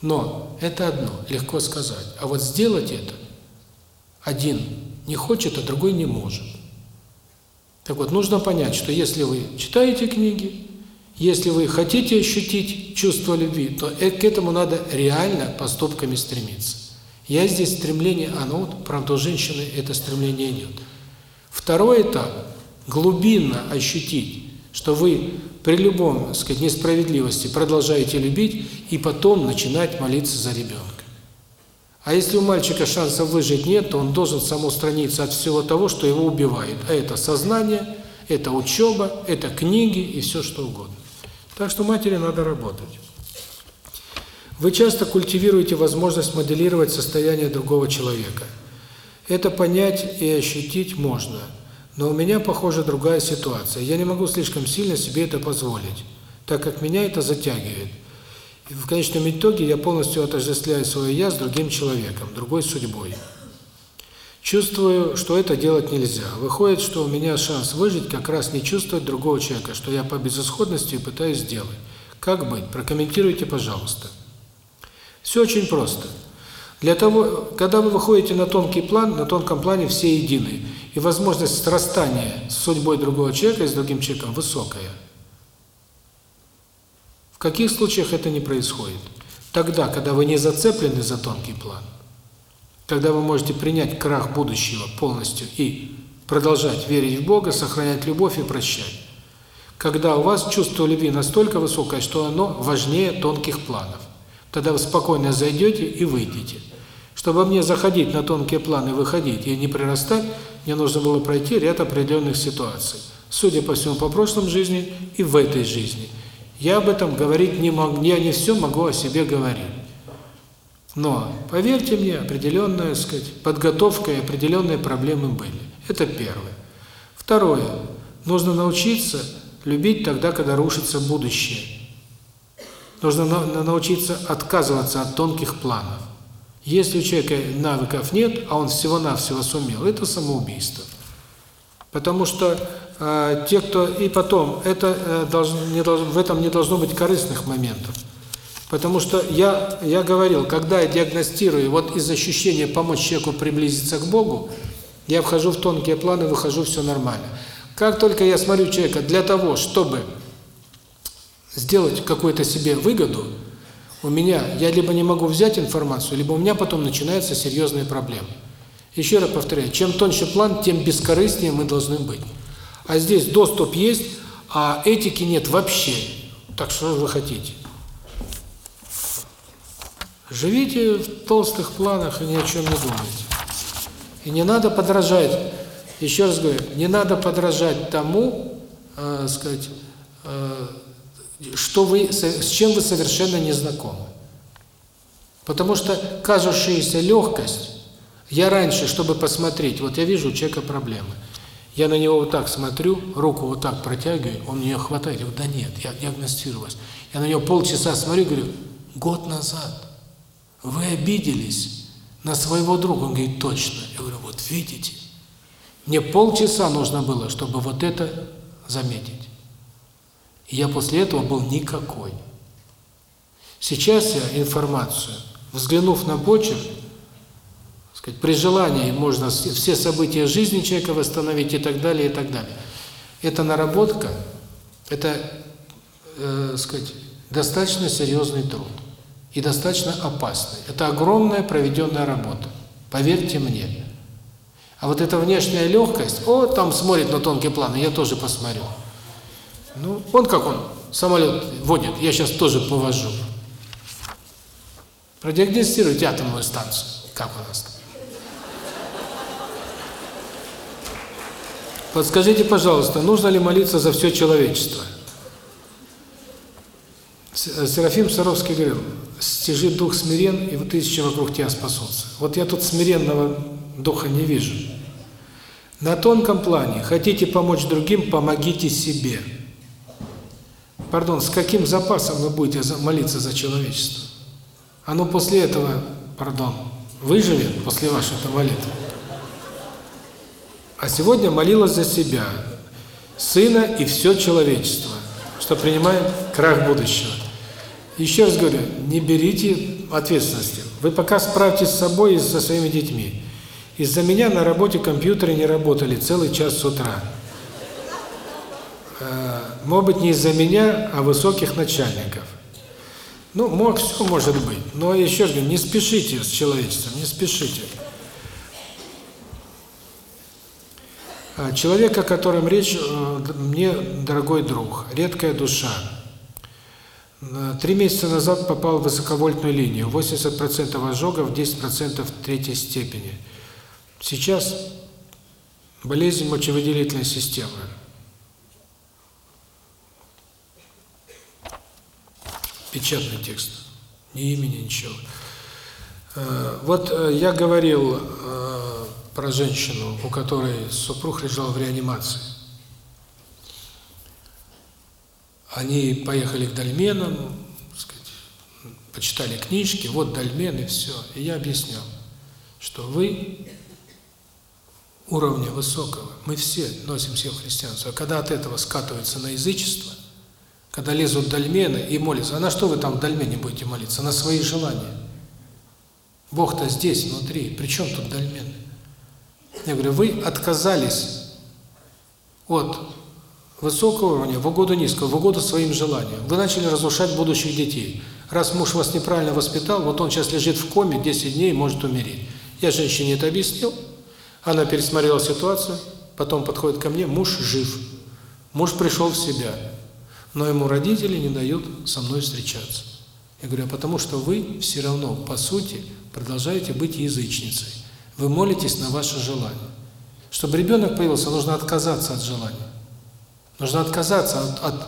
Но это одно, легко сказать. А вот сделать это один не хочет, а другой не может. Так вот, нужно понять, что если вы читаете книги, если вы хотите ощутить чувство любви, то э, к этому надо реально поступками стремиться. Я здесь стремление, оно вот, правда, у женщины это стремление идет. Второй этап – глубинно ощутить, что вы при любом, так сказать, несправедливости продолжаете любить и потом начинать молиться за ребенка. А если у мальчика шансов выжить нет, то он должен самоустраниться от всего того, что его убивает. А это сознание, это учеба, это книги и все что угодно. Так что матери надо работать. Вы часто культивируете возможность моделировать состояние другого человека. Это понять и ощутить можно, но у меня, похоже, другая ситуация. Я не могу слишком сильно себе это позволить. так как меня это затягивает. И в конечном итоге я полностью отождествляю свое «я» с другим человеком, другой судьбой. Чувствую, что это делать нельзя. Выходит, что у меня шанс выжить как раз не чувствовать другого человека, что я по безысходности пытаюсь сделать. Как быть? Прокомментируйте, пожалуйста. Все очень просто. Для того, когда вы выходите на тонкий план, на тонком плане все едины. И возможность срастания с судьбой другого человека и с другим человеком высокая. Каких случаях это не происходит? Тогда, когда вы не зацеплены за тонкий план, когда вы можете принять крах будущего полностью и продолжать верить в Бога, сохранять любовь и прощать. Когда у вас чувство любви настолько высокое, что оно важнее тонких планов. Тогда вы спокойно зайдете и выйдете. Чтобы мне заходить на тонкие планы, выходить и не прирастать, мне нужно было пройти ряд определенных ситуаций. Судя по всему, по прошлым жизни и в этой жизни. Я об этом говорить не могу, я не все могу о себе говорить. Но, поверьте мне, определенная, сказать, подготовка и определенные проблемы были. Это первое. Второе. Нужно научиться любить тогда, когда рушится будущее. Нужно на научиться отказываться от тонких планов. Если у человека навыков нет, а он всего-навсего сумел, это самоубийство. Потому что э, те, кто и потом, это э, должно, не должно, в этом не должно быть корыстных моментов. Потому что я я говорил, когда я диагностирую вот из ощущения помочь человеку приблизиться к Богу, я вхожу в тонкие планы, выхожу, все нормально. Как только я смотрю человека для того, чтобы сделать какую-то себе выгоду, у меня, я либо не могу взять информацию, либо у меня потом начинаются серьезные проблемы. Еще раз повторяю, чем тоньше план, тем бескорыстнее мы должны быть. А здесь доступ есть, а этики нет вообще. Так что вы хотите? Живите в толстых планах и ни о чем не думайте. И не надо подражать, еще раз говорю, не надо подражать тому, э, сказать, э, что вы, с чем вы совершенно не знакомы. Потому что кажущаяся легкость, я раньше, чтобы посмотреть, вот я вижу у человека проблемы, я на него вот так смотрю, руку вот так протягиваю, он мне хватает, я говорю, да нет, я диагностировалась. Я на него полчаса смотрю, говорю, год назад вы обиделись на своего друга. Он говорит, точно. Я говорю, вот видите, мне полчаса нужно было, чтобы вот это заметить. И я после этого был никакой. Сейчас я информацию, взглянув на почерк, сказать, при желании можно все события жизни человека восстановить и так далее, и так далее. Это наработка, это, э, сказать, достаточно серьезный труд и достаточно опасный. Это огромная проведенная работа, поверьте мне. А вот эта внешняя легкость, о, там смотрит на тонкие планы, я тоже посмотрю. Ну, он как он, самолет водит, я сейчас тоже повожу. Продиагностируйте атомную станцию, как у нас там. Подскажите, пожалуйста, нужно ли молиться за все человечество? Серафим Саровский говорил, стяжи дух смирен, и тысячи вокруг тебя спасутся. Вот я тут смиренного духа не вижу. На тонком плане хотите помочь другим, помогите себе. Пардон, с каким запасом вы будете молиться за человечество? Оно после этого, пардон, выживет после вашей молитвы. А сегодня молилась за себя, сына и все человечество, что принимает крах будущего. Еще раз говорю, не берите ответственности. Вы пока справьтесь с собой и со своими детьми. Из-за меня на работе компьютеры не работали целый час с утра. Э, может быть, не из-за меня, а высоких начальников. Ну, мог, все может быть. Но еще раз говорю, не спешите с человечеством, не спешите. А человек, о котором речь, э, мне дорогой друг, редкая душа. Э, три месяца назад попал в высоковольтную линию, 80% ожогов, 10% третьей степени. Сейчас болезнь мочевыделительной системы. Печатный текст, ни имени, ничего. Э, вот э, я говорил про женщину, у которой супруг лежал в реанимации. Они поехали к дольменам, сказать, почитали книжки, вот дольмен и все. И я объяснял, что вы уровня высокого, мы все носим все христианство. А когда от этого скатываются на язычество, когда лезут дольмены и молятся, а на что вы там в дольмене будете молиться? На свои желания. Бог-то здесь, внутри. При чем тут дольмены? Я говорю, вы отказались от высокого уровня в угоду низкого, в угоду своим желаниям. Вы начали разрушать будущих детей. Раз муж вас неправильно воспитал, вот он сейчас лежит в коме 10 дней может умереть. Я женщине это объяснил, она пересмотрела ситуацию, потом подходит ко мне, муж жив. Муж пришел в себя, но ему родители не дают со мной встречаться. Я говорю, а потому что вы все равно, по сути, продолжаете быть язычницей. Вы молитесь на ваше желание. Чтобы ребенок появился, нужно отказаться от желания. Нужно отказаться от, от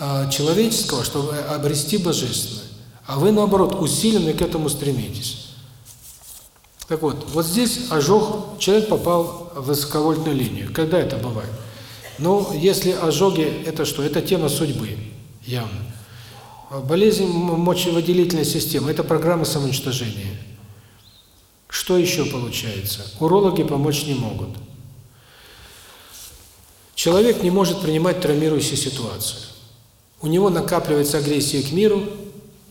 э, человеческого, чтобы обрести божественное. А вы, наоборот, усиленно к этому стремитесь. Так вот, вот здесь ожог, человек попал в высоковольтную линию. Когда это бывает? Ну, если ожоги, это что? Это тема судьбы, явно. Болезнь мочевыделительной системы – это программа самоуничтожения. Что еще получается? Урологи помочь не могут. Человек не может принимать травмирующую ситуацию. У него накапливается агрессия к миру,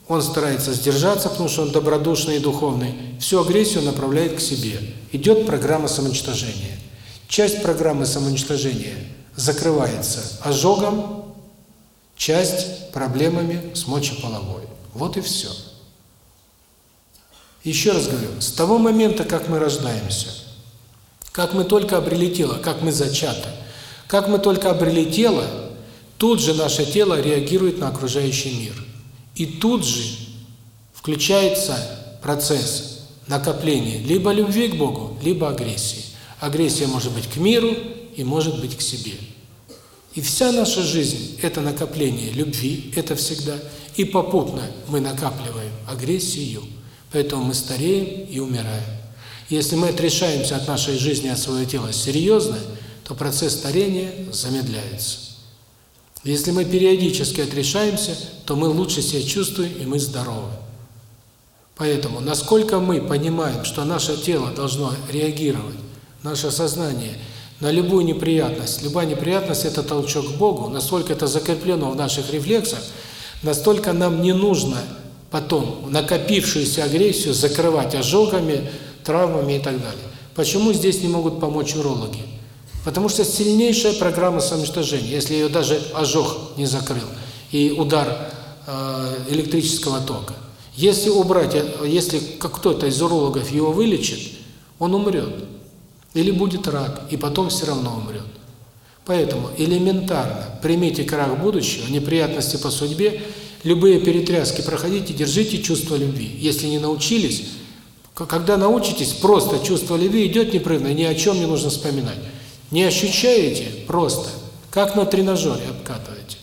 он старается сдержаться, потому что он добродушный и духовный. Всю агрессию направляет к себе. Идет программа самоуничтожения. Часть программы самоуничтожения закрывается ожогом, часть проблемами с мочеполовой. Вот и все. Еще раз говорю, с того момента, как мы рождаемся, как мы только обрели тело, как мы зачаты, как мы только обрели тело, тут же наше тело реагирует на окружающий мир. И тут же включается процесс накопления либо любви к Богу, либо агрессии. Агрессия может быть к миру и может быть к себе. И вся наша жизнь – это накопление любви, это всегда. И попутно мы накапливаем агрессию. Поэтому мы стареем и умираем. Если мы отрешаемся от нашей жизни, от своего тела серьезно, то процесс старения замедляется. Если мы периодически отрешаемся, то мы лучше себя чувствуем и мы здоровы. Поэтому, насколько мы понимаем, что наше тело должно реагировать, наше сознание на любую неприятность, любая неприятность – это толчок к Богу, насколько это закреплено в наших рефлексах, настолько нам не нужно потом накопившуюся агрессию закрывать ожогами, травмами и так далее. Почему здесь не могут помочь урологи? Потому что сильнейшая программа самоуничтожения, если ее даже ожог не закрыл, и удар э, электрического тока. Если убрать, если кто-то из урологов его вылечит, он умрет. Или будет рак, и потом все равно умрет. Поэтому элементарно примите крах будущего, неприятности по судьбе, любые перетряски проходите, держите чувство любви. Если не научились, когда научитесь, просто чувство любви идет непрерывно, ни о чем не нужно вспоминать. Не ощущаете? Просто. Как на тренажере обкатываете.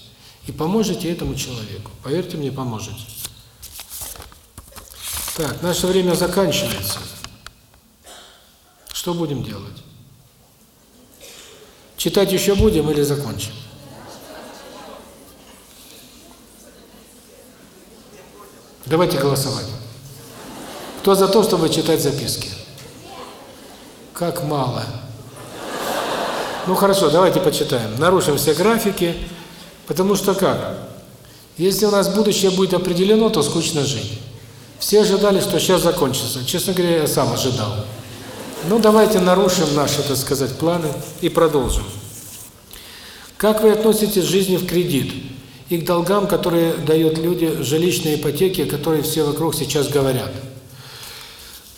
И поможете этому человеку. Поверьте мне, поможете. Так, наше время заканчивается. Что будем делать? Читать еще будем или закончим? Давайте голосовать. Кто за то, чтобы читать записки? Как мало. Ну хорошо, давайте почитаем. Нарушим все графики, потому что как? Если у нас будущее будет определено, то скучно жить. Все ожидали, что сейчас закончится. Честно говоря, я сам ожидал. Ну давайте нарушим наши, так сказать, планы и продолжим. Как вы относитесь к жизни в кредит и к долгам, которые дают люди, жилищные ипотеки, которые все вокруг сейчас говорят?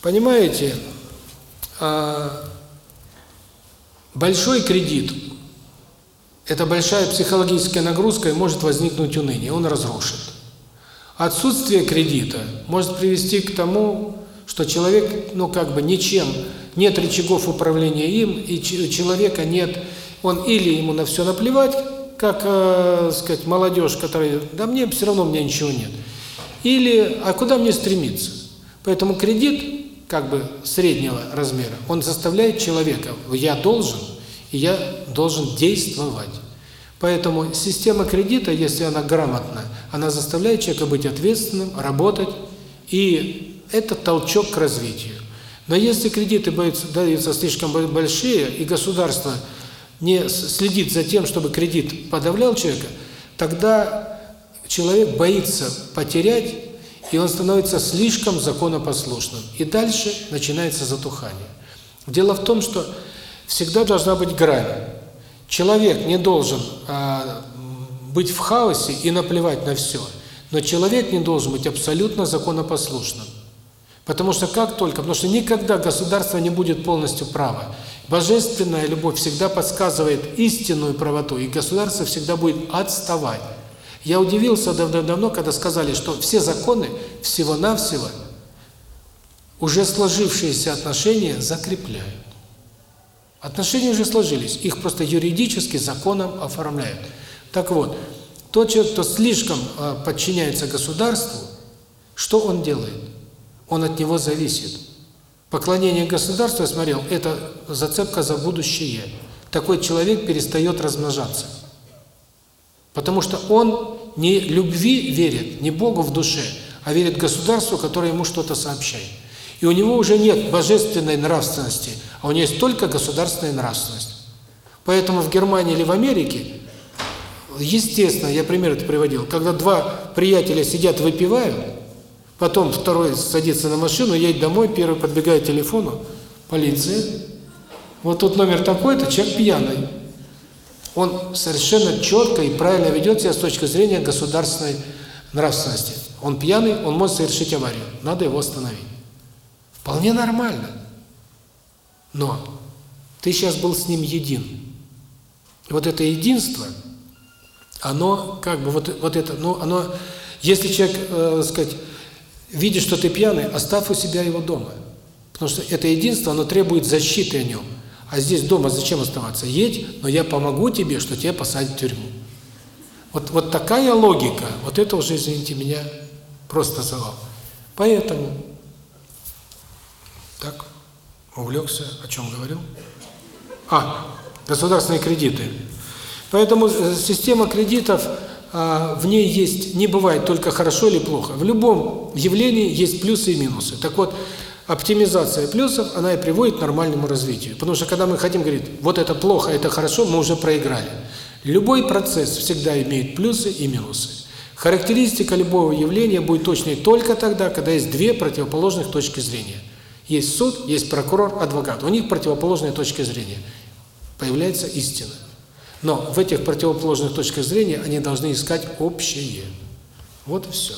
Понимаете, а, Большой кредит – это большая психологическая нагрузка, и может возникнуть уныние, он разрушит. Отсутствие кредита может привести к тому, что человек, ну как бы ничем, нет рычагов управления им, и человека нет, он или ему на все наплевать, как, э, сказать, молодежь, которая, да мне все равно у меня ничего нет, или, а куда мне стремиться? Поэтому кредит как бы среднего размера, он заставляет человека, я должен, и я должен действовать. Поэтому система кредита, если она грамотна, она заставляет человека быть ответственным, работать, и это толчок к развитию. Но если кредиты даются слишком большие, и государство не следит за тем, чтобы кредит подавлял человека, тогда человек боится потерять, и он становится слишком законопослушным. И дальше начинается затухание. Дело в том, что всегда должна быть грань. Человек не должен а, быть в хаосе и наплевать на все. Но человек не должен быть абсолютно законопослушным. Потому что как только, потому что никогда государство не будет полностью право. Божественная любовь всегда подсказывает истинную правоту, и государство всегда будет отставать. Я удивился давно-давно, когда сказали, что все законы всего-навсего уже сложившиеся отношения закрепляют. Отношения уже сложились, их просто юридически законом оформляют. Так вот, тот человек, кто слишком а, подчиняется государству, что он делает? Он от него зависит. Поклонение государству, я смотрел, это зацепка за будущее. Такой человек перестает размножаться. Потому что он не любви верит, не Богу в душе, а верит государству, которое ему что-то сообщает. И у него уже нет божественной нравственности, а у него есть только государственная нравственность. Поэтому в Германии или в Америке, естественно, я пример это приводил, когда два приятеля сидят, выпивают, потом второй садится на машину, едет домой, первый подбегает к телефону, полиция, вот тут номер такой-то, человек пьяный. Он совершенно четко и правильно ведет себя с точки зрения государственной нравственности. Он пьяный, он может совершить аварию, надо его остановить. Вполне нормально. Но ты сейчас был с ним един. И вот это единство, оно как бы вот вот это, ну оно, если человек, э, сказать, видит, что ты пьяный, оставь у себя его дома, потому что это единство, оно требует защиты о нем. А здесь дома зачем оставаться? Едь, но я помогу тебе, что тебя посадят в тюрьму. Вот вот такая логика, вот это уже, извините меня, просто завал. Поэтому так, увлекся, о чем говорил? А, государственные кредиты. Поэтому э, система кредитов, в ней есть, не бывает только хорошо или плохо. В любом явлении есть плюсы и минусы. Так вот, оптимизация плюсов, она и приводит к нормальному развитию. Потому что когда мы хотим говорить, вот это плохо, это хорошо, мы уже проиграли. Любой процесс всегда имеет плюсы и минусы. Характеристика любого явления будет точной только тогда, когда есть две противоположных точки зрения – есть суд, есть прокурор, адвокат. У них противоположные точки зрения. Появляется истина. Но в этих противоположных точках зрения они должны искать общее. Вот и все.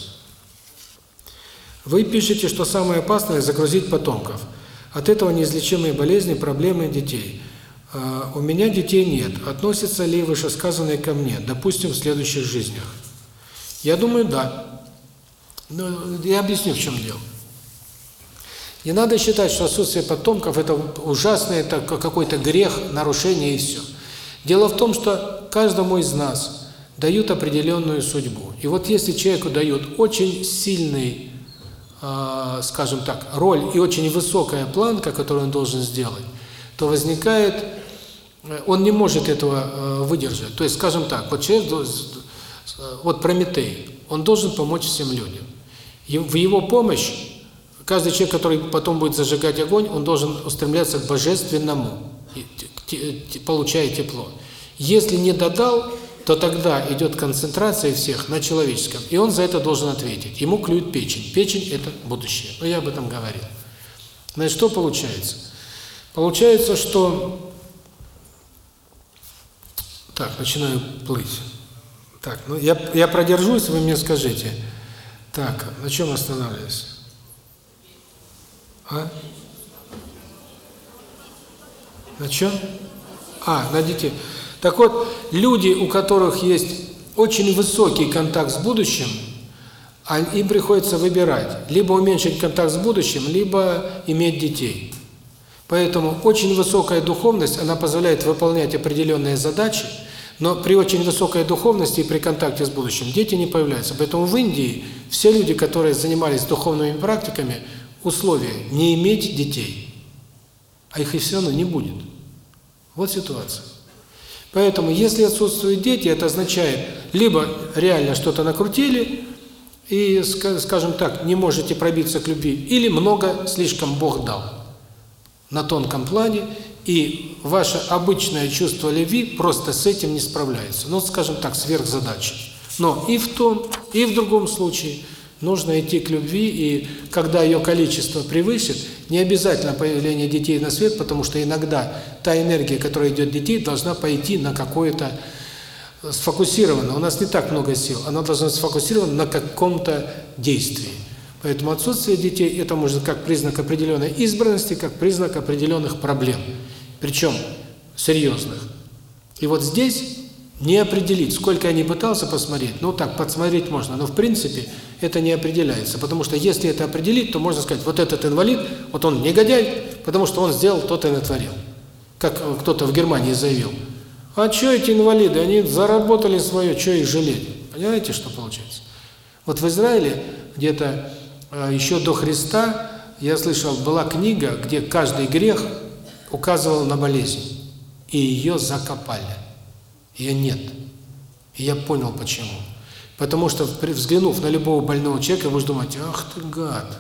Вы пишете, что самое опасное – загрузить потомков. От этого неизлечимые болезни, проблемы детей. А, у меня детей нет. Относятся ли вышесказанные ко мне, допустим, в следующих жизнях? Я думаю, да. Но я объясню, в чем дело. Не надо считать, что отсутствие потомков – это ужасное, это какой-то грех, нарушение и все. Дело в том, что каждому из нас дают определенную судьбу. И вот если человеку дают очень сильный, э, скажем так, роль и очень высокая планка, которую он должен сделать, то возникает, э, он не может этого э, выдержать. То есть, скажем так, вот человек, вот Прометей, он должен помочь всем людям. И в его помощь Каждый человек, который потом будет зажигать огонь, он должен устремляться к божественному, получая тепло. Если не додал, то тогда идет концентрация всех на человеческом, и он за это должен ответить. Ему клюет печень. Печень – это будущее. Но я об этом говорил. Значит, что получается? Получается, что... Так, начинаю плыть. Так, ну я, я продержусь, вы мне скажите. Так, на чем останавливаюсь? А? На чем? А, на детей. Так вот, люди, у которых есть очень высокий контакт с будущим, а им приходится выбирать, либо уменьшить контакт с будущим, либо иметь детей. Поэтому очень высокая духовность, она позволяет выполнять определенные задачи, но при очень высокой духовности и при контакте с будущим дети не появляются. Поэтому в Индии все люди, которые занимались духовными практиками, условие – не иметь детей. А их и все равно не будет. Вот ситуация. Поэтому, если отсутствуют дети, это означает, либо реально что-то накрутили, и, скажем так, не можете пробиться к любви, или много слишком Бог дал на тонком плане, и ваше обычное чувство любви просто с этим не справляется. Ну, скажем так, сверхзадача. Но и в том, и в другом случае нужно идти к любви, и когда ее количество превысит, не обязательно появление детей на свет, потому что иногда та энергия, которая идет детей, должна пойти на какое-то сфокусировано. У нас не так много сил. Она должна сфокусирована на каком-то действии. Поэтому отсутствие детей – это может как признак определенной избранности, как признак определенных проблем. Причем серьезных. И вот здесь не определить, сколько я не пытался посмотреть, ну так, подсмотреть можно, но в принципе это не определяется. Потому что если это определить, то можно сказать, вот этот инвалид, вот он негодяй, потому что он сделал то-то и натворил. Как кто-то в Германии заявил – а что эти инвалиды? Они заработали свое, что их жалеть? Понимаете, что получается? Вот в Израиле где-то э, еще до Христа, я слышал, была книга, где каждый грех указывал на болезнь. И ее закопали. Ее нет. И я понял, почему. Потому что, взглянув на любого больного человека, вы будете думать, ах ты гад,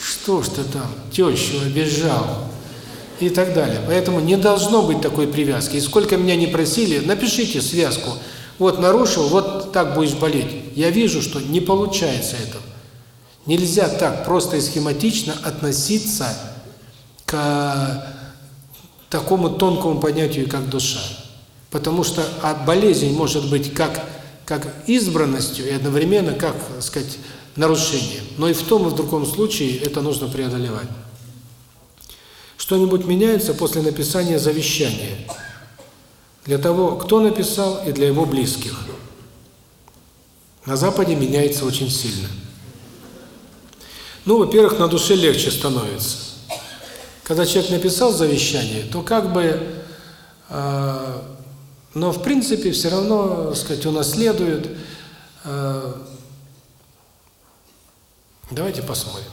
что ж ты там, тещу обижал, и так далее. Поэтому не должно быть такой привязки. И сколько меня не просили, напишите связку. Вот нарушил, вот так будешь болеть. Я вижу, что не получается этого. Нельзя так просто и схематично относиться к такому тонкому понятию, как душа. Потому что болезнь может быть как, как избранностью и одновременно, как сказать, нарушением. Но и в том, и в другом случае это нужно преодолевать. Что-нибудь меняется после написания завещания? Для того, кто написал, и для его близких. На Западе меняется очень сильно. Ну, во-первых, на душе легче становится. Когда человек написал завещание, то как бы, э, но в принципе все равно, так сказать, унаследует. Э, давайте посмотрим.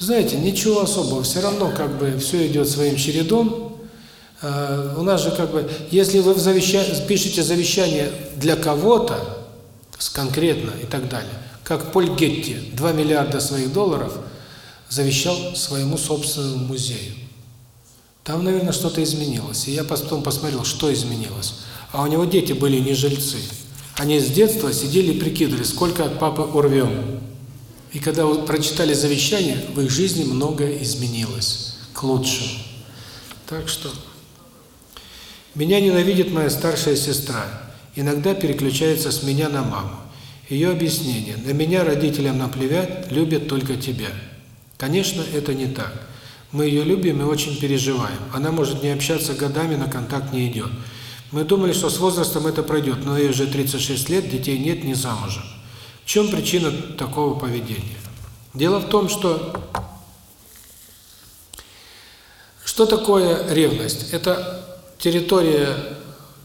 Знаете, ничего особого, все равно как бы все идет своим чередом. А, у нас же как бы, если вы в пишете завещание для кого-то, конкретно и так далее, как Поль Гетти 2 миллиарда своих долларов завещал своему собственному музею. Там, наверное, что-то изменилось. И я потом посмотрел, что изменилось. А у него дети были не жильцы. Они с детства сидели и прикидывали, сколько от папы урвем. И когда вы прочитали завещание, в их жизни многое изменилось к лучшему. Так что меня ненавидит моя старшая сестра. Иногда переключается с меня на маму. Ее объяснение: на меня родителям наплевать, любят только тебя. Конечно, это не так. Мы ее любим и очень переживаем. Она может не общаться годами, на контакт не идет. Мы думали, что с возрастом это пройдет, но ей уже 36 лет, детей нет, не замужем. В чем причина такого поведения? Дело в том, что что такое ревность? Это территория,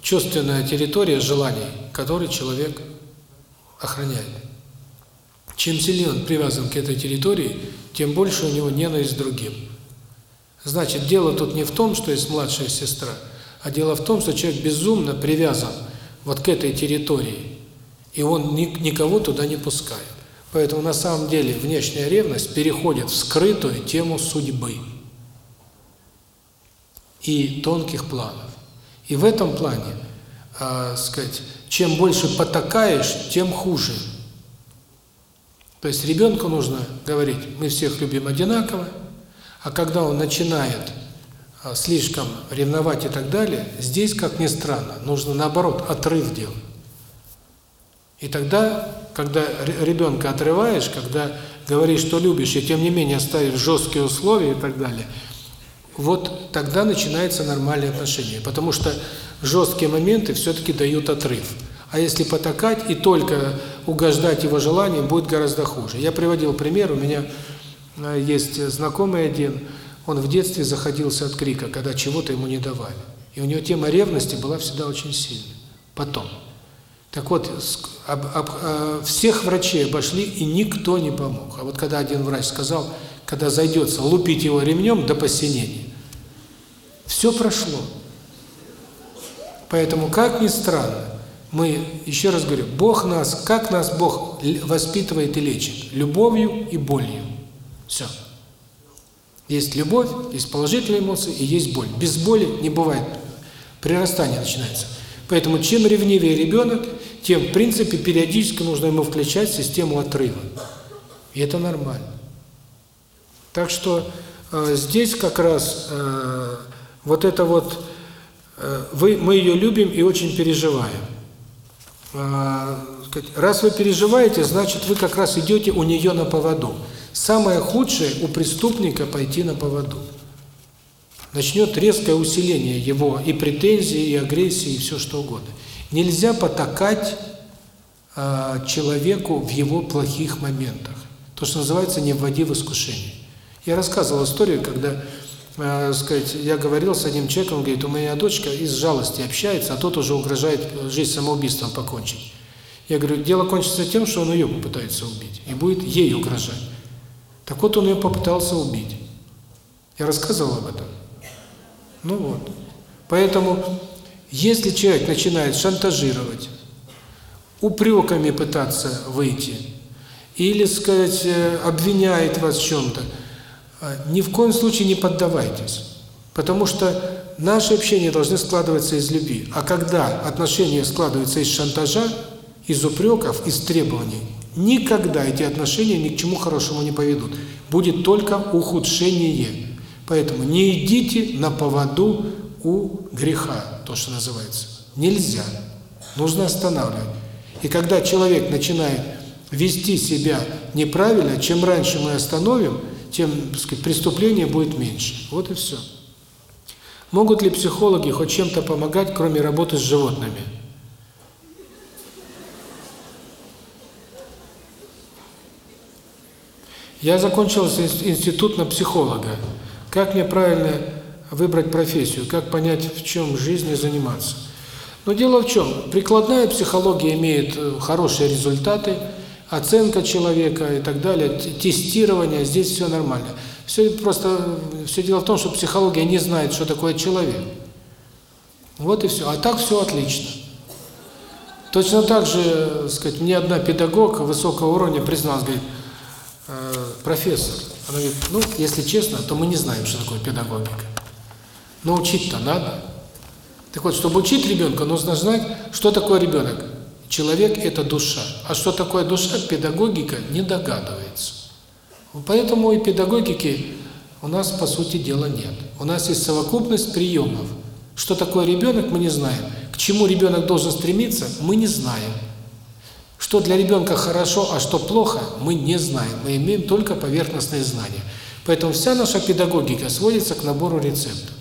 чувственная территория желаний, который человек охраняет. Чем сильнее он привязан к этой территории, тем больше у него ненависть к другим. Значит, дело тут не в том, что есть младшая сестра, а дело в том, что человек безумно привязан вот к этой территории и он ни, никого туда не пускает. Поэтому на самом деле внешняя ревность переходит в скрытую тему судьбы и тонких планов. И в этом плане, э, сказать, чем больше потакаешь, тем хуже. То есть ребенку нужно говорить, мы всех любим одинаково, а когда он начинает э, слишком ревновать и так далее, здесь, как ни странно, нужно наоборот отрыв делать. И тогда, когда ребенка отрываешь, когда говоришь, что любишь, и тем не менее ставишь жесткие условия и так далее, вот тогда начинается нормальное отношение. Потому что жесткие моменты все-таки дают отрыв. А если потакать и только угождать его желаниям, будет гораздо хуже. Я приводил пример, у меня есть знакомый один, он в детстве заходился от крика, когда чего-то ему не давали. И у него тема ревности была всегда очень сильной. Потом. Так вот, об, об, э, всех врачей обошли, и никто не помог. А вот когда один врач сказал, когда зайдется, лупить его ремнем до посинения, все прошло. Поэтому, как ни странно, мы, еще раз говорю, Бог нас, как нас Бог воспитывает и лечит? Любовью и болью. Все. Есть любовь, есть положительные эмоции и есть боль. Без боли не бывает. Прирастание начинается. Поэтому чем ревнивее ребенок, тем, в принципе, периодически нужно ему включать систему отрыва. И это нормально. Так что э, здесь как раз э, вот это вот, э, вы, мы ее любим и очень переживаем. Э, раз вы переживаете, значит вы как раз идете у нее на поводу. Самое худшее у преступника пойти на поводу. Начнет резкое усиление его и претензий, и агрессии, и все что угодно. Нельзя потакать э, человеку в его плохих моментах. То, что называется «не вводи в искушение». Я рассказывал историю, когда, э, сказать, я говорил с одним человеком, он говорит, у меня дочка из жалости общается, а тот уже угрожает жизнь самоубийством покончить. Я говорю, дело кончится тем, что он ее попытается убить, и будет ей угрожать. Так вот, он ее попытался убить. Я рассказывал об этом. Ну вот. Поэтому, если человек начинает шантажировать, упреками пытаться выйти, или, сказать, э, обвиняет вас в чем-то, э, ни в коем случае не поддавайтесь. Потому что наши общения должны складываться из любви. А когда отношения складываются из шантажа, из упреков, из требований, никогда эти отношения ни к чему хорошему не поведут. Будет только ухудшение. Поэтому не идите на поводу у греха, то, что называется. Нельзя. Нужно останавливать. И когда человек начинает вести себя неправильно, чем раньше мы остановим, тем, сказать, преступление будет меньше. Вот и все. Могут ли психологи хоть чем-то помогать, кроме работы с животными? Я закончил институт на психолога. Как мне правильно выбрать профессию? Как понять, в чем жизни заниматься? Но дело в чем? Прикладная психология имеет э, хорошие результаты – оценка человека и так далее, тестирование, здесь все нормально. Все просто, все дело в том, что психология не знает, что такое человек. Вот и все. А так все отлично. Точно так же, сказать, мне одна педагог высокого уровня призналась, говорит, э, профессор, она говорит, ну, если честно, то мы не знаем, что такое педагогика. Но учить-то надо. Так вот, чтобы учить ребенка, нужно знать, что такое ребенок. Человек – это душа. А что такое душа, педагогика не догадывается. Поэтому и педагогики у нас, по сути дела, нет. У нас есть совокупность приемов. Что такое ребенок, мы не знаем. К чему ребенок должен стремиться, мы не знаем. Что для ребенка хорошо, а что плохо, мы не знаем. Мы имеем только поверхностные знания. Поэтому вся наша педагогика сводится к набору рецептов.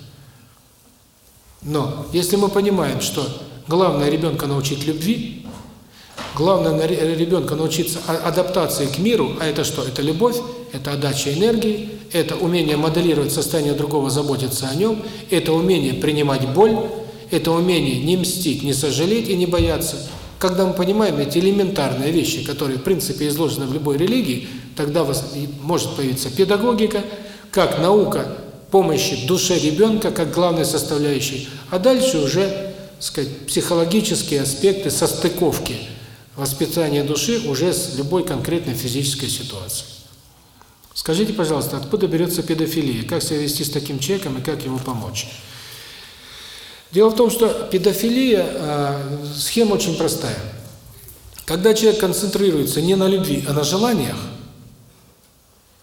Но если мы понимаем, что главное ребенка научить любви, Главное ребенка научиться адаптации к миру, а это что? Это любовь, это отдача энергии, это умение моделировать состояние другого, заботиться о нем, это умение принимать боль, это умение не мстить, не сожалеть и не бояться. Когда мы понимаем эти элементарные вещи, которые в принципе изложены в любой религии, тогда может появиться педагогика, как наука помощи душе ребенка, как главной составляющей, а дальше уже, сказать, психологические аспекты состыковки – воспитание души уже с любой конкретной физической ситуацией. Скажите, пожалуйста, откуда берется педофилия? Как себя вести с таким человеком и как ему помочь? Дело в том, что педофилия, э, схема очень простая. Когда человек концентрируется не на любви, а на желаниях,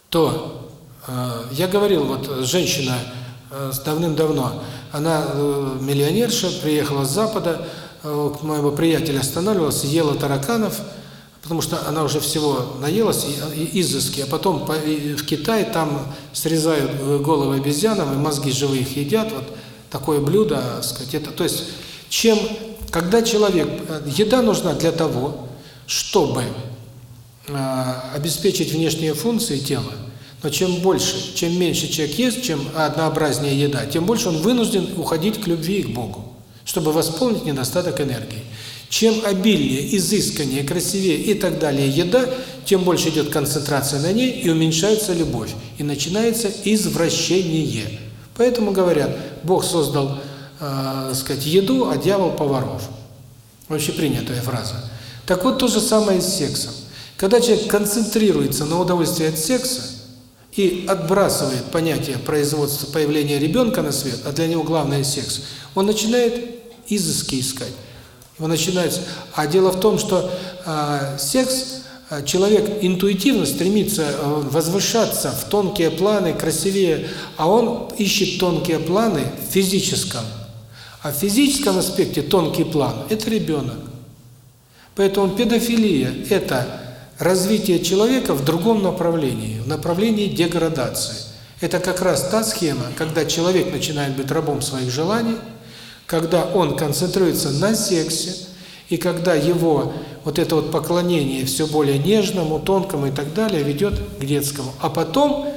то, э, я говорил, вот женщина э, давным-давно, она э, миллионерша, приехала с Запада, Э, моего приятеля останавливалась, ела тараканов, потому что она уже всего наелась, и, изыски, а потом по, и в Китае там срезают головы обезьянам, и мозги живые их едят, вот такое блюдо, сказать, это, то есть, чем, когда человек, э, еда нужна для того, чтобы э, обеспечить внешние функции тела, но чем больше, чем меньше человек ест, чем однообразнее еда, тем больше он вынужден уходить к любви и к Богу чтобы восполнить недостаток энергии. Чем обильнее, изысканнее, красивее и так далее еда, тем больше идет концентрация на ней и уменьшается любовь. И начинается извращение. Поэтому говорят, Бог создал э, сказать, еду, а дьявол поваров. Вообще принятая фраза. Так вот, то же самое с сексом. Когда человек концентрируется на удовольствии от секса и отбрасывает понятие производства, появления ребенка на свет, а для него главное секс, он начинает изыски искать. Он начинает... А дело в том, что э, секс человек интуитивно стремится возвышаться в тонкие планы, красивее, а он ищет тонкие планы в физическом. А в физическом аспекте тонкий план – это ребенок. Поэтому педофилия – это развитие человека в другом направлении, в направлении деградации. Это как раз та схема, когда человек начинает быть рабом своих желаний, когда он концентрируется на сексе, и когда его вот это вот поклонение все более нежному, тонкому и так далее ведет к детскому. А потом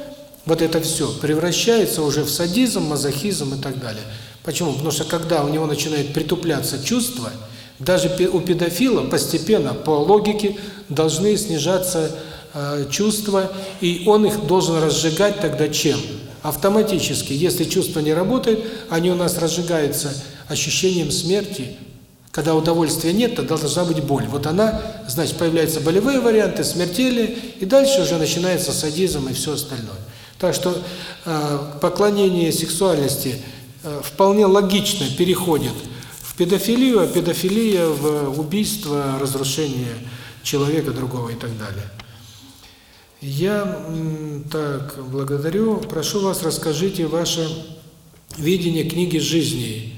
вот это все превращается уже в садизм, мазохизм и так далее. Почему? Потому что когда у него начинает притупляться чувства, даже у педофила постепенно, по логике, должны снижаться э, чувства, и он их должен разжигать тогда чем? Автоматически. Если чувство не работает, они у нас разжигаются ощущением смерти, когда удовольствия нет, тогда должна быть боль. Вот она, значит, появляются болевые варианты, смертельные, и дальше уже начинается садизм и все остальное. Так что э, поклонение сексуальности э, вполне логично переходит в педофилию, а педофилия в убийство, разрушение человека другого и так далее. Я так благодарю. Прошу вас, расскажите ваше видение книги жизни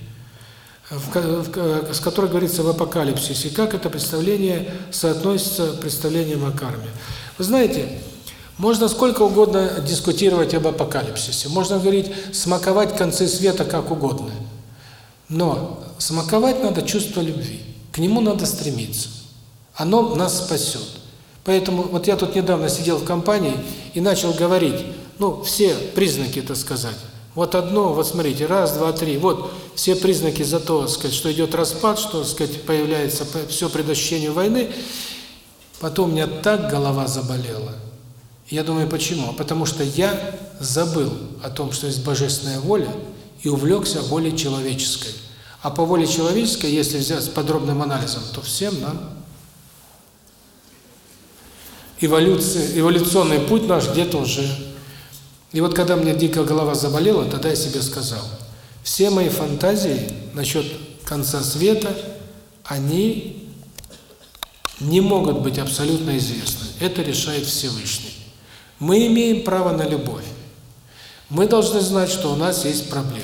с которой говорится в апокалипсисе, как это представление соотносится с представлением о карме. Вы знаете, можно сколько угодно дискутировать об апокалипсисе, можно говорить, смаковать концы света как угодно, но смаковать надо чувство любви, к нему надо стремиться, оно нас спасет. Поэтому вот я тут недавно сидел в компании и начал говорить, ну, все признаки, так сказать, вот одно, вот смотрите, раз, два, три, вот все признаки за то, сказать, что идет распад, что, сказать, появляется все предощущение войны. Потом у меня так голова заболела. Я думаю, почему? Потому что я забыл о том, что есть божественная воля, и увлекся волей человеческой. А по воле человеческой, если взять с подробным анализом, то всем нам эволюция, эволюционный путь наш где-то уже и вот когда мне дико голова заболела, тогда я себе сказал, все мои фантазии насчет конца света, они не могут быть абсолютно известны. Это решает Всевышний. Мы имеем право на любовь. Мы должны знать, что у нас есть проблемы.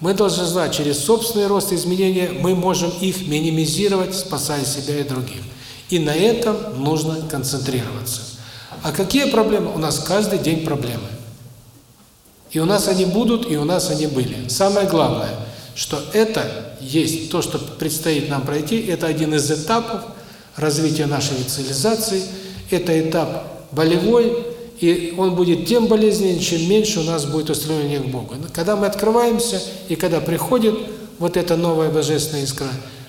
Мы должны знать, через собственный рост и изменения мы можем их минимизировать, спасая себя и других. И на этом нужно концентрироваться. А какие проблемы? У нас каждый день проблемы. И у нас они будут, и у нас они были. Самое главное, что это есть, то, что предстоит нам пройти, это один из этапов развития нашей цивилизации, это этап болевой, и он будет тем болезненнее, чем меньше у нас будет устремление к Богу. Когда мы открываемся, и когда приходит вот эта новая божественная искра,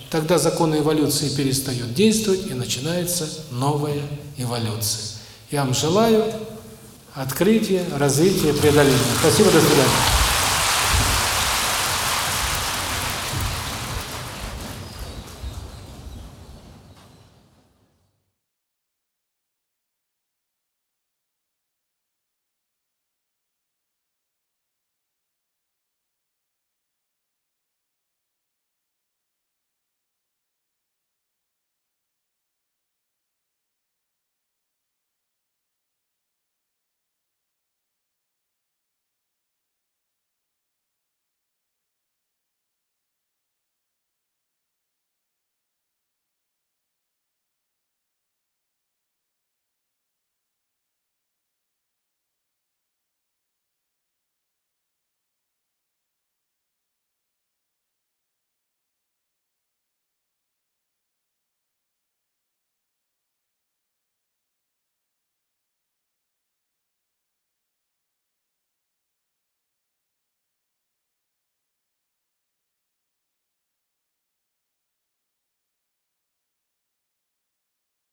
тогда законы эволюции перестают действовать, и начинается новая эволюция. Я вам желаю открытие, развитие, преодоление. Спасибо, до свидания.